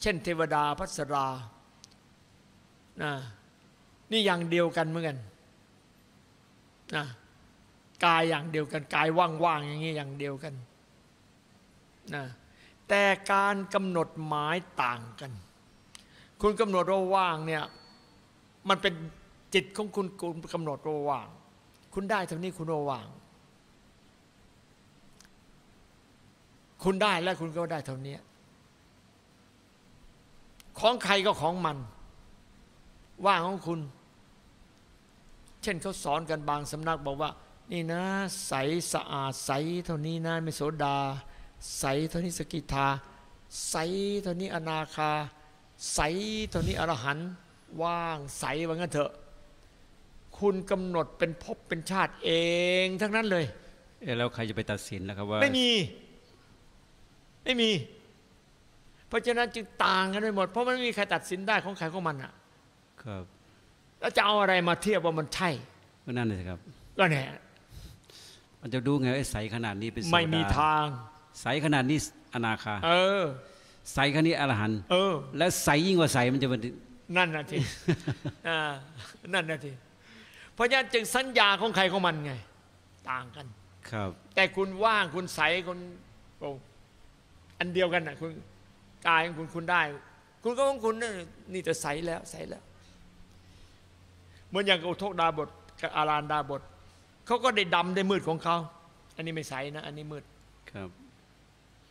Speaker 1: เช่นเทวดาพัสรานะนี่อย่างเดียวกันเหมือนกันนะกายอย่างเดียวกัน กายว่างๆอย่างนี้อย่างเดียวกันนะแต่การกำหนดหมายต่างกัน คุณกำหนดว่าว่างเนี่ยมันเป็น จิตของคุณกำหนดว่าว่าง คุณได้เท่านี้คุณว่าว่าง คุณได้แล้วคุณก็ได้เท่านี้ ของใครก็ของมัน ว่างของคุณ เช่นเขาสอนกันบางสำนักบอกว่า นี่นะ ใสสะอาดใสเท่านี้นะไม่โสดา ใสเท่านี้สกิทา ใสเท่านี้อนาคา ใสเท่านี้อรหันต์ว่างใสว่างั้นเถอะ คุณกำหนดเป็นภพเป็นชาติเองทั้งนั้นเลย
Speaker 2: เอ๊ะแล้วใครจะไปตัดสินนะครับว่า
Speaker 1: ไม่มี ไม่มี เพราะฉะนั้นจึงต่างกันไปหมด เพราะมันไม่มีใครตัดสินได้ของใครของมันอะ
Speaker 2: ครับ
Speaker 1: แล้วจะเอาอะไรมาเทียบว่ามันใช่
Speaker 2: ก็นั่นเลยครับ
Speaker 1: ก็แน่
Speaker 2: มันจะดูไงว่าไอ้ใสขนาดนี้เป็นโซดา
Speaker 1: ไม่มีทาง
Speaker 2: ใสขนาดนี้อนาคา
Speaker 1: เออ
Speaker 2: ใสขนาดนี้อรหันต์
Speaker 1: เออ
Speaker 2: และใสยิ่งกว่าใสมันจะเป็น
Speaker 1: นั่นนะทีอ่านั่นนะที เพราะฉะนั้นจึงสัญญาของใครของมันไง ต่างกัน
Speaker 2: ครับ
Speaker 1: แต่คุณว่างคุณใสคุณโอ้อันเดียวกันนะคุณกายของคุณคุณได้ คุณก็ของคุณนี่นี่จะใสแล้วใสแล้วเหมือนอย่างกับอุทกดาบทกับอารานดาบทเขาก็ได้ดำได้มืดของเขาอันนี้ไม่ใสนะ อันนี้มืด
Speaker 2: ครับ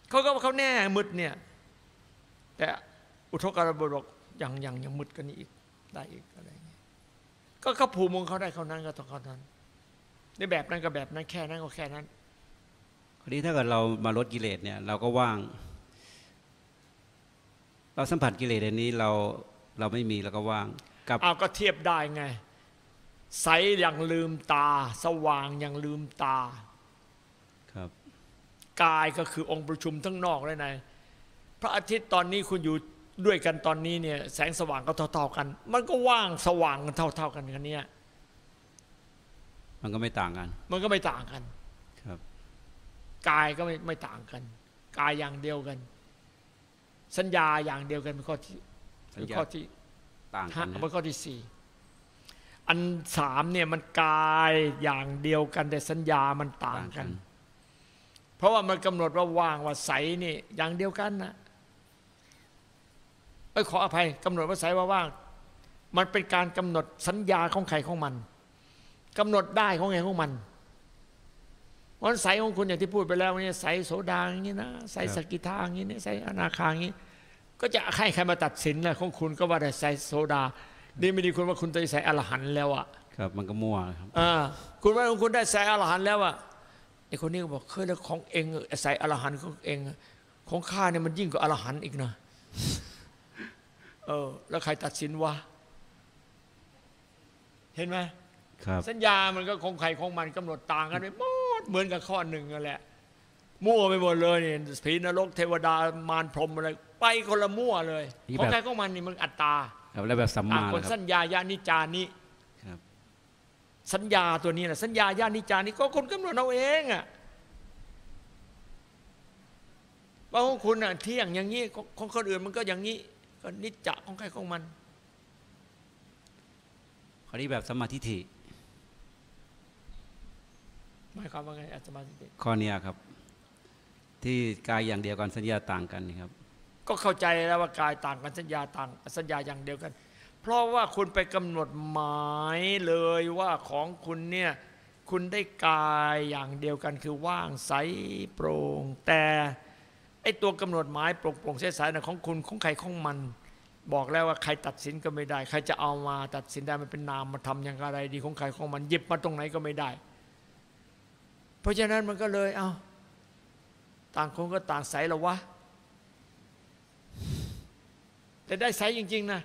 Speaker 1: เขาก็ว่าเขาแน่มืดเนี่ย แต่อุทกดาบทบอกยังยังยังมืดกันนี้อีกได้อีก ก็เขาผูกมงเขาได้เขานั้นก็ต้องเขานั้นในแบบนั้นก็แบบนั้นแค่นั้นก็แค่นั้น
Speaker 2: คราวนี้ถ้าเกิดเรามาลดกิเลสเนี่ย เราก็ว่าง เราสัมผัสกิเลสอันนี้เราเราไม่มีเราก็ว่างกับ
Speaker 1: เอาก็เทียบได้ไง ใสอย่างลืมตา สว่างอย่างลืมตา
Speaker 2: ครับ
Speaker 1: กายก็คือองค์ประชุมทั้งนอกเลยนะพระอาทิตย์ตอนนี้คุณอยู่ ด้วยกันตอนนี้เนี่ยแสงสว่างก็เท่า ๆกัน มันก็ว่างสว่างกันเท่า ๆ กันกันเนี่ย
Speaker 2: มันก็ไม่ต่างกัน
Speaker 1: มันก็ไม่ต่างกัน
Speaker 2: ครับ
Speaker 1: กายก็ไม่ไม่ต่างกันกายอย่างเดียวกัน สัญญาอย่างเดียวกันเป็นข้อที่
Speaker 2: สัญ
Speaker 1: เป็น
Speaker 2: ญา
Speaker 1: ข้อที่
Speaker 2: ต่างกั
Speaker 1: ห้าน
Speaker 2: นะ
Speaker 1: เป็นข้อที่สี่อันสามเนี่ยมันกายอย่างเดียวกัน แต่สัญญามันต่างกัน เพราะว่ามันกำหนดว่าว่างว่าใสนี่อย่างเดียวกันนะ เอ้ยขออภัยกำหนดว่าใสว่าว่างมันเป็นการกำหนดสัญญาของใครของมันกำหนดได้ของไงของมันวันใสของคุณอย่างที่พูดไปแล้วเนี่ยใสโสดาอย่างนี้นะใสสกิทาอย่างนี้เนี่ยใสอนาคาอย่างนี้ ก็จะให้ใครมาตัดสินล่ะของคุณก็ว่าได้ใสโสดาดีไม่ดีคุณว่าคุณได้ใสอรหันต์แล้วอะ
Speaker 2: ครับมันก็มั่วครับ
Speaker 1: อ่าคุณว่าของคุณได้ใส่อรหันต์แล้วอะไอคนนี้ก็บอกเคยแล้วของเองใส่อรหันต์ของเองอะของข้าเนี่ยมันยิ่งกว่าอรหันต์อีกนะ เออ แล้วใครตัดสินวะ เห็นไหม
Speaker 2: ครับ
Speaker 1: สัญญามันก็ของใครของมันกำหนดต่างกันไปหมดเหมือนกับข้อหนึ่งนั่นแหละ มั่วไปหมดเลยนี่ผีนรกเทวดามารพรหมอะไร ไปคนละมั่วเลย
Speaker 2: นี่
Speaker 1: ของ
Speaker 2: แบบ
Speaker 1: ใครของมันนี่มันอัตตา
Speaker 2: ครับแล้วแบบสัม
Speaker 1: อะ
Speaker 2: มา
Speaker 1: คน
Speaker 2: นะค
Speaker 1: สั
Speaker 2: รับ
Speaker 1: ญญาญานิจานิ
Speaker 2: ครับ
Speaker 1: สัญญาตัวนี้แหละสัญญาญาณิจานี่ก็คุณกำหนดเอาเองอะว่าของคุณอะเที่ยงอย่างนี้ของของคนอื่นมันก็อย่างนี้ ก็นิจจะของใครของมัน
Speaker 2: คราวนี้แบบสมมาธิฏฐิ
Speaker 1: หมายความว่าไงอาตมาธิ
Speaker 2: ข้อเนี้ยครับ ที่กายอย่างเดียวกันสัญญาต่างกันนี่ครับ
Speaker 1: ก็เข้าใจแล้วว่ากายต่างกันสัญญาต่างสัญญาอย่างเดียวกัน เพราะว่าคุณไปกำหนดหมายเลยว่าของคุณเนี่ยคุณได้กายอย่างเดียวกันคือว่างใสโปร่งแต่ ไอ้ตัวกำหนดหมายโปร่งโปร่งใสๆนะของคุณของใครของมัน บอกแล้วว่าใครตัดสินก็ไม่ได้ ใครจะเอามาตัดสินได้มันเป็นนามมาทำอย่างไรดีของใครของมันหยิบมาตรงไหนก็ไม่ได้ เพราะฉะนั้นมันก็เลย เอาต่างคนก็ต่างใสแล้ววะแต่ได้ใสจริง ๆ นะ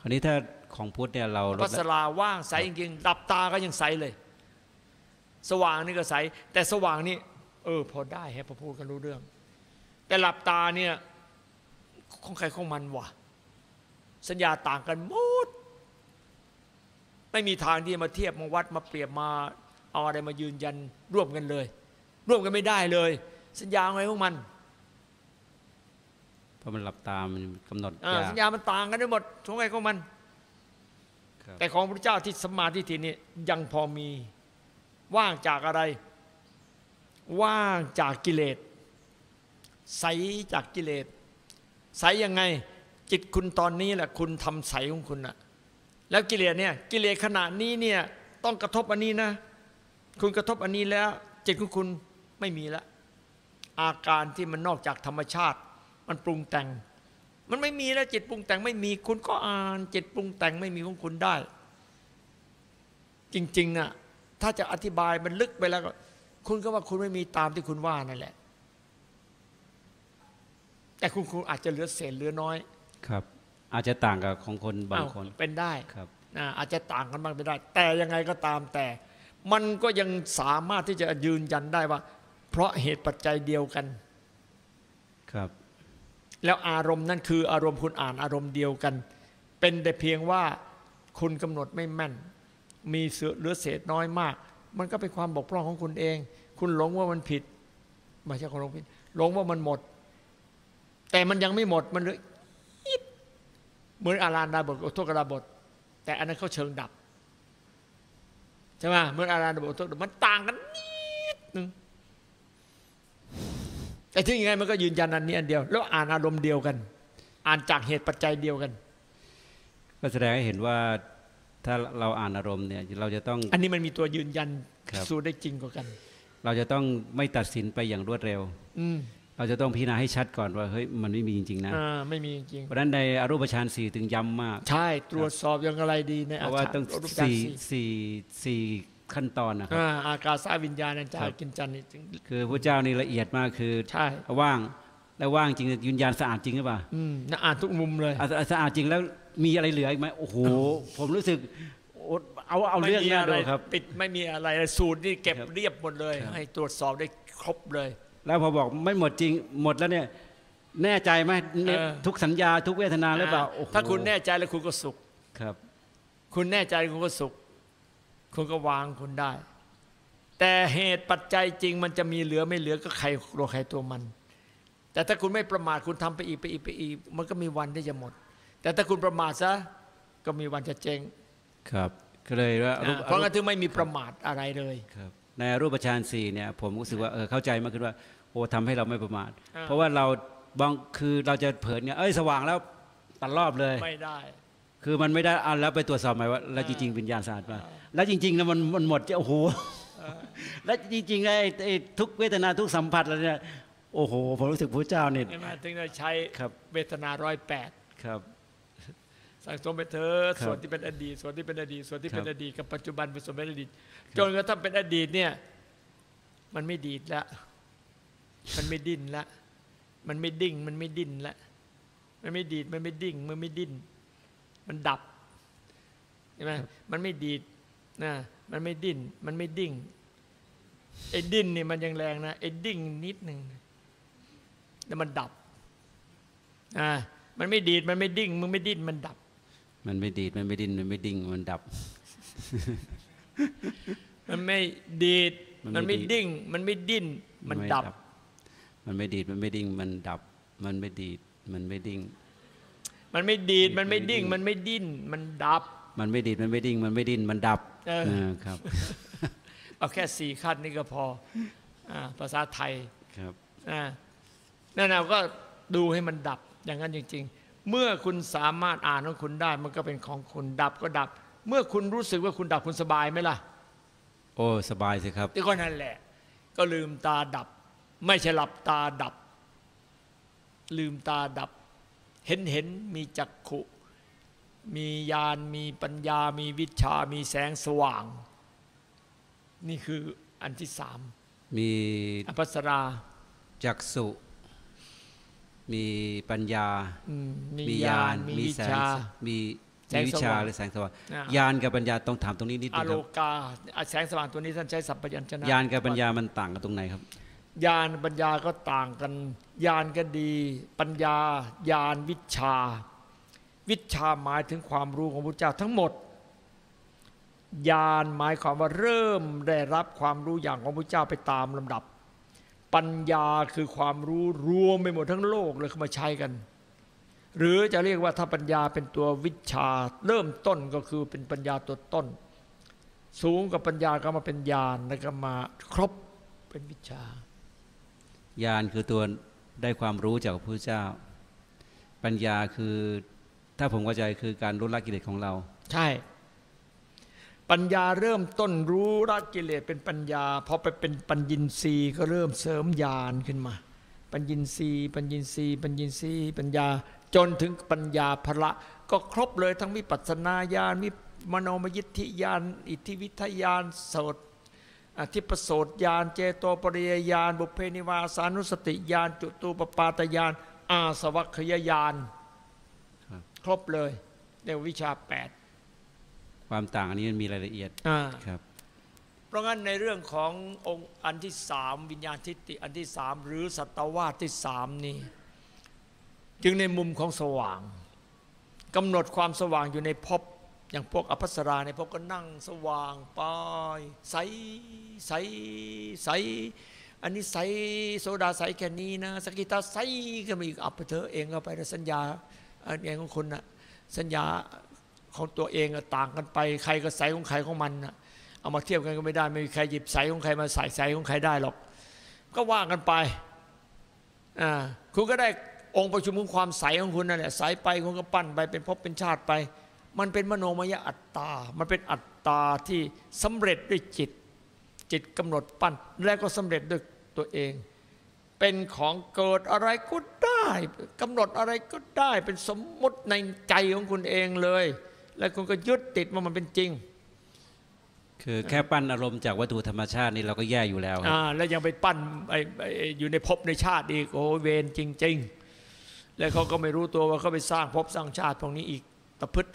Speaker 2: คราวนี้ถ้าของพุทธเนี่ยเราล
Speaker 1: พั
Speaker 2: ด
Speaker 1: สลาว่างใสจริงๆดับตาก็ยังใสเลย สว่างนี่ก็ใสแต่สว่างนี่เออ พอได้ให้พอพูดกันรู้เรื่อง แต่หลับตาเนี่ยของใครของมันวะสัญญาต่างกันหมด ไม่มีทางที่จะมาเทียบมาวัดมาเปรียบมาเอาอะไรมายืนยันร่วมกันเลย ร่วมกันไม่ได้เลย สัญญาไงของมัน
Speaker 2: เพราะมันหลับตามันกำหนด
Speaker 1: อ่ายา
Speaker 2: ก
Speaker 1: สัญญามันต่างกันได้หมดของใครของมัน
Speaker 2: ครับ
Speaker 1: แต่ของพระเจ้าที่สมมาทิฏฐินี่ยังพอมีว่างจากอะไร ว่างจากกิเลส ใสจากกิเลสใสยังไงจิตคุณตอนนี้แหละคุณทำใสของคุณน่ะแล้วกิเลสเนี่ยกิเลสขณะนี้เนี่ยต้องกระทบอันนี้นะ คุณกระทบอันนี้แล้ว จิตของคุณไม่มีละ อาการที่มันนอกจากธรรมชาติ มันปรุงแต่ง มันไม่มีแล้วจิตปรุงแต่งไม่มีคุณก็อ่าน จิตปรุงแต่งไม่มีของคุณได้ จริงๆน่ะถ้าจะอธิบายมันลึกไปแล้ว คุณก็ว่าคุณไม่มีตามที่คุณว่านั่นแหละ แต่คุณครูอาจจะเหลือเศษเหลือน้อย
Speaker 2: ครับ อาจจะต่างกับของคนบางคน
Speaker 1: อ้วเป็นได้
Speaker 2: ครับ
Speaker 1: นะอาจจะต่างกันบ้างไปได้ แต่ยังไงก็ตามแต่ มันก็ยังสามารถที่จะยืนยันได้ว่า เพราะเหตุปัจจัยเดียวกัน
Speaker 2: ครับ
Speaker 1: แล้วอารมณ์นั่นคืออารมณ์คุณอ่านอารมณ์เดียวกัน เป็นแต่เพียงว่าคุณกำหนดไม่แม่น มีเสือเหลือเศษน้อยมาก มันก็เป็นความบกพร่องของคุณเอง คุณหลงว่ามันผิดไม่ใช่ความหลงผิดหลงว่ามันหมด แต่มันยังไม่หมดมันเหลืออิ๊ดเหมือนอารานดาบทอุทกดาบท แต่อันนั้นเขาเชิงดับใช่ไหมเหมือนอารานดาบทอุทกดาบทมันต่างกันนิดนึงแต่ที่ยังไงมันก็ยืนยันอันนี้อันเดียว แล้วอ่านอารมณ์เดียวกัน อ่านจากเหตุปัจจัยเดียวกัน
Speaker 2: ก็แสดงให้เห็นว่าถ้าเราอ่านอารมณ์เนี่ยเราจะต้อง
Speaker 1: อันนี้มันมีตัวยืนยัน
Speaker 2: ครับ
Speaker 1: สู้ได้จริงกว่ากัน
Speaker 2: เราจะต้องไม่ตัดสินไปอย่างรวดเร็ว
Speaker 1: อืม
Speaker 2: เราจะต้องพิจารณาให้ชัดก่อนว่าเฮ้ยมันไม่มีจริงๆนะ
Speaker 1: อ่าไม่มีจริง
Speaker 2: เพราะฉะนั้นในอรูปฌานสี่ถึงย้ำมาก
Speaker 1: ใช่ตรวจสอบอย่างไรดีใน
Speaker 2: เพ
Speaker 1: อา
Speaker 2: ราะว่า
Speaker 1: ชา
Speaker 2: ต้อง
Speaker 1: รูปฌาน
Speaker 2: สี่
Speaker 1: สี่
Speaker 2: สี่สี่ขั้นตอนนะครับ
Speaker 1: อ่าอากาสาวิญญาณัญจา
Speaker 2: ครับ
Speaker 1: กินจันทร์นี่จึง
Speaker 2: คือพระเจ้านี่ละเอียดมากคือ
Speaker 1: ใช่
Speaker 2: ว่างแล้วว่างจริงยืนยันสะอาดจริงหรือเปล่า
Speaker 1: อืมน่าอ่านทุกมุมเลย
Speaker 2: อะอะสะอาดจริงแล้วมีอะไรเหลืออีกไหมโอ้โหผมรู้สึกโอ๊ตเอาเอาเรื่อง
Speaker 1: ไม่มี
Speaker 2: นี้
Speaker 1: อะไร
Speaker 2: ดูครับ
Speaker 1: ปิดไม่มีอะไรเลยสูตรนี่เก็บ
Speaker 2: ครับ
Speaker 1: เรียบหมดเลย
Speaker 2: ครับ
Speaker 1: ให้ตรวจสอบได้ครบเลย
Speaker 2: แล้วพอบอกไม่หมดจริงหมดแล้วเนี่ยแน่ใจไหมเนี่ย
Speaker 1: เออ
Speaker 2: ทุกสัญญาทุกเวทนาหรือเปล่า
Speaker 1: อ่า
Speaker 2: โอ้โห
Speaker 1: ถ้าคุณแน่ใจแล้วคุณก็สุข
Speaker 2: ครับ
Speaker 1: คุณแน่ใจคุณก็สุข คุณก็วางคุณได้ แต่เหตุปัจจัยจริง มันจะมีเหลือไม่เหลือก็ใครตัวใครตัวมัน แต่ถ้าคุณไม่ประมาทคุณทำไปอีกไปอีกไปอีก มันก็มีวันที่จะหมด แต่ถ้าคุณประมาทซะก็มีวันจะเจ๊ง
Speaker 2: ครับก็เลยว่ารูป
Speaker 1: เพราะงั้นถึงไม่มีประมาทอะไรเลย
Speaker 2: ครับ ในรูปฌานสี่เนี่ยผมรู้สึกว่าเออเข้าใจมากขึ้นว่าโอ้ทำให้เราไม่ประมาท
Speaker 1: อ่า
Speaker 2: เพราะว่าเราบางคือเราจะเผลอเนี่ยเอ้ยสว่างแล้วตัดรอบเลย
Speaker 1: ไม่ได้
Speaker 2: คือมันไม่ได้อะแล้วไปตรวจสอบใหม่ว่าแล้วจริงๆวิญญาณสะอาดป่ะแล้วจริงๆแล้วมันมันหมดจะโอ้โหแล้วจริงๆไอ้ไอ้ทุกเวทนาทุกสัมผัสแล้วเนี่ยโอ้โหผมรู้สึกพระเจ้าเนี่ย
Speaker 1: ใช่ไหมถึงจะใช้
Speaker 2: ครับ
Speaker 1: เวทนาร้อยแปด
Speaker 2: ครับ
Speaker 1: สั่งสมไปเถอะ
Speaker 2: ครับ
Speaker 1: ส่วนที่เป็นอดีต ส่วนที่เป็นอดีต ส่วนที่เป็น
Speaker 2: ครับ
Speaker 1: อดีตกับปัจจุบันเป็นส่วนเป็นอดีต จนกระทั่งเป็นอดีตเนี่ย มันไม่ดีดแล้วมันไม่ดิ้นละ มันไม่ดิ้ง มันไม่ดิ้นละ มันไม่ดีด มันไม่ดิ้ง มันไม่ดิ้น มันดับใช่ไหมมันไม่ดีดนะมันไม่ดิ้น มันไม่ดิ้งไอ้ดิ้นนี่มันยังแรงนะไอ้ดิ้งนิดหนึ่งแล้วมันดับอ่ามันไม่ดีด มันไม่ดิ้งมันไม่ดิ้น มันดับ
Speaker 2: มันไม่ดีด มันไม่ดิ้น มันไม่ดิ้งมันดับ
Speaker 1: มันไม่ดีด
Speaker 2: มัน
Speaker 1: มัน
Speaker 2: ไม่
Speaker 1: ไม่
Speaker 2: ดีด
Speaker 1: ดิ้งมันไม่ดิ้นมันดับ
Speaker 2: มันไม่ดีดมันไม่ดิ้งมันดับ มันไม่ดีด มันไม่ดิ้ง
Speaker 1: มันไม่ดีดมันไม่ดิ้งมันไม่ดิ้น มันดับ
Speaker 2: มันไม่ดีด มันไม่ดิ้งมันไม่ดิ้น มันดับ
Speaker 1: เออ
Speaker 2: เออครับ
Speaker 1: เอาแค่สี่ขั้นนี่ก็พออ่าภาษาไทย
Speaker 2: ครับ
Speaker 1: อ่านั่นเราก็ดูให้มันดับ อย่างนั้นจริง ๆ เมื่อคุณสามารถอ่านของคุณได้ มันก็เป็นของคุณดับก็ดับ เมื่อคุณรู้สึกว่าคุณดับคุณสบายไหมล่ะ
Speaker 2: โอ้สบายสิครับ
Speaker 1: ที่ก็นั่นแหละ ก็ลืมตาดับ ไม่ใช่หลับตาดับ ลืมตาดับ เห็นเห็นมีจักขุ มีญาณมีปัญญา มีวิชา มีแสงสว่าง นี่คืออันที่สาม
Speaker 2: มี
Speaker 1: อภัสรา
Speaker 2: จักษุ มีปัญญา
Speaker 1: อืมมี
Speaker 2: มี
Speaker 1: ญา
Speaker 2: ญา
Speaker 1: ณ
Speaker 2: ณ
Speaker 1: มี
Speaker 2: มี
Speaker 1: วิ
Speaker 2: แสง
Speaker 1: ชา
Speaker 2: มี
Speaker 1: แส
Speaker 2: มี
Speaker 1: ง
Speaker 2: วิ
Speaker 1: ส
Speaker 2: ชา
Speaker 1: ว่าง
Speaker 2: หรือแสงสว่าง
Speaker 1: อ่า
Speaker 2: ญาณกับปัญญาต้องถามตรงนี้นิด
Speaker 1: อ
Speaker 2: นึง
Speaker 1: โล
Speaker 2: ครับ
Speaker 1: กาอะแสงสว่างตัวนี้ท่านใช้สัพพัญชนะ
Speaker 2: ญาณกับปัญญามันต่างกันตรงไหนครับ
Speaker 1: ญาณปัญญาก็ต่างกัน ญาณก็ดี ปัญญา ญาณวิชา วิชาหมายถึงความรู้ของพระเจ้าทั้งหมด ญาณหมายความว่าเริ่มได้รับความรู้อย่างของพระเจ้าไปตามลำดับ ปัญญาคือความรู้รวมไปหมดทั้งโลกเลยเข้ามาใช้กัน หรือจะเรียกว่าถ้าปัญญาเป็นตัววิชา เริ่มต้นก็คือเป็นปัญญาตัวต้น สูงกับปัญญาก็มาเป็นญาณแล้วก็มาครบเป็นวิชา
Speaker 2: ญาณคือตัวได้ความรู้จากพระพุทธเจ้า ปัญญาคือถ้าผมเข้าใจคือการรู้ละกิเลสของเรา
Speaker 1: ใช่ ปัญญาเริ่มต้นรู้รักกิเลสเป็นปัญญาพอไปเป็นปัญญินทรีย์ก็เริ่มเสริมญาณขึ้นมา ปัญญินทรีย์ปัญญินทรีย์ปัญญินทรีย์ปัญญาจนถึงปัญญาพละ ก็ครบเลยทั้งวิปัสสนาญาณวิมโนมยิทธิญาณอิทธิวิทยานโสตอธิปโสตญาณเจโตปริยญาณบุพเพนิวาสานุสติญาณจุตูปปาตญาณอาสวัคยายาน
Speaker 2: ครบ
Speaker 1: เลยเรียกว่าวิชาแปด
Speaker 2: ความต่างอันนี้มันมีรายละเอียด
Speaker 1: อ่า
Speaker 2: ครับ
Speaker 1: เพราะงั้นในเรื่องขององค์อันที่สามวิญญาณทิฏฐิอันที่สามหรือสัตวาสที่สามนี่จึงในมุมของสว่างกำหนดความสว่างอยู่ในภพอย่างพวกอภัสราในภพก็นั่งสว่างไปใสใสใสอันนี้ใสโซดาใสแค่นี้นะสกิตาใสก็มีอีกอับไปเถอะเองก็ไปแล้วสัญญาอันเองของคนนะสัญญา ของตัวเองต่างกันไป ใครก็ใสของใครของมันเอามาเทียบกันก็ไม่ได้ ไม่มีใครหยิบใสของใครมาใส่ใสของใครได้หรอก ก็ว่ากันไปคุณก็ได้องค์ประชุมของความใสของคุณนั่นแหละใสไปคุณก็ปั้นไปเป็นภพเป็นชาติไป มันเป็นมโนมยอัตตา มันเป็นอัตตาที่สำเร็จด้วยจิต จิตกำหนดปั้นและก็สำเร็จด้วยตัวเอง เป็นของเกิดอะไรก็ได้กำหนดอะไรก็ได้เป็นสมมุติในใจของคุณเองเลย แล้วคุณก็ยึดติดว่ามันเป็นจริง
Speaker 2: คือแค่ปั้นอารมณ์จากวัตถุธรรมชาตินี่เราก็แย่อยู่แล้วครับ
Speaker 1: อ่าแล้วยังไปปั้นไอ้ไอ้อยู่ในภพในชาติอีกโอ้เวรจริง ๆ แล้วเขาก็ไม่รู้ตัวว่าเขาไปสร้างภพสร้างชาติพวกนี้อีกตะพึด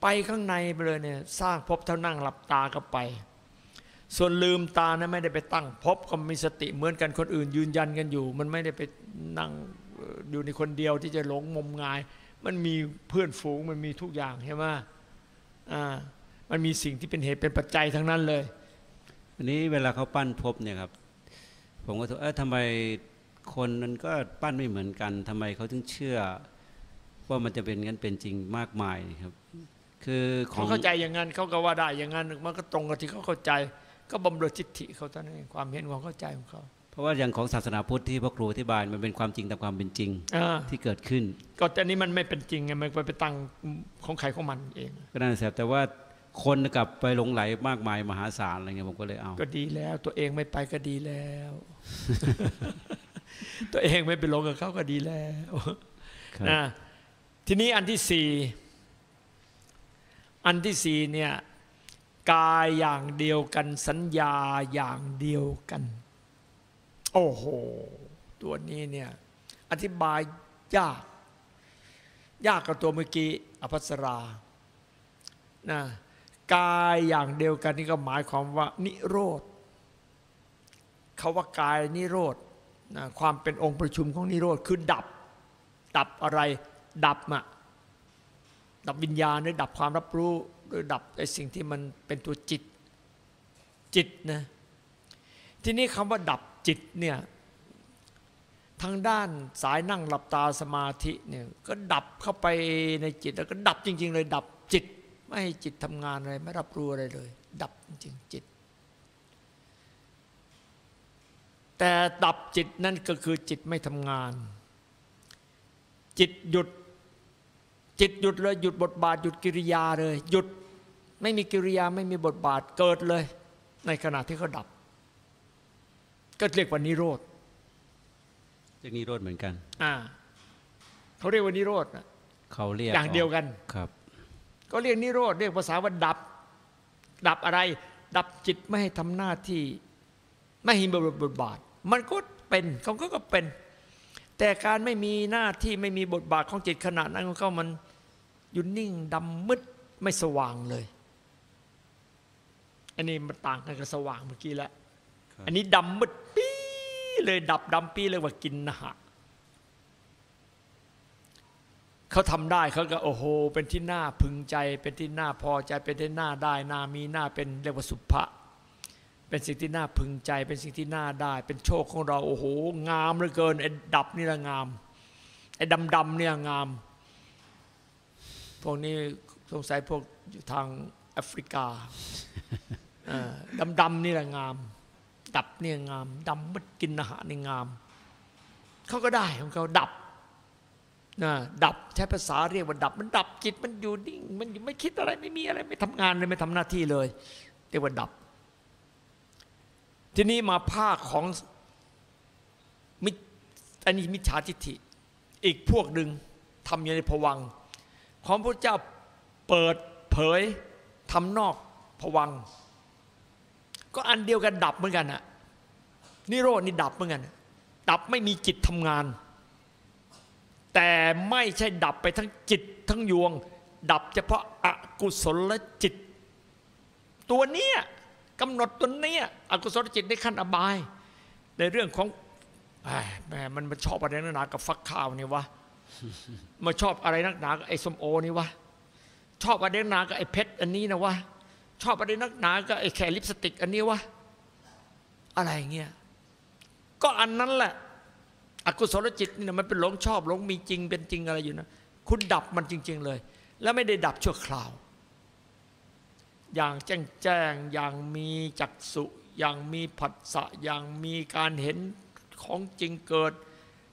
Speaker 1: ไปข้างในไปเลยเนี่ยสร้างภพเท่านั่งหลับตาก็ไป ส่วนลืมตานะไม่ได้ไปตั้งภพก็มีสติเหมือนกันคนอื่นยืนยันกันอยู่ มันไม่ได้ไปนั่งเอ่ออยู่ในคนเดียวที่จะหลงงมงาย มันมีเพื่อนฝูงมันมีทุกอย่างใช่ไหมอ่า มันมีสิ่งที่เป็นเหตุเป็นปัจจัยทั้งนั้นเลย
Speaker 2: อันนี้เวลาเขาปั้นภพเนี่ยครับ ผมก็ถามเออทำไมคนนั้นก็ปั้นไม่เหมือนกันทำไมเขาถึงเชื่อ ว่ามันจะเป็นงั้นเป็นจริงมากมายครับ คือขอ
Speaker 1: เขา
Speaker 2: ง
Speaker 1: เข้าใจอย่างนั้นเขาก็ว่าได้อย่างนั้นมันก็ตรงกับที่เขาเข้าใจ ก็บำเรอทิฏฐิเขาเท่านั้นเองความเห็นความเข้าใจของเขา
Speaker 2: เพ ราะว่าอย่างของศาสนาพุทธที่พ่อครูอธิบายมันเป็นความจริงตามความเป็นจริง
Speaker 1: อ่า
Speaker 2: ที่เกิดขึ้น
Speaker 1: ก็แต่นี้มันไม่เป็นจริงไงมันไปไปตั้งของใครของมันเอง
Speaker 2: ก็นั่นแหละแต่ว่าคนกลับไปหลงไหลมากมายมหาศาลอะไรเงี้ยผมก็เลยเอา
Speaker 1: ก็ดีแล้ว ตัวเองไม่ไปก็ดีแล้ว ตัวเองไม่ไปหลงกับเขาก็ดีแล้ว
Speaker 2: ครับ
Speaker 1: นะทีนี้อันที่สี่อันที่สี่เนี่ยกายอย่างเดียวกันสัญญาอย่างเดียวกัน โอ้โห ตัวนี้เนี่ยอธิบายยาก ยากกับตัวเมื่อกี้อภัสรานะกายอย่างเดียวกันนี่ก็หมายความว่า นิโรธคาว่ากายนิโรธนะความเป็นองค์ประชุมของนิโรธคือดับ ดับอะไร ดับอะดับวิญญาณหรือดับความรับรู้หรือดับไอ้สิ่งที่มันเป็นตัวจิตจิตนะทีนี้คำว่าดับ จิตเนี่ยทางด้านสายนั่งหลับตาสมาธิเนี่ยก็ดับเข้าไปในจิตแล้วก็ดับจริง ๆ เลย ดับจิต ไม่ให้จิตทำงานอะไรไม่รับรู้อะไรเลย ดับจริงจิต แต่ดับจิตนั่นก็คือจิตไม่ทำงาน จิตหยุดจิตหยุดเลยหยุดบทบาทหยุดกิริยาเลย หยุดไม่มีกิริยาไม่มีบทบาทเกิดเลย ในขณะที่เขาดับ ก็เรียกว่านิโรธ
Speaker 2: เรื่องนี้โรธเหมือนกัน
Speaker 1: อ่าเขาเรียกว่านิโรธนะ
Speaker 2: เขาเรียก
Speaker 1: อย่างเดียวกัน
Speaker 2: ครับ
Speaker 1: ก็เรียกนิโรธเรียกภาษาว่าดับ ดับอะไร ดับจิตไม่ให้ทำหน้าที่ ไม่ให้มีบทบาท มันก็เป็นเขาก็ก็เป็น แต่การไม่มีหน้าที่ไม่มีบทบาทของจิตขณะนั้นของเขามันอยู่นิ่งดำมืดไม่สว่างเลย อันนี้มันต่างกันกับสว่างเมื่อกี้แล้ว
Speaker 2: ครับ
Speaker 1: อันนี้ดำมืดปี้เลยดับดำปี้เลยว่ากินนะฮะเขาทำได้เขาก็โอ้โห เป็นที่น่าพึงใจเป็นที่น่าพอใจเป็นที่น่าได้น่ามีน่าเป็นเรียกว่าสุภะเป็นสิ่งที่น่าพึงใจ เป็นสิ่งที่น่าได้ เป็นโชคของเราโอ้โห งามเหลือเกินไอ้ดับนี่ละงามไอ้ดำดำเนี่ยงาม พวกนี้สงสัยพวกอยู่ทางแอฟริกาดำดำนี่ละงาม ดับเนี่ยงามดำมืดกินอาหารนี่งามเขาก็ได้ของเขาดับนะดับใช้ภาษาเรียกว่าดับ มันดับจิตมันอยู่นิ่ง มันอยู่ไม่คิดอะไรไม่มีอะไรไม่ทำงานเลยไม่ทำหน้าที่เลย เรียกว่าดับ ทีนี้มาภาคของมิอันนี้มิจฉาทิฏฐิ อีกพวกหนึ่งทำอยู่ในภวัง ของพระเจ้าเปิดเผยทำนอกภวัง ก็อันเดียวกันดับเหมือนกันอะนิโรดนี่ดับเหมือนกัน ดับไม่มีจิตทำงาน แต่ไม่ใช่ดับไปทั้งจิตทั้งยวง ดับเฉพาะอกุศลจิต ตัวเนี้ยกำหนดตัวเนี้ยอกุศลจิตในขั้นอบาย ในเรื่องของไอ้แหมมันมันชอบอะไรนักหนากับฟักข้าวนี่วะมาชอบอะไรนักหนากับไอ้ส้มโอนี่วะชอบอะไรนักหนากับไอ้เพชรอันนี้นะวะ ชอบอะไรนักหนากับไอ้แค่ลิปสติก อันนี้วะอะไรเงี้ยก็อันนั้นแหละ อกุศลจิตนี่นะมันเป็นหลงชอบหลงมีจริงเป็นจริงอะไรอยู่นะคุณดับมันจริง ๆ เลย แล้วไม่ได้ดับชั่วคราว อย่างแจ้งแจ้งอย่างมีจักสุอย่างมีผัสสะอย่างมีการเห็นของจริงเกิด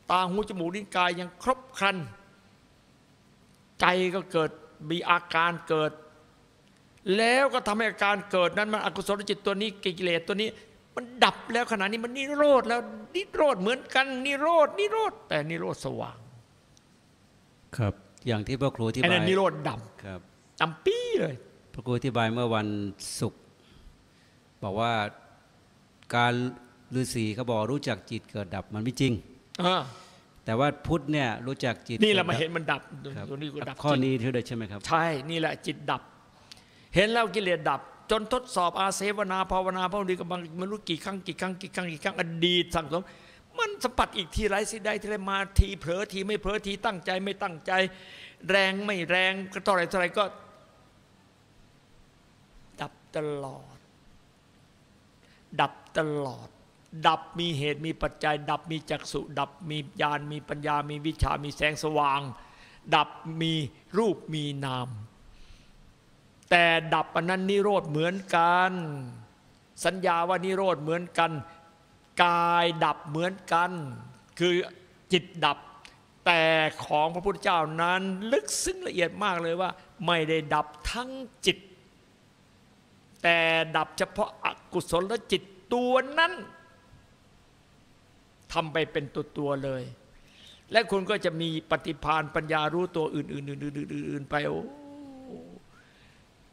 Speaker 1: ตาหูจมูกลิ้นกายยังครบครัน ใจก็เกิดมีอาการเกิด แล้วก็ทำให้อาการเกิดนั้นมันอกุศลจิตตัวนี้กิเลสตัวนี้ มันดับแล้วขณะนี้มันนิโรธแล้วนิโรธเหมือนกันนิโรธนิโรธแต่นิโรธสว่าง
Speaker 2: ครับอย่างที่พ่อครูที่
Speaker 1: ไอ้
Speaker 2: บา
Speaker 1: นั่
Speaker 2: ย
Speaker 1: นนิโรธด
Speaker 2: ครับำ
Speaker 1: ดำปี้เลย
Speaker 2: พระครูอธิบายเมื่อวันศุกร์บอกว่าการฤาษีเขาบอกรู้จักจิตเกิดดับมันไม่จริง
Speaker 1: เออ
Speaker 2: แต่ว่าพุทธเนี่ยรู้จักจิต
Speaker 1: นี่แหละ
Speaker 2: กิด
Speaker 1: มา
Speaker 2: ดับ
Speaker 1: เห็นมันดับ
Speaker 2: ครับ
Speaker 1: ตัวนี้ก็ดับ
Speaker 2: ข้อ
Speaker 1: จริง
Speaker 2: นี้เท่าใดใช่ไหมครับ
Speaker 1: ใช่นี่แหละจิตดับ เห็นแล้วกิเลสดับ จนทดสอบอาเสวนาภาวนาพระดีกับบางไม่รู้กี่ครั้งกี่ครั้งกี่ครั้งกี่ครั้งอดีตสั่งสมมันสัมผัสอีกทีไรสิได้ทีไรมาทีเผลอทีไม่เผลอทีตั้งใจไม่ตั้งใจ แรงไม่แรงก็เท่าไหรเท่าไรก็ ดับตลอด ดับตลอด ดับมีเหตุมีปัจจัย ดับมีจักษุ ดับมีญาณมีปัญญามีวิชามีแสงสว่าง ดับมีรูปมีนาม แต่ดับอันนั้นนิโรธเหมือนกัน สัญญาว่านิโรธเหมือนกัน กายดับเหมือนกัน คือจิตดับ แต่ของพระพุทธเจ้านั้นลึกซึ้งละเอียดมากเลยว่า ไม่ได้ดับทั้งจิต แต่ดับเฉพาะอกุศลจิตตัวนั้นทำไปเป็นตัวตัวเลย และคุณก็จะมีปฏิภาณปัญญารู้ตัวอื่นๆๆๆๆไปโอ้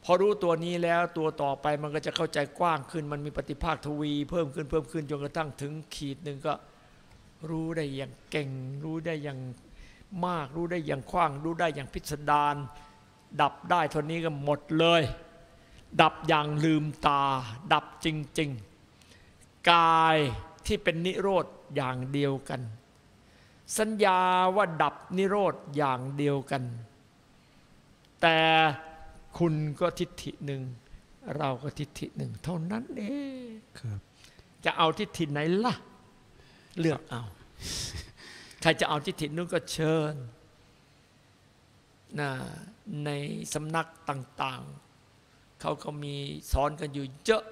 Speaker 1: พอรู้ตัวนี้แล้วตัวต่อไปมันก็จะเข้าใจกว้างขึ้น มันมีปฏิภาคทวี เพิ่มขึ้นเพิ่มขึ้นจนกระทั่งถึงขีดหนึ่งก็รู้ได้อย่างเก่ง รู้ได้อย่างมาก รู้ได้อย่างกว้าง รู้ได้อย่างพิสดารดับได้เท่านี้ก็หมดเลย ดับอย่างลืมตา ดับจริง ๆ กายที่เป็นนิโรธอย่างเดียวกัน สัญญาว่าดับนิโรธอย่างเดียวกัน แต่ คุณก็ทิฏฐิหนึ่ง เราก็ทิฏฐิหนึ่ง เท่านั้นเอง
Speaker 2: ครับ
Speaker 1: จะเอาทิฏฐิไหนล่ะ เลือกเอา ใครจะเอาทิฏฐินู้นก็เชิญนะในสำนักต่าง ๆ เขาก็มีสอนกันอยู่เยอะ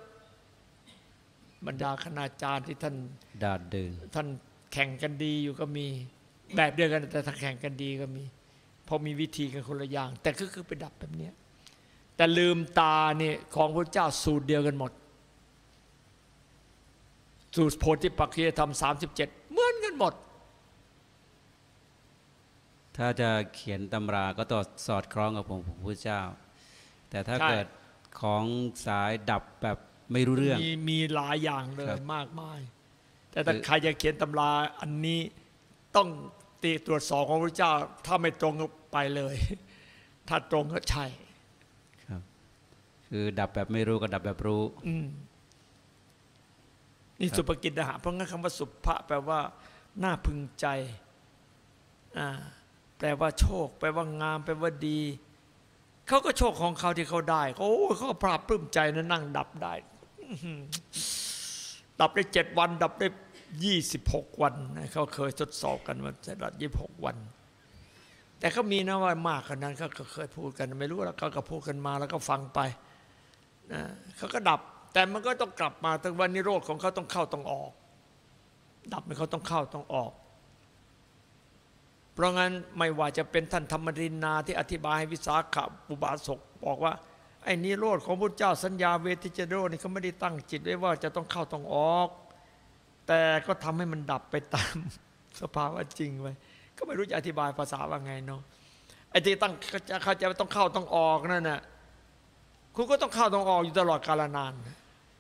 Speaker 1: บรรดาคณาจารย์ที่ท่าน
Speaker 2: ดาดเดิน
Speaker 1: ท่านแข่งกันดีอยู่ก็มีแบบเดียวกันแต่ถ้าแข่งกันดีก็มีเพอมีวิธีกันคนละอย่าง แต่ก็คือไปดับแบบเนี้ย แต่ลืมตาเนี่ยของพระเจ้าสูตรเดียวกันหมด สูตรโพธิปักขียธรรมสามสิบเจ็ดเหมือนกันหมด
Speaker 2: ถ้าจะเขียนตำราก็ต้องสอดคล้องกับผมพระพุทธเจ้า แต่ถ้า
Speaker 1: ใช่
Speaker 2: เกิดของสายดับแบบไม่รู้เรื่อง
Speaker 1: มีมีหลายอย่างเลย
Speaker 2: ครับ
Speaker 1: มากมาย แต่ถ้า
Speaker 2: คือ
Speaker 1: ใครจะเขียนตำราอันนี้ต้องตีตรวจสอบของพระเจ้า ถ้าไม่ตรงก็ไปเลย ถ้าตรงก็ใช่
Speaker 2: ครับ คือดับแบบไม่รู้กับดับแบบรู้
Speaker 1: อืมนี่
Speaker 2: ครับ
Speaker 1: สุภกิจนะฮะเพราะงั้นคำว่าสุภะแปลว่าน่าพึงใจอ่าแปลว่าโชค แปลว่างาม แปลว่าดีเขาก็โชคของเขาที่เขาได้เขาโอ้ยเขาก็ปราบปลื้มใจนะนั่งดับได้อื้อหือดับได้เจ็ดวัน ดับได้ยี่สิบหกวันนะเขาเคยทดสอบกันว่าจะดับยี่สิบหกวัน แต่เขามีนะว่ามากกว่านั้นเขาก็เคยพูดกัน ไม่รู้แล้วเขาก็พูดกันมาแล้วก็ฟังไป นะเขาก็ดับ แต่มันก็ต้องกลับมาถึงวันนิโรธของเขาต้องเข้าต้องออก ดับมันเขาต้องเข้าต้องออก เพราะงั้นไม่ว่าจะเป็นท่านธรรมรินนาที่อธิบายให้วิสาขบุบาสกบอกว่าไอ้นิโรธของพระเจ้าสัญญาเวทิจโรนี่เขาไม่ได้ตั้งจิตไว้ว่าจะต้องเข้าต้องออก แต่ก็ทำให้มันดับไปตามสภาวะจริงไว้ก็ไม่รู้จะอธิบายภาษาว่าไงเนาะไอ้ที่ตั้งเขาจว่าต้องเข้าต้องออกนั่นน่ะ คุณก็ต้องเข้าต้องออกอยู่ตลอดกาลนาน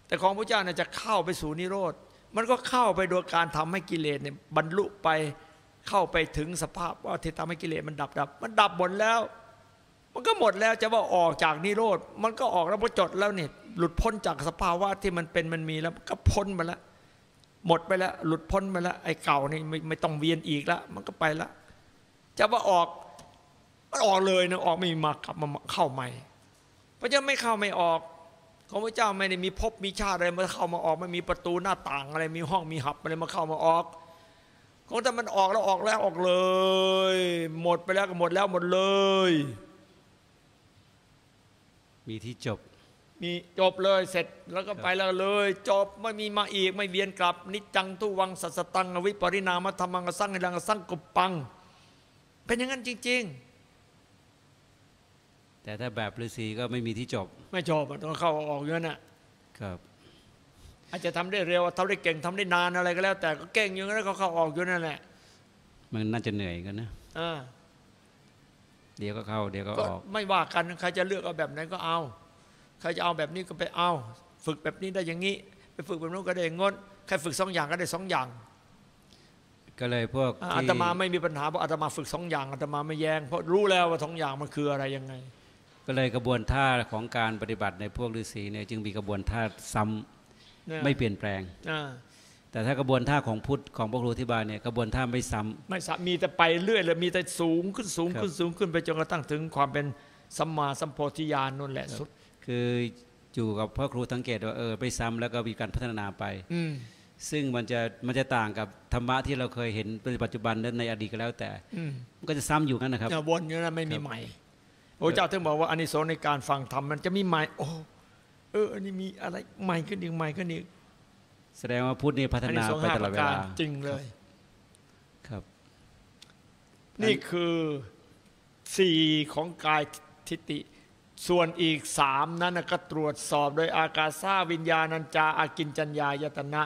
Speaker 1: แต่ของพระเจ้าเนี่ยจะเข้าไปสู่นิโรธ มันก็เข้าไปโดยการทำให้กิเลสเนี่ยบรรลุไปเข้าไปถึงสภาพว่าที่ทำให้กิเลสมันดับดับ มันดับหมดแล้ว มันก็หมดแล้วจะว่าออกจากนิโรธ มันก็ออกแล้วพอจดแล้วเนี่ยหลุดพ้นจากสภาวะที่มันเป็นมันมีแล้วก็พ้นมาแล้วหมดไปแล้ว หลุดพ้นไปแล้ว ไอ้เก่านี่ไม่ไม่ต้องเวียนอีกแล้วมันก็ไปแล้วจะว่าออกมันออกเลยนะออกไม่มีมากลับมาเข้าใหม่ พระเจ้าไม่เข้าไม่ออก ของพระเจ้าไม่ได้มีภพมีชาติอะไรมาเข้ามาออกไม่มีประตูหน้าต่างอะไรมีห้องมีหับอะไรมาเข้ามาออก ของแต่มันออกแล้วออกแล้วออกเลย หมดไปแล้วก็หมดแล้วหมดเลย
Speaker 2: มีที่จบ
Speaker 1: มีจบเลยเสร็จแล้วก็ไปแล้วเลย จบไม่มีมาอีกไม่เวียนกลับ นิจจังทุวังสัสสตังอวิปริณามธรรมังอสังหิรังอสังกุปปัง เป็นอย่างนั้นจริง
Speaker 2: แต่ถ้าแบบฤาษีก็ไม่มีที่จบ
Speaker 1: ๆไม่จบอะต้องเข้าออกอย่างนั้นน่ะ
Speaker 2: ครับ
Speaker 1: อาจจะทำได้เร็วทำได้เก่งทำได้นานอะไรก็แล้ว แต่ก็เก่งอยู่นั้นก็เข้าออกอยู่นั่นแหละ
Speaker 2: มันน่าจะเหนื่อยกันนะ
Speaker 1: อ่า
Speaker 2: เดี๋ยวก็เข้าเดี๋ยวก็
Speaker 1: ก็
Speaker 2: ออก
Speaker 1: ไม่ว่ากันใครจะเลือกเอาแบบไหนก็เอา ใครจะเอาแบบนี้ก็ไปเอา ฝึกแบบนี้ได้อย่างนี้ ไปฝึกแบบนู้นก็ได้อย่างงนใครฝึกสองอย่างก็ได้สองอย่าง
Speaker 2: ก็เลยพวก
Speaker 1: อ่า
Speaker 2: ที่
Speaker 1: อาตมาไม่มีปัญหาเพราะอาตมาฝึกสองอย่างอาตมาไม่แย้งเพราะรู้แล้วว่าสองอย่างมันคืออะไรยังไง
Speaker 2: ก็เลยกระบวนท่าของการปฏิบัติในพวกฤาษีเนี่ยจึงมีกระบวนท่าซ้ำ
Speaker 1: นะ
Speaker 2: ไม่เปลี่ยนแปลง
Speaker 1: อ่า
Speaker 2: แต่ถ้ากระบวนท่าของพุทธของพระครูที่บาลเนี่ยกระบวนท่าไม่ซ้ำ
Speaker 1: ไม่สะมีแต่ไปเรื่อยเลยมีแต่สูงขึ้นสูงขึ้น
Speaker 2: ครับ
Speaker 1: สูงขึ้นไปจนกระทั่งถึงความเป็นสัมมาสัมโพธิญาณนั่นแหละสุด
Speaker 2: คืออยู่กับพ่อครูสังเกตว่าเออไปซ้ำแล้วก็มีการพัฒนาไป
Speaker 1: อืม
Speaker 2: ซึ่งมันจะมันจะต่างกับธรรมะที่เราเคยเห็นในปัจจุบันและในอดีตก็แล้วแต่
Speaker 1: อืม
Speaker 2: มันก็จะซ้ำอยู่นั่นนะครับ
Speaker 1: เนี่ยวนอยู่นั้นไม่มี
Speaker 2: ครับ
Speaker 1: ใหม่ พระเจ้าถึงบอกว่าอานิสงส์ในการฟังธรรมมันจะมีใหม่โอ้เอออันนี้มีอะไรใหม่ขึ้นอีกใหม่ขึ้นอีก
Speaker 2: แสดงว่าพุทธนี่พัฒ
Speaker 1: อานิ
Speaker 2: นา
Speaker 1: สงส์
Speaker 2: ไป
Speaker 1: ห้า
Speaker 2: ต
Speaker 1: ป
Speaker 2: ลอด
Speaker 1: ระ
Speaker 2: เว
Speaker 1: การ
Speaker 2: ลา
Speaker 1: จริงเลย
Speaker 2: ครับ
Speaker 1: นี่คือสี่ของกายทิฏฐิส่วนอีกสามนั้นน่ะก็ตรวจสอบโดยอากาซาวิญญาณัญจาอากินจัญญายตนะ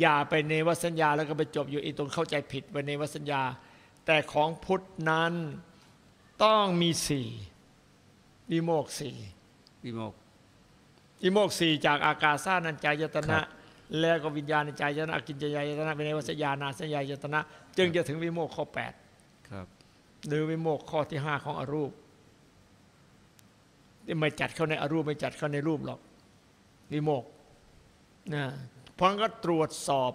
Speaker 1: อย่าไปในวสัญญาแล้วก็ไปจบอยู่อีตรงเข้าใจผิดไปในวสัญญา แต่ของพุทธนั้นต้องมีสี่ วิโมกข์สี่
Speaker 2: วิโมกข์
Speaker 1: วิโมกข์สี่จากอากาซานัญจายตนะ
Speaker 2: ครับ
Speaker 1: แล้วก็วิญญาณัญจายตนะอากินจัญญายตนะไปในวสัญญานาสัญญายตนะ จึงจะถึงวิโมกข์ข้อแปด
Speaker 2: ครับ
Speaker 1: หรือวิโมกข์ข้อที่ห้าของอรูปที่ไม่จัดเข้าในอรูปไม่จัดเข้าในรูปหรอกวิโมกข์นะเพราะงั้นก็ตรวจสอบ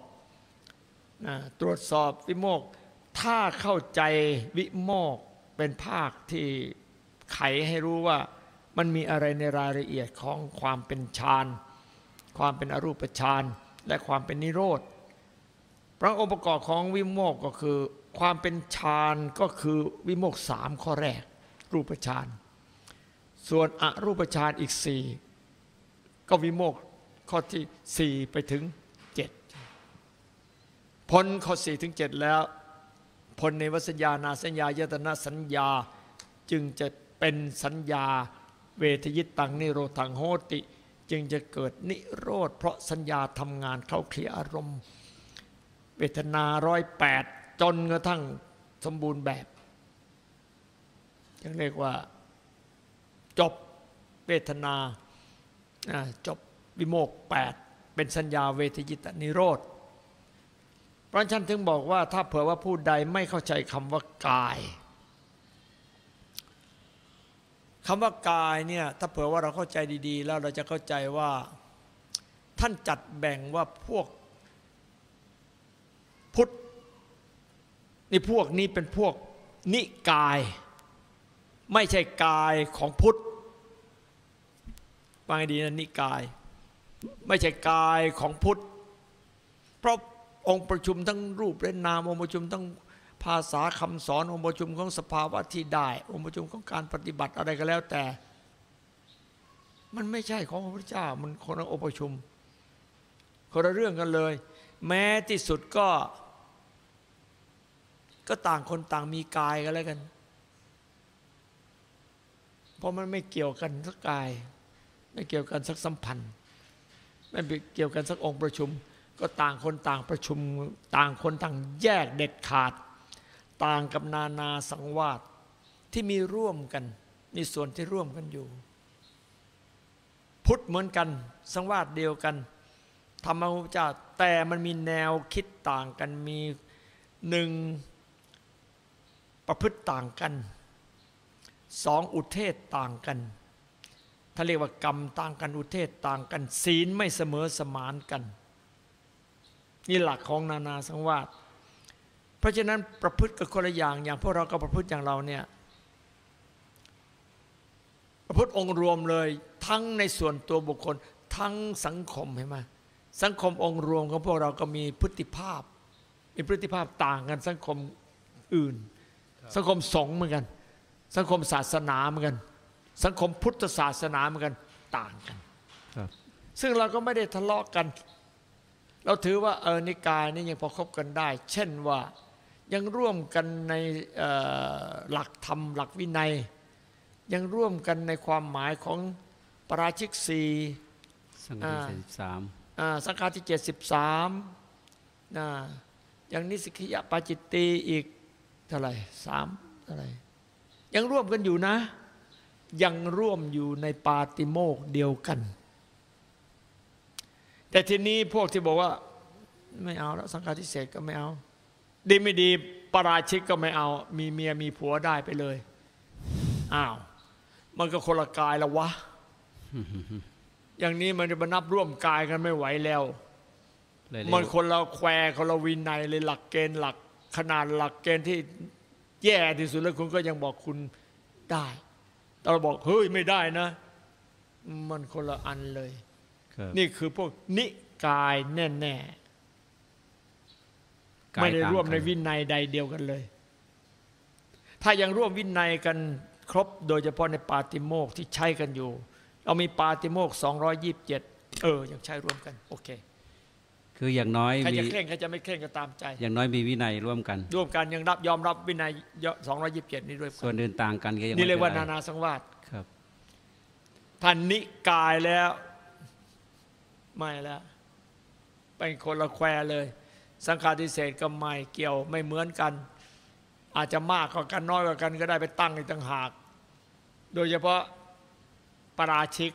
Speaker 1: นะตรวจสอบวิโมกข์ถ้าเข้าใจวิโมกข์เป็นภาคที่ ไขให้รู้ว่ามันมีอะไรในรายละเอียดของความเป็นฌานความเป็นอรูปฌานและความเป็นนิโรธพระองค์ประกอบของวิโมกก็คือ ความเป็นฌานก็คือวิโมกสามข้อแรก รูปฌานส่วนอรูปฌานอีกสี่ก็วิโมกข้อที่สี่ไปถึงเจ็ดพ้นข้อสี่ถึงเจ็ดแล้วพ้นในวสัญญานาสัญญายตนะสัญญาจึงจะ เป็นสัญญาเวทยิตตังนิโรธังโหติ จึงจะเกิดนิโรธ เพราะสัญญาทำงานเข้าเคลียอารมณ์ เวทนาร้อยแปดจนกระทั่งสมบูรณ์แบบยังเรียกว่าจบเวทนาจบวิโมกแปดเป็นสัญญาเวทยิตนิโรธเพราะฉันถึงบอกว่าถ้าเผื่อว่าผู้ใดไม่เข้าใจคำว่ากาย คำว่ากายเนี่ยถ้าเผื่อว่าเราเข้าใจดีๆ แล้วเราจะเข้าใจว่า ท่านจัดแบ่งว่าพวกพุทธนี่พวกนี้เป็นพวกนิกาย ไม่ใช่กายของพุทธฟังให้ดีนะนิกาย ไม่ใช่กายของพุทธ เพราะองค์ประชุมทั้งรูปและนามองค์ประชุมทั้ง ภาษาคำสอนองค์ประชุมของสภาวะที่ได้ องค์ประชุมของการปฏิบัติอะไรก็แล้วแต่ มันไม่ใช่ของพระพุทธเจ้า มันคนละองค์ประชุมคนละเรื่องกันเลย แม้ที่สุดก็ ก็ต่างคนต่างมีกายกันแล้วกัน เพราะมันไม่เกี่ยวกันสักกาย ไม่เกี่ยวกันสักสัมพันธ์ไม่เกี่ยวกันสักองค์ประชุม ก็ต่างคนต่างประชุม ต่างคนต่างแยกเด็ดขาด ต่างกับนานาสังวาสที่มีร่วมกันมีส่วนที่ร่วมกันอยู่ พุทธเหมือนกัน สังวาสเดียวกัน ธรรมะพระเจ้าแต่มันมีแนวคิดต่างกันมีหนึ่งประพฤติต่างกันสองอุเทศต่างกันถ้าเรียกว่ากรรมต่างกันอุเทศต่างกัน ศีลไม่เสมอสมานกัน นี่หลักของนานาสังวาส เพราะฉะนั้นประพฤติกับคนละอย่างอย่างพวกเราก็ประพฤติอย่างเราเนี่ยประพฤติองค์รวมเลย ทั้งในส่วนตัวบุคคล ทั้งสังคมเห็นไหมสังคมองค์รวมของพวกเราก็มีพฤติภาพ มีพฤติภาพต่างกันสังคมอื่น สังคมสงฆ์เหมือนกัน สังคมศาสนาเหมือนกัน สังคมพุทธศาสนาเหมือนกันต่างกัน
Speaker 2: ครับ
Speaker 1: ซึ่งเราก็ไม่ได้ทะเลาะกัน เราถือว่าเออนิกายนี่ยังพอคบกันได้ เช่นว่า ยังร่วมกันในเอ่อหลักธรรมหลักวินัย ยังร่วมกันในความหมายของปราชิกสี
Speaker 2: สังฆาทิเศษสาม
Speaker 1: อ่าสังฆาที่เจ็ดสิบสามนะอย่างนิสิกิยปาจิตตีอีกเท่าไหร่สามเท่าไหร่ยังร่วมกันอยู่นะ ยังร่วมอยู่ในปาติโมกข์เดียวกัน แต่ทีนี้พวกที่บอกว่าไม่เอาแล้วสังฆาทิเศษก็ไม่เอา ดีไม่ดีปาราชิกก็ไม่เอา มีเมียมีผัวได้ไปเลย อ้าว มันก็คนละกายแล้ววะ อย่างนี้มันจะมานับร่วมกายกันไม่ไหวแล้ว
Speaker 2: เลย
Speaker 1: มัน
Speaker 2: เรียก
Speaker 1: คนเราแควคนเราวินัยเลยหลักเกณฑ์หลักขนาดหลักเกณฑ์ที่แย่ที่สุดแล้วคุณก็ยังบอกคุณได้แต่เราบอกเฮ้ยไม่ได้นะ มันคนละอันเลย
Speaker 2: ครับ
Speaker 1: นี่คือพวกนิกายแน่
Speaker 2: กา
Speaker 1: ๆ
Speaker 2: ย
Speaker 1: ไม่ได้
Speaker 2: ต่าง
Speaker 1: ร่วมใน
Speaker 2: กัน
Speaker 1: วินัยใดเดียวกันเลย ถ้ายังร่วมวินัยกันครบโดยเฉพาะในปาติโมกข์ที่ใช้กันอยู่ เรามีปาติโมกข์227 เออ ยังใช้ร่วมกัน โอเค
Speaker 2: คืออย่างน้อย
Speaker 1: ใคร
Speaker 2: มี
Speaker 1: จะเคร่งใครจะไม่เคร่งก็ตามใจ
Speaker 2: อย่างน้อยมีวินัยร่วมกัน
Speaker 1: ร่วมกันยังรับยอมรับวินัย 227 นี้ด้วย
Speaker 2: ส่วนอื่นต่างกันก็ยัง
Speaker 1: นี่เรียกว่า
Speaker 2: ไม่
Speaker 1: นา
Speaker 2: ป็ไร
Speaker 1: นาสังวาส
Speaker 2: ครับ
Speaker 1: ท่านนิกายแล้ว ไม่แล้วเป็นคนละแควเลย สังฆารทิเศษก็ไม่เกี่ยวไม่เหมือนกัน อาจจะมากกว่ากันน้อยกว่ากันก็ได้ไปตั้งอีกต่างหาก โดยเฉพาะปราชิก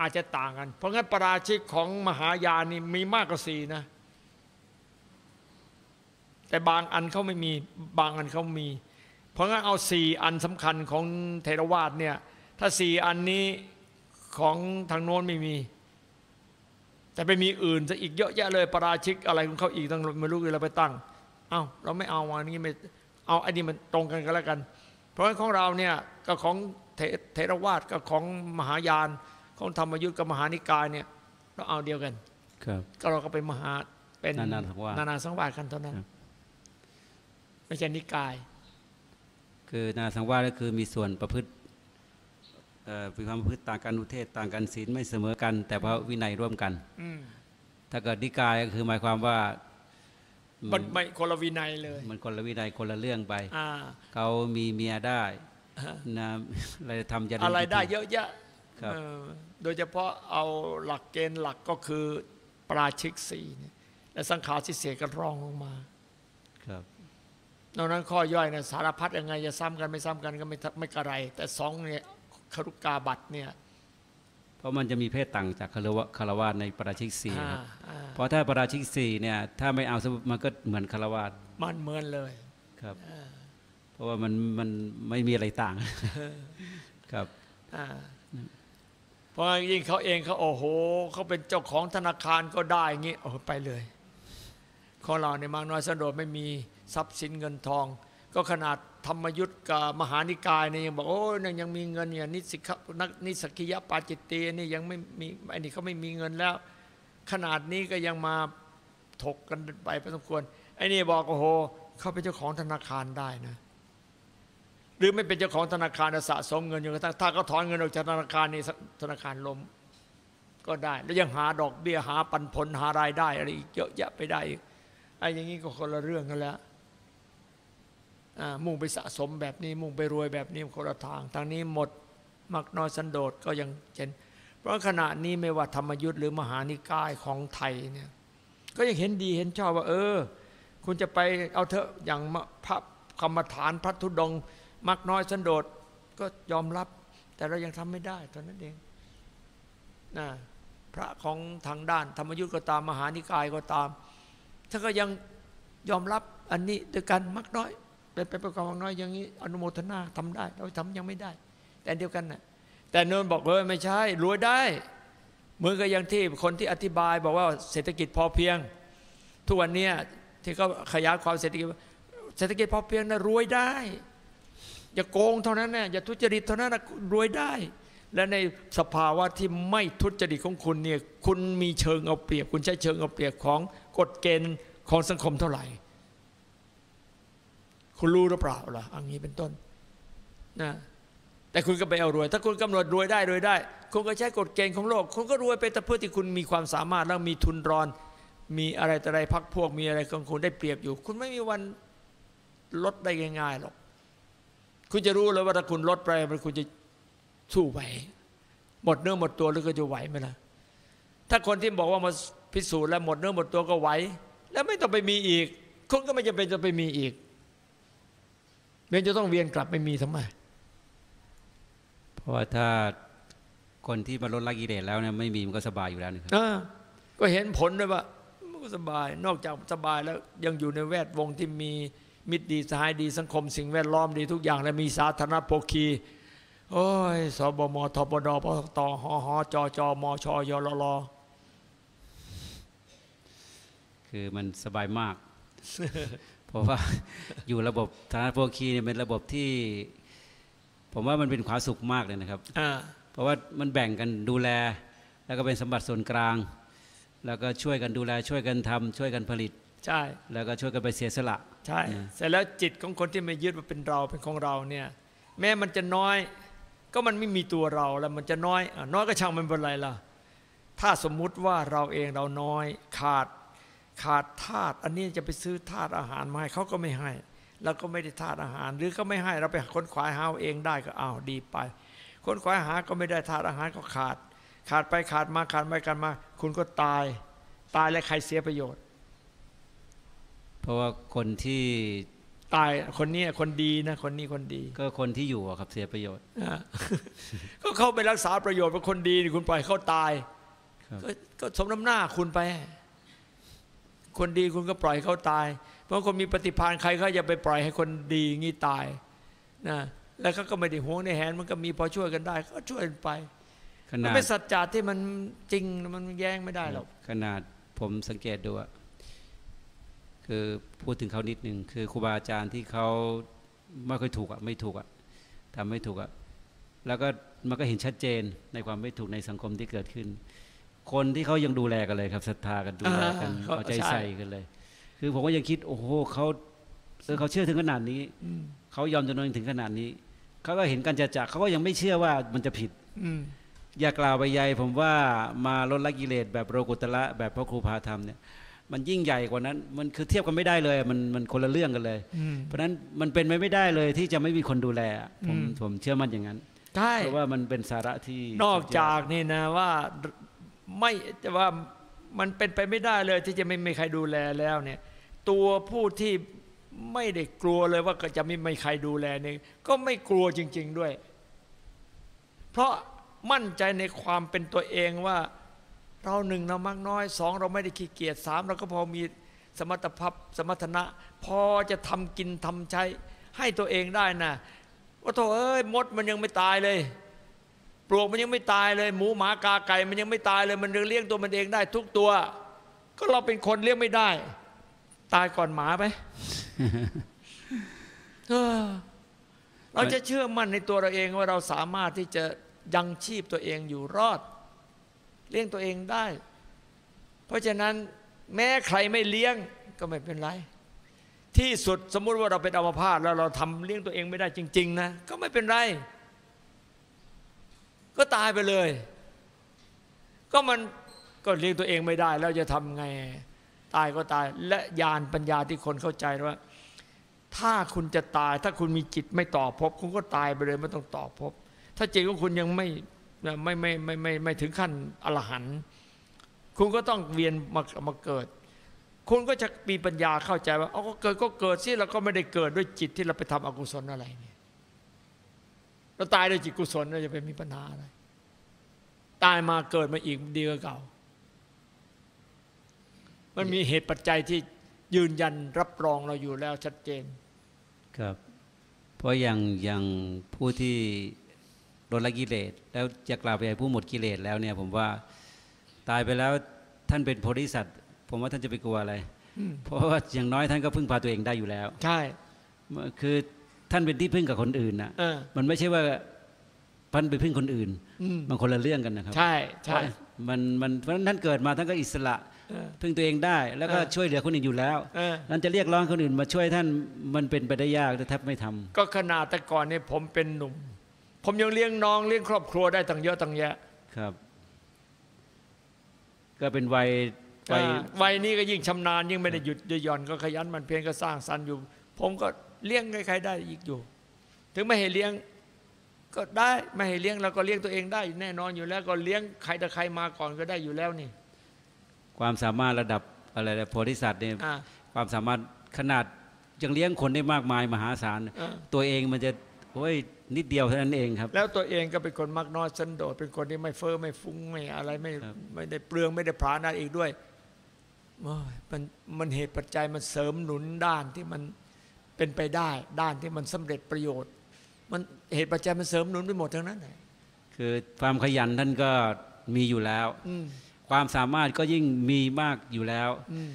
Speaker 1: อาจจะต่างกัน เพราะงั้นปราชิกของมหายานนี่มีมากกว่าสี่นะ แต่บางอันเขาไม่มีบางอันเขามี เพราะงั้นเอาสี่อันสำคัญของเทรวาสเนี่ยถ้าสี่อันนี้ของทางโน้นไม่มี แต่ไปมีอื่นซะอีกเยอะแยะเลยปราชิกอะไรของเขาอีกต้องไม่รู้เลยเราไปตั้ง เอ้าเราไม่เอาอันนี้ไม่เอาอันนี้มันตรงกันก็แล้วกัน เพราะฉะนั้นของเราเนี่ยก็ของเทเทรวาสกับของมหายานของธรรมยุทธกับมหานิกายเนี่ยเราเอาเดียวกัน
Speaker 2: ครับ
Speaker 1: ก็เราก็เป็นมหาเป็น
Speaker 2: นานาสังวาส
Speaker 1: นานาสังวาสกันเท่านั้น
Speaker 2: ครับ
Speaker 1: ไม่ใช่นิกาย
Speaker 2: คือนาสังวาสก็คือมีส่วนประพฤติเอ่อ มีความประพฤติต่างกันอุเทศต่างกันศีลไม่เสมอกัน แต่ว่าวินัยร่วมกัน
Speaker 1: อืม
Speaker 2: ถ้าเกิดนิกายก็คือหมายความว่า
Speaker 1: มันไม่คนละวินัยเลย
Speaker 2: มันคนละวินัยคนละเรื่องไป
Speaker 1: อ่า
Speaker 2: เขามีเมียได้นะอะไรทำจะ
Speaker 1: อะไรได้เยอะแยะ
Speaker 2: ครับ
Speaker 1: เออโดยเฉพาะเอาหลักเกณฑ์หลักก็คือปราชิกสี่เนี่ยและสังขารสิเศษก็รองลงมา
Speaker 2: ครับ
Speaker 1: นอกนั้นข้อย่อยนะสารพัดยังไงจะซ้ำกันไม่ซ้ำกันก็ไม่ทไม่กระไร แต่สองเนี่ย คารุกาบัตรเนี่ย
Speaker 2: เพราะมันจะมีเพศต่างจากคารวะคารวาสในปราชิกสี่
Speaker 1: อ่า
Speaker 2: ครับ
Speaker 1: อ่า
Speaker 2: เพราะถ้าปราชิกสี่เนี่ยถ้าไม่เอาสมมุติมันก็เหมือนคารวาส
Speaker 1: มันเหมือนเลย
Speaker 2: ครับเพราะว่ามันมันไม่มีอะไรต่างครับ
Speaker 1: อ่าเพราะยิ่งเขาเองเขาโอ้โหเขาเป็นเจ้าของธนาคารก็ได้อย่างงี้โอ้โหไปเลยของเราในยมากน้อยสันโดษไม่มีทรัพย์สินเงินทอง ก็ขนาดธรรมยุทธ์กับมหานิกายเนี่ยยังบอกโอ้ยยังมีเงินเนี่ยนิสิกนักนิสกิยปาจิตเตีนี่ยังไม่มีไอ้นี่เขาไม่มีเงินแล้ว ขนาดนี้ก็ยังมาถกกันไปพอสมควรไอ้นี่บอกโอ้โหเขาเป็นเจ้าของธนาคารได้นะหรือไม่เป็นเจ้าของธนาคารสะสมเงินอยู่กระทั่งถ้าเขาถอนเงินออกจากธนาคารนี่ธนาคารล้มก็ได้ แล้วยังหาดอกเบี้ยหาปันผลหารายได้อะไรอีกเยอะแยะไปได้อีกไอ้อย่างนี้ก็คนละเรื่องกันแล้ว มุ่งไปสะสมแบบนี้มุ่งไปรวยแบบนี้คนละทางทางนี้หมดมักน้อยสันโดษก็ยังเช่นเพราะขณะนี้ไม่ว่าธรรมยุทธ์หรือมหานิกายของไทยเนี่ยก็ยังเห็นดีเห็นชอบว่า เออ คุณจะไปเอาเถอะอย่างพระกรรมฐานพระธุดงมักน้อยสันโดษก็ยอมรับ แต่เรายังทำไม่ได้ตอนนั้นเองนะพระของทางด้าน ธรรมยุทธ์ก็ตามมหานิกายก็ตามถ้านก็ยังยอมรับอันนี้ด้วยกันมักน้อย เป็นไปประกอบน้อยอย่างนี้อนุโมทนาทำได้ เราทำยังไม่ได้ แต่เดียวกันน่ะแต่โนนบอกเออไม่ใช่รวยได้เหมือนกับอย่างที่คนที่อธิบายบอกว่าเศรษฐกิจพอเพียง ทุกวันนี้ที่เขาขยายความเศรษฐกิจเศรษฐกิจพอเพียงนะรวยได้อย่าโกงเท่านั้นนะอย่าทุจริตเท่านั้นนะรวยได้ และในสภาวะที่ไม่ทุจริตของคุณเนี่ยคุณมีเชิงเอาเปรียบ คุณใช้เชิงเอาเปรียบของกฎเกณฑ์ของสังคมเท่าไหร่ คุณรู้หรือเปล่าล่ะอันนี้เป็นต้นนะแต่คุณก็ไปเอารวย ถ้าคุณกำหนดรวยได้รวยได้ คุณก็ใช้กฎเกณฑ์ของโลก คุณก็รวยไปแต่เพื่อที่คุณมีความสามารถแล้วมีทุนรอน มีอะไรแต่ไรพักพวกมีอะไรของคุณได้เปรียบอยู่ คุณไม่มีวันลดได้ง่ายๆหรอก คุณจะรู้เลยว่าถ้าคุณลดไปมันคุณจะสู้ไหว หมดเนื้อหมดตัวหรือก็จะไหวไหมล่ะ ถ้าคนที่บอกว่ามาพิสูจน์แล้วหมดเนื้อหมดตัวก็ไหว แล้วไม่ต้องไปมีอีก คุณก็ไม่จำเป็นจะไปมีอีก เวียนจะต้องเวียนกลับไม่มีทำไม
Speaker 2: เพราะว่าถ้าคนที่มาลดละกิเลสแล้วเนี่ยไม่มีมันก็สบายอยู่แล้วนะครับ
Speaker 1: อ่าก็เห็นผลด้วยว่ามันก็สบาย นอกจากสบายแล้วยังอยู่ในแวดวงที่มีมิตรดีสหายดีสังคม สิ่งแวดล้อมดีทุกอย่าง และมีสาธารณโภคี โอ้ยสบมทปดปตหหจจมชยลล
Speaker 2: คือมันสบายมาก เพราะว่าอยู่ระบบธนาโภคีเนี่ยเป็นระบบที่ ผมว่ามันเป็นความสุขมากเลยนะครับ
Speaker 1: อ่า
Speaker 2: เพราะว่ามันแบ่งกันดูแล แล้วก็เป็นสมบัติส่วนกลาง แล้วก็ช่วยกันดูแล ช่วยกันทำช่วยกันผลิต
Speaker 1: ใช่
Speaker 2: แล้วก็ช่วยกันไปเสียสละ
Speaker 1: ใช่
Speaker 2: อืม
Speaker 1: เสร็จแล้วจิตของคนที่ไม่ยึดว่าเป็นเราเป็นของเราเนี่ย แม้มันจะน้อยก็มันไม่มีตัวเราแล้วมันจะน้อยอะน้อยก็ช่างมันเป็นไรล่ะ ถ้าสมมุติว่าเราเองเราน้อยขาด ขาดธาตุอันนี้จะไปซื้อธาตุอาหารมาให้เขาก็ไม่ให้เราก็ไม่ได้ธาตุอาหาร หรือก็ไม่ให้เราไปค้นขวายหาเอาเองได้ก็อ้าวดีไป ค้นขวายหาก็ไม่ได้ธาตุอาหารก็ขาด ขาดไปขาดมาขาดไปกันมา คุณก็ตาย ตายแล้วใครเสียประโยชน์
Speaker 2: เพราะว่าคนที่
Speaker 1: ตายคนนี้คนดีนะคนนี้คนดี
Speaker 2: ก็คนที่อยู่อะครับเสียประโยชน์
Speaker 1: อ่าก็เข้าไปรักษาประโยชน์เป็นคนดีนี่คุณปล่อยเขาตาย
Speaker 2: ครับ
Speaker 1: ก็ก็สมน้ำหน้าคุณไป คนดีคุณก็ปล่อยเขาตาย เพราะคนมีปฏิภาณใครเขาจะไปปล่อยให้คนดีงี้ตายนะแล้วเขาก็ไม่ได้ห่วงในแหนมันก็มีพอช่วยกันได้ ก็ช่วยกันไป
Speaker 2: ข
Speaker 1: มัน
Speaker 2: นาด
Speaker 1: เป็นสัจจะที่มันจริงมันแย้งไม่ได้หรอก
Speaker 2: ขนาดผมสังเกตดูอะคือพูดถึงเขานิดหนึ่งคือครูบาอาจารย์ที่เขาไม่ค่อยถูกอะไม่ถูกอะทำไม่ถูกอะแล้วก็มันก็เห็นชัดเจนในความไม่ถูกในสังคมที่เกิดขึ้น คนที่เขายังดูแลกันเลยครับศรัทธากันดูแลกัน
Speaker 1: อ่าเขา
Speaker 2: เอาใจ
Speaker 1: ใช่
Speaker 2: ใส่กันเลย คือผมก็ยังคิด โอ้โหเขาเออเขาเชื่อถึงขนาดนี้
Speaker 1: อืม
Speaker 2: เขายอมจำนนถึงขนาดนี้เขาก็เห็นกันจะจะเขาก็ยังไม่เชื่อว่ามันจะผิด
Speaker 1: อืม
Speaker 2: อย่ากล่าวไปใหญ่ผมว่ามาลดละกิเลสแบบโรกุตละแบบพระครูพาธรรมเนี่ยมันยิ่งใหญ่กว่านั้น มันคือเทียบกันไม่ได้เลยมันมันคนละเรื่องกันเลย
Speaker 1: อืม
Speaker 2: เพราะฉะนั้นมันเป็นไปไม่ได้เลยที่จะไม่มีคนดูแลผม
Speaker 1: อืม
Speaker 2: ผมเชื่อมั่นอย่างนั้น
Speaker 1: ใช่
Speaker 2: เพราะว่ามันเป็นสาระที่
Speaker 1: นอก
Speaker 2: สุดยด
Speaker 1: จากนี่นะว่า ไม่แต่ว่ามันเป็นไปไม่ได้เลย ที่จะไม่มีใครดูแลแล้วเนี่ย ตัวผู้ที่ไม่ได้กลัวเลยว่าจะไม่มีใครดูแลเนี่ยก็ไม่กลัวจริง ๆด้วย เพราะมั่นใจในความเป็นตัวเองว่า เราหนึ่งเรามากน้อยสองเราไม่ได้ขี้เกียจสามเราก็พอมีสมรรถภาพสมรรถนะ พอจะทำกินทำใช้ให้ตัวเองได้นะว่าโถเอ้ยมดมันยังไม่ตายเลย ลวกมันยังไม่ตายเลย หมูหมากาไก่มันยังไม่ตายเลย มันยังเลี้ยงตัวมันเองได้ทุกตัว ก็เราเป็นคนเลี้ยงไม่ได้ ตายก่อนหมาไปเออเราจะเชื่อมั่นในตัวเราเองว่าเราสามารถที่จะยังชีพตัวเองอยู่รอด เลี้ยงตัวเองได้ เพราะฉะนั้นแม้ใครไม่เลี้ยงก็ไม่เป็นไร ที่สุดสมมุติว่าเราเป็นอัมพาตแล้วเราทำเลี้ยงตัวเองไม่ได้จริง ๆ นะ ก็ไม่เป็นไร ก็ตายไปเลย ก็มันก็เลี้ยงตัวเองไม่ได้ แล้วจะทำไง ตายก็ตาย และญาณปัญญาที่คนเข้าใจว่า ถ้าคุณจะตายถ้าคุณมีจิตไม่ต่อภพคุณก็ตายไปเลยไม่ต้องต่อภพถ้าจิตของคุณยังไม่ไม่ไม่ไม่ไม่ไม่ถึงขั้นอรหันต์คุณก็ต้องเวียนมามาเกิด คุณก็จะมีปัญญาเข้าใจว่าเอาก็เกิดก็เกิดสิเราก็ไม่ได้เกิดด้วยจิตที่เราไปทำอกุศลอะไรเนี่ย เราตายด้วยจิตกุศลเราจะไปมีปัญหาอะไร ตายมาเกิดมาอีกดีกว่าเก่า มันมีเหตุปัจจัยที่ยืนยันรับรองเราอยู่แล้วชัดเจน
Speaker 2: ครับ เพราะอย่างอย่างผู้ที่ลดละกิเลส แล้วจะกล่าวไปผู้หมดกิเลสแล้วเนี่ย ผมว่าตายไปแล้วท่านเป็นโพธิสัตว์ผมว่าท่านจะไปกลัวอะไร
Speaker 1: อืม
Speaker 2: เพราะว่าอย่างน้อยท่านก็พึ่งพาตัวเองได้อยู่แล้ว
Speaker 1: ใช่
Speaker 2: คือ ท่านเป็นที่พึ่งกับคนอื่นนะ
Speaker 1: เออ
Speaker 2: มันไม่ใช่ว่าท่านไปพึ่งคนอื่น
Speaker 1: อืม
Speaker 2: มันคนละเรื่องกันนะครับ
Speaker 1: ใช่ใช่
Speaker 2: มันมันเพราะฉะนั้นท่านเกิดมาท่านก็อิสระ
Speaker 1: เออ
Speaker 2: พึ่งตัวเองได้แล้วก็
Speaker 1: เออ
Speaker 2: ช่วยเหลือคนอื่นอยู่แล้ว
Speaker 1: เออ
Speaker 2: นั้นจะเรียกร้องคนอื่นมาช่วยท่านมันเป็นไปได้ยากแต่แทบไม่ทำ
Speaker 1: ก็ขนาดแต่ก่อนเนี่ยผมเป็นหนุ่ม ผมยังเลี้ยงน้องเลี้ยงครอบครัวได้ตั้งเยอะตั้งแยะ
Speaker 2: ครับ ก็เป็นวัยวัย
Speaker 1: อ่าวัยนี้ก็ยิ่งชำนาญยิ่งไม่ได้หยุดหย่อนก็ขยันหมันเพียรก็สร้างสรรค์อยู่ ผมก็ เลี้ยงใครๆได้อีกอยู่ ถึงไม่ให้เลี้ยงก็ได้ไม่ให้เลี้ยงเราก็เลี้ยงตัวเองได้ แน่นอนอยู่แล้วก็เลี้ยงใครแต่ใครมาก่อนก็ได้อยู่แล้วนี่
Speaker 2: ความสามารถระดับอะไรนะโพธิสัตว์เนี่ย
Speaker 1: อ่า
Speaker 2: ความสามารถขนาดยังเลี้ยงคนได้มากมายมหาศาล
Speaker 1: เออ
Speaker 2: ตัวเองมันจะโอ้ยนิดเดียวเท่านั้นเองครับ
Speaker 1: แล้วตัวเองก็เป็นคนมักน้อยสันโดษเป็นคนที่ไม่เฟ้อไม่ฟุ้งไม่อะไรไม่
Speaker 2: ครับ
Speaker 1: ไม่ได้เปลืองไม่ได้พรานาอีกด้วยโอ้ยมันมันเหตุปัจจัยมันเสริมหนุนด้านที่มัน เป็นไปได้ ด้านที่มันสำเร็จประโยชน์ มันเหตุปัจจัยมันเสริมหนุนไปหมดทั้งนั้นแหละ
Speaker 2: คือความขยันท่านก็มีอยู่แล้ว
Speaker 1: อืม
Speaker 2: ความสามารถก็ยิ่งมีมากอยู่แล้ว
Speaker 1: อืม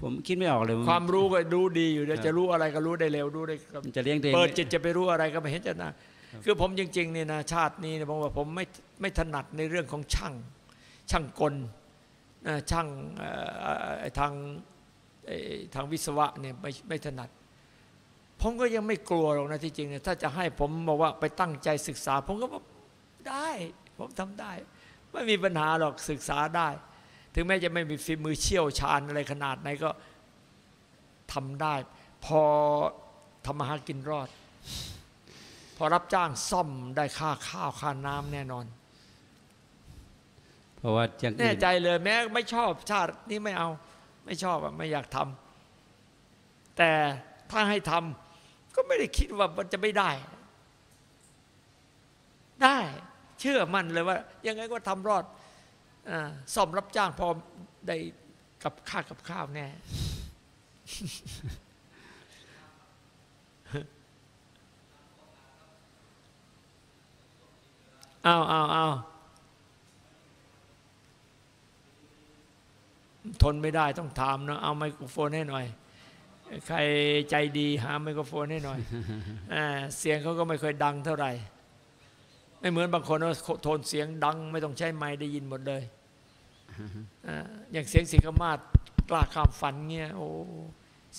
Speaker 2: ผมคิดไม่ออกเลย
Speaker 1: ความรู้ก็รู้ดีอยู่เดี๋ยว
Speaker 2: ครับ
Speaker 1: จะรู้อะไรก็รู้ได้เร็วรู้ได้ก็
Speaker 2: มันจะเลี้ยงตัวเอง
Speaker 1: เปิด
Speaker 2: ไม่
Speaker 1: จิตจะไปรู้อะไรก็ไม่เห็นจะนะคือผมจริงๆเนี่ยนะชาตินี้เนี่ยผมว่าผมไม่ไม่ถนัดในเรื่องของช่าง ช่างกลเอ่อช่างเอ่อไอ้ทางไอ้ทางวิศวะเนี่ยไม่ไม่ถนัด ผมก็ยังไม่กลัวหรอกนะที่จริงเนี่ยถ้าจะให้ผมบอกว่าไปตั้งใจศึกษา ผมก็บอกได้ ผมทำได้ ไม่มีปัญหาหรอกศึกษาได้ ถึงแม้จะไม่มีฝีมือเชี่ยวชาญอะไรขนาดไหนก็ทำได้ พอทำมาหากินรอด พอรับจ้างซ่อมได้ค่าข้าวค่าน้ำแน่นอน
Speaker 2: เพราะว่าอย่าง
Speaker 1: แน่
Speaker 2: อื่น
Speaker 1: ใจเลยแม้ไม่ชอบชาตินี้ไม่เอา ไม่ชอบอะไม่อยากทำแต่ถ้าให้ทำ ก็ไม่ได้คิดว่ามันจะไม่ได้ ได้เชื่อมั่นเลยว่า ยังไงก็ทำรอดอซ่อมรับจ้างพอได้กับค่ากับข้าวแน่เอาเอาเอาทนไม่ได้ต้องถามเนาะเอาไมโครโฟนให้หน่อย ใครใจดีหาไมโครโฟนให้หน่อยอ่าเสียงเขาก็ไม่ค่อยดังเท่าไหร่ ไม่เหมือนบางคนว่าโทนเสียงดัง ไม่ต้องใช้ไม้ได้ยินหมดเลยอ่าอย่างเสียงสิงคมาศกล้าข้ามฝันเงี้ยโอ้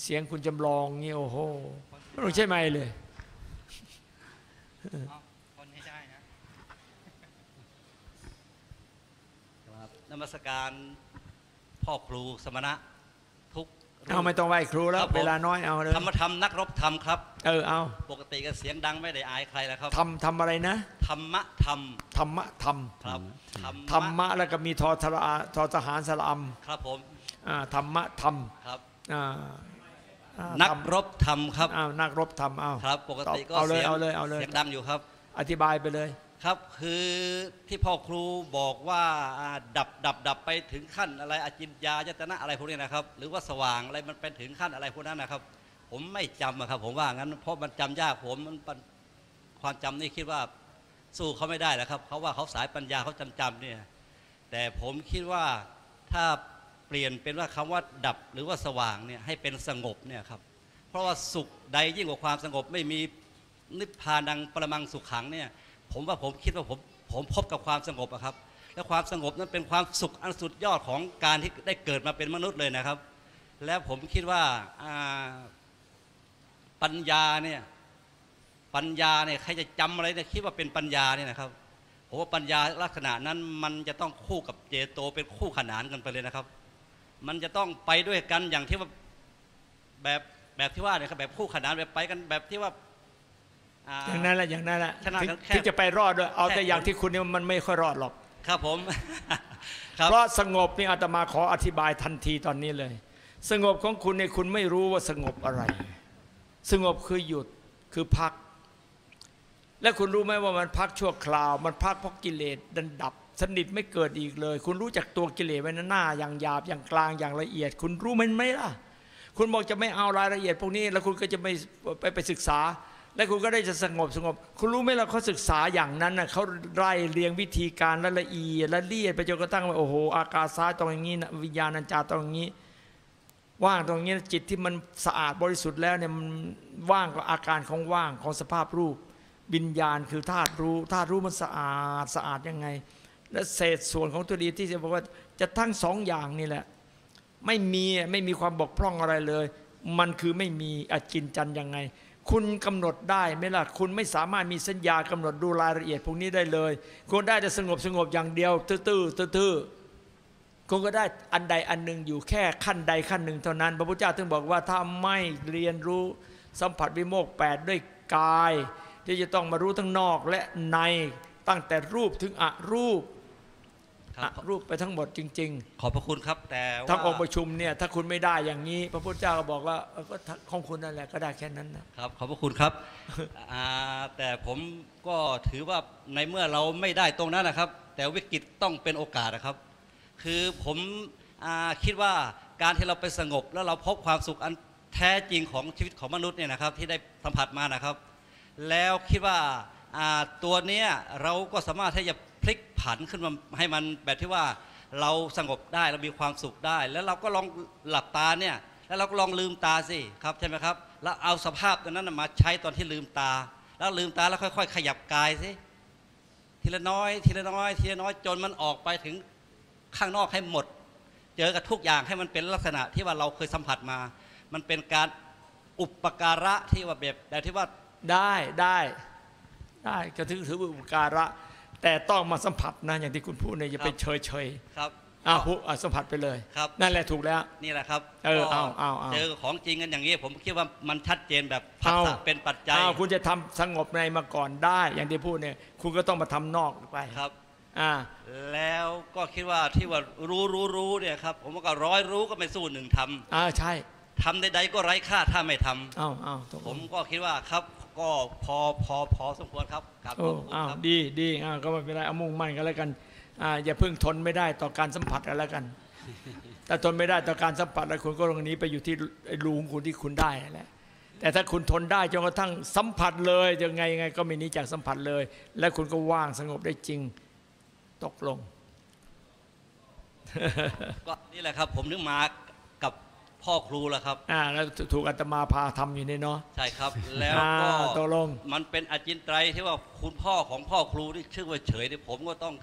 Speaker 1: เสียงคุณจำลองเงี้ยโอ้โหไม่ต้องใช้ไม้เลย
Speaker 3: คนให้ได้นะครับนมัสการพ่อครูสมณะทุก
Speaker 1: เอาไม่ต้องไหว้ครูแล้ว
Speaker 3: ครับผม
Speaker 1: เวลาน้อยเอาเลย
Speaker 3: ธรรมธรรมนักรบธรรมครับ
Speaker 1: เออเอา
Speaker 3: ปกติก็เสียงดังไม่ได้อายใครแล้วครับ
Speaker 1: ทำทำอะไรนะ
Speaker 3: ธรรมะธรรม
Speaker 1: ธรรมะธรรม
Speaker 3: ครับ
Speaker 1: ธรรมะแล้วก็มีทอทระอาทอทหารสระอัม
Speaker 3: ครับผม
Speaker 1: อ่าธรรมะธรรม
Speaker 3: ครับ
Speaker 1: อ่าอ่า
Speaker 3: นัก
Speaker 1: ธรรม
Speaker 3: รบธรรมครับ
Speaker 1: อ้าวนักรบธรรมอ้าว
Speaker 3: ครับ ปกติก็
Speaker 1: เอาเลย
Speaker 3: สีง
Speaker 1: เอาเลยเอาเลย
Speaker 3: เสียงดังอยู่ครับ
Speaker 1: อธิบายไปเลย
Speaker 3: ครับคือที่พ่อครูบอกว่าดับดับดับไปถึงขั้นอะไรอจินยายตนะอะไรพวกนี้นะครับ หรือว่าสว่างอะไรมันเป็นถึงขั้นอะไรพวกนั้นนะครับ ผมไม่จำครับ ผมว่างั้นเพราะมันจำยากผมมันความจำนี่คิดว่าสู้เขาไม่ได้แล้วครับเขาว่าเขาสายปัญญาเขาจำจำเนี่ยแต่ผมคิดว่าถ้าเปลี่ยนเป็นว่าคำว่าดับหรือว่าสว่างเนี่ยให้เป็นสงบเนี่ยครับเพราะว่าสุขใดยิ่งกว่าความสงบไม่มีนิพพานังประมังสุขขังเนี่ย ผมว่าผมคิดว่าผมผมพบกับความสงบอะครับ และความสงบนั้นเป็นความสุขอันสุดยอดของการที่ได้เกิดมาเป็นมนุษย์เลยนะครับ และผมคิดว่าปัญญาเนี่ยปัญญาเนี่ยใครจะจำอะไรเนี่ยคิดว่าเป็นปัญญาเนี่ยนะครับผมว่าปัญญาลักษณะนั้นมันจะต้องคู่กับเจโตเป็นคู่ขนานกันไปเลยนะครับ มันจะต้องไปด้วยกันอย่างที่ว่าแบบแบบที่ว่าเนี่ยครับแบบคู่ขนานแบบไปกันแบบที่ว่า อ่า
Speaker 1: อย่างนั้นแหละอย่างนั้นแหละ
Speaker 3: ชนะ
Speaker 1: ถึง
Speaker 3: กันแค่
Speaker 1: ถึงจะไปรอดด้วยเอา
Speaker 3: แค่
Speaker 1: แต่อย่างที่คุณเนี่ยมันไม่ค่อยรอดหรอก
Speaker 3: ครับผมครับ
Speaker 1: เพราะสงบนี่อาตมาขออธิบายทันทีตอนนี้เลย สงบของคุณเนี่ยคุณไม่รู้ว่าสงบอะไร สงบคือหยุดคือพัก และคุณรู้ไหมว่ามันพักชั่วคราว มันพักเพราะกิเลสดันดับสนิทไม่เกิดอีกเลย คุณรู้จักตัวกิเลสไว้นะหน้าอย่างหยาบอย่างกลางอย่างละเอียด คุณรู้มันไหมล่ะ คุณบอกจะไม่เอารายละเอียดพวกนี้ แล้วคุณก็จะไม่ไปไปศึกษา และคุณก็ได้จะสงบสงบ คุณรู้ไหมล่ะเขาศึกษาอย่างนั้นน่ะเขาไล่เรียงวิธีการและละเอียดละเลียดไปจนกระทั่งว่าโอ้โห อากาศซ้ายตรงอย่างนี้นะวิญญาณัญจาตรงอย่างนี้ ว่างตรงนี้จิตที่มันสะอาดบริสุทธิ์แล้วเนี่ยมันว่างกับอาการของว่างของสภาพรูปวิญญาณคือธาตุรู้ธาตุรู้มันสะอาดสะอาดยังไง และเศษส่วนของตัวดีที่จะบอกว่าจะทั้งสองอย่างนี่แหละ ไม่มีไม่มีความบกพร่องอะไรเลย มันคือไม่มีอจินจันยังไง คุณกำหนดได้ไหมล่ะ คุณไม่สามารถมีสัญญากำหนดดูรายละเอียดพวกนี้ได้เลย คุณได้แต่สงบสงบอย่างเดียว ตื้อๆตื้อๆคุณก็ได้อันใดอันหนึ่งอยู่แค่ขั้นใดขั้นหนึ่งเท่านั้น พระพุทธเจ้าถึงบอกว่าถ้าไม่เรียนรู้สัมผัสวิโมกข์แปดด้วยกาย ที่จะต้องมารู้ทั้งนอกและในตั้งแต่รูปถึงอรูป
Speaker 3: รับ
Speaker 1: อรูปไปทั้งหมดจริง ๆ
Speaker 3: ขอบพระคุณครับ แต่ว่า
Speaker 1: ทั้งองค์ประชุมเนี่ยถ้าคุณไม่ได้อย่างนี้ พระพุทธเจ้าก็บอกว่าเออก็ของคุณนั่นแหละก็ได้แค่นั้นนะครับ
Speaker 3: ขอบพระคุณครับอ่าแต่ผมก็ถือว่าในเมื่อเราไม่ได้ตรงนั้นนะครับ แต่วิกฤตต้องเป็นโอกาสนะครับ คือผมอ่าคิดว่าการที่เราไปสงบ แล้วเราพบความสุขอันแท้จริงของชีวิตของมนุษย์เนี่ยนะครับ ที่ได้สัมผัสมานะครับ แล้วคิดว่าอ่าตัวเนี้ยเราก็สามารถที่จะ พลิกผันขึ้นมาให้มันแบบที่ว่าเราสงบได้เรามีความสุขได้ แล้วเราก็ลองหลับตาเนี่ยแล้วเราก็ลองลืมตาสิครับใช่ไหมครับแล้วเอาสภาพตัวนั้นมาใช้ตอนที่ลืมตา แล้วลืมตาแล้วค่อย ๆ ขยับกายสิทีละน้อย ทีละน้อย ทีละน้อยจนมันออกไปถึงข้างนอกให้หมด เจอกับทุกอย่างให้มันเป็นลักษณะที่ว่าเราเคยสัมผัสมา มันเป็นการอุปการะที่ว่าแบบแบบที่ว่า
Speaker 1: ได้ได้ได้ก็ถือถืออุปการะ แต่ต้องมาสัมผัสนะอย่างที่คุณพูดเนี่ยอย่าไป
Speaker 3: ครับ
Speaker 1: เฉยเฉย
Speaker 3: ครับ
Speaker 1: ๆอ้าวพูดอะสัมผัสไปเลย
Speaker 3: ครับ
Speaker 1: นั่นแหละถูกแล้ว
Speaker 3: นี่แหละครับ
Speaker 1: เออ
Speaker 3: ก็
Speaker 1: เอาเอาเอา
Speaker 3: เจอของจริงกันอย่างนี้ผมคิดว่ามันชัดเจนแบบผัสสะ
Speaker 1: เอา
Speaker 3: เป็นปัจจัย
Speaker 1: อ้าวคุณจะทำสงบในมาก่อนได้ อย่างที่พูดเนี่ยคุณก็ต้องมาทำนอกไป
Speaker 3: ครับ
Speaker 1: อ่า
Speaker 3: แล้วก็คิดว่าที่ว่ารู้รู้รู้เนี่ยครับผมว่าก็ร้อยรู้ก็ไม่สู้หนึ่งทำ
Speaker 1: อ่าใช่
Speaker 3: ทำใดๆก็ไร้ค่าถ้าไม่ทำ
Speaker 1: อ้าวอ้าวตกล
Speaker 3: ผ
Speaker 1: ง
Speaker 3: มก็คิดว่าครับ ก็พอพอพอสมควรครับกราบข
Speaker 1: โอ้
Speaker 3: อบคุณ
Speaker 1: อ้าว
Speaker 3: ครับ
Speaker 1: ดีดีอ้าวก็ไม่เป็นไรเอามุ่งมั่นกันแล้วกันอ่าอย่าเพิ่งทนไม่ได้ต่อการสัมผัสกันแล้วกัน ถ้าทนไม่ได้ต่อการสัมผัสแล้วคุณก็ตรงนี้ไปอยู่ที่ไอ้รูของคุณที่คุณได้แหละแต่ถ้าคุณทนได้จนกระทั่งสัมผัสเลยยังไงยังไงก็ไม่หนีจากสัมผัสเลย และคุณก็ว่างสงบได้จริงตกลง
Speaker 3: ก็นี่แหละครับ ผมนึกมากับ พ่อครูแล้วครับ
Speaker 1: อ่าแล้วถูกอาตมาพาทำอยู่นี่เนาะ
Speaker 3: ใช่ครับ แล้วก็
Speaker 1: อ่าตกลง
Speaker 3: มันเป็นอจินไตรยที่ว่าคุณพ่อของพ่อครูที่ชื่อว่าเฉยเนี่ยผมก็ต้อง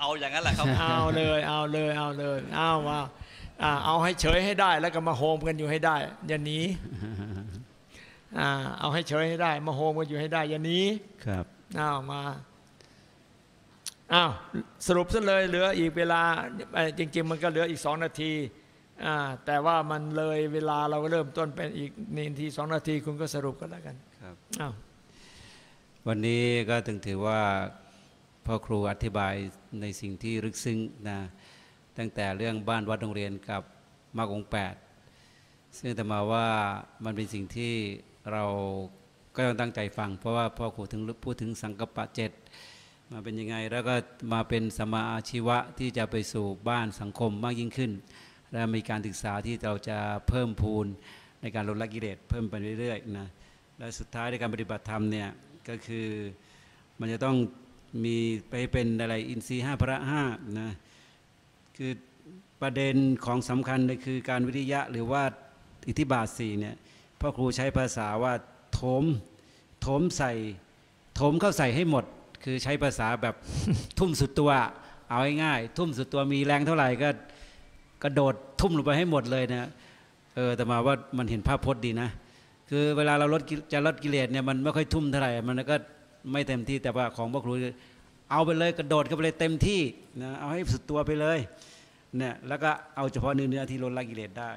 Speaker 3: เอาอย่างนั้นแหละครับ
Speaker 1: เอาเลยเอาเลยเอาเลยเอาว่าอ่าเอาให้เฉยให้ได้แล้วก็มาโฮมกันอยู่ให้ได้ อย่าหนีอ่าเอาให้เฉยให้ได้ มาโฮมกันอยู่ให้ได้ อย่าหนี
Speaker 2: ครับ
Speaker 1: อ้าวมาอ้าวสรุปซะเลยเหลืออีกเวลาเอ่อจริง ๆ มันก็เหลืออีกสองนาทีอ่า แต่ว่ามันเลยเวลาเราก็เริ่มต้นเป็นอีกหนึ่งนาทีสองนาทีคุณก็สรุปกันแล้วกัน
Speaker 2: ครับ
Speaker 1: อ้าว
Speaker 2: วันนี้ก็ถึงถือว่าพ่อครูอธิบายในสิ่งที่ลึกซึ้งนะตั้งแต่เรื่องบ้านวัดโรงเรียนกับมากองค์แปดซึ่งแต่มาว่ามันเป็นสิ่งที่เราก็ต้องตั้งใจฟัง เพราะว่าพ่อครูถึงพูดถึงสังกปะเจ็ดมาเป็นยังไง แล้วก็มาเป็นสมมาอาชีวะที่จะไปสู่บ้านสังคมมากยิ่งขึ้น และมีการศึกษาที่เราจะเพิ่มพูนในการลดละกิเลสเพิ่มไปเรื่อยๆนะและสุดท้ายในการปฏิบัติธรรมเนี่ยก็คือมันจะต้องมีไปเป็นอะไรอินทรีย์ห้าพระห้านะคือประเด็นของสำคัญเลยคือการวิริยะหรือว่าอิทธิบาทสี่เนี่ยพ่อครูใช้ภาษาว่าโถมโถมใส่โถมเข้าใส่ให้หมด คือใช้ภาษาแบบทุ่มสุดตัว เอาง่ายๆทุ่มสุดตัวมีแรงเท่าไหร่ก็ กระโดดทุ่มลงไปให้หมดเลยนะเออแต่มาว่ามันเห็นภาพพจน์ดีนะ คือเวลาเราลดจะลดกิเลสเนี่ยมันไม่ค่อยทุ่มเท่าไหร่มันก็ไม่เต็มที่แต่ว่าของพวกครูเอาไปเลยกระโดดเข้าไปเลยเต็มที่นะเอาให้สุดตัวไปเลยเนี่ยแล้วก็เอาเฉพาะเนื้อเนื้อที่ลดละกิเลสได้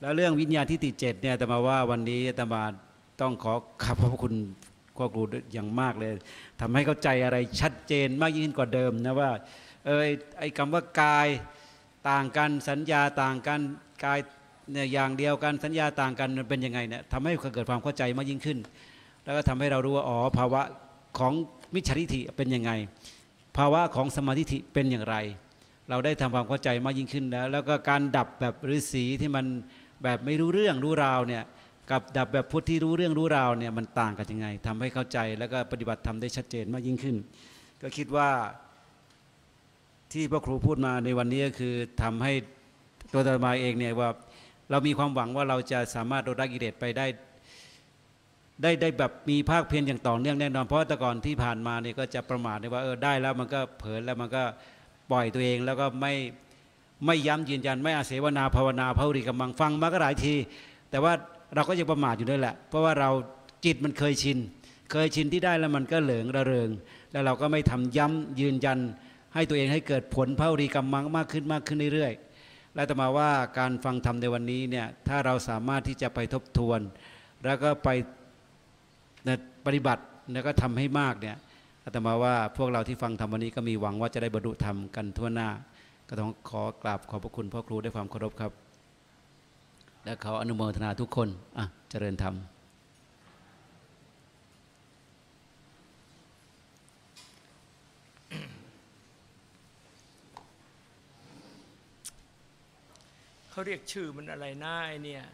Speaker 2: แล้วเรื่องวิญญาณที่ติเจ็ดเนี่ยแต่มาว่าวันนี้แต่มาต้องขอขอบพระคุณพ่อครูอย่างมากเลยทำให้เข้าใจอะไรชัดเจนมากยิ่งกว่าเดิมนะว่าเออไอ้คำว่ากาย ต่างกันสัญญาต่างกันกายเนี่ยอย่างเดียวกันสัญญาต่างกันมันเป็นยังไงเนี่ยทำให้เกิดความเข้าใจมากยิ่งขึ้น แล้วก็ทำให้เรารู้ว่าอ๋อภาวะของมิจฉาทิฏฐิเป็นยังไง ภาวะของสมาธิิเป็นอย่างไร เราได้ทำความเข้าใจมากยิ่งขึ้นแล้ว แล้วก็การดับแบบฤาษีที่มันแบบไม่รู้เรื่องรู้ราวเนี่ยกับดับแบบพุทธที่รู้เรื่องรู้ราวเนี่ยมันต่างกันยังไงทำให้เข้าใจแล้วก็ปฏิบัติทำได้ชัดเจนมากยิ่งขึ้น ก็คิดว่า ที่พระครูพูดมาในวันนี้ก็คือทำให้ตัวอาตมาเองเนี่ยว่าเรามีความหวังว่าเราจะสามารถลดละกิเลสไปได้ได้ได้แบบมีภาคเพียรอย่างต่อเนื่องแน่นอนเพราะแต่ก่อนที่ผ่านมาเนี่ยก็จะประมาทในว่าเออได้แล้วมันก็เผลอแล้วมันก็ปล่อยตัวเองแล้วก็ไม่ไม่ย้ำยืนยันไม่อาเสวนาภาวนาภาวริกำลังฟังมาก็หลายที แต่ว่าเราก็ยังประมาทอยู่ด้วยแหละ เพราะว่าเราจิตมันเคยชิน เคยชินที่ได้แล้วมันก็เหลิงระเริง แล้วเราก็ไม่ทำย้ำยืนยัน ให้ตัวเองให้เกิดผลภาวริกำลังมากขึ้นมากขึ้นเรื่อยๆ และต่อมาว่าการฟังธรรมในวันนี้เนี่ยถ้าเราสามารถที่จะไปทบทวน แล้วก็ไปปฏิบัติแล้วก็ทำให้มากเนี่ยอาตมาว่าพวกเราที่ฟังธรรมวันนี้ก็มีหวังว่าจะได้บรรลุธรรมกันทั่วหน้า ก็ต้องขอกราบขอบพระคุณพ่อครูด้วยความเคารพครับ และขออนุโมทนาทุกคนอะเจริญธรรม
Speaker 1: เขาเรียกชื่อมันอะไรนะไอเนี่ย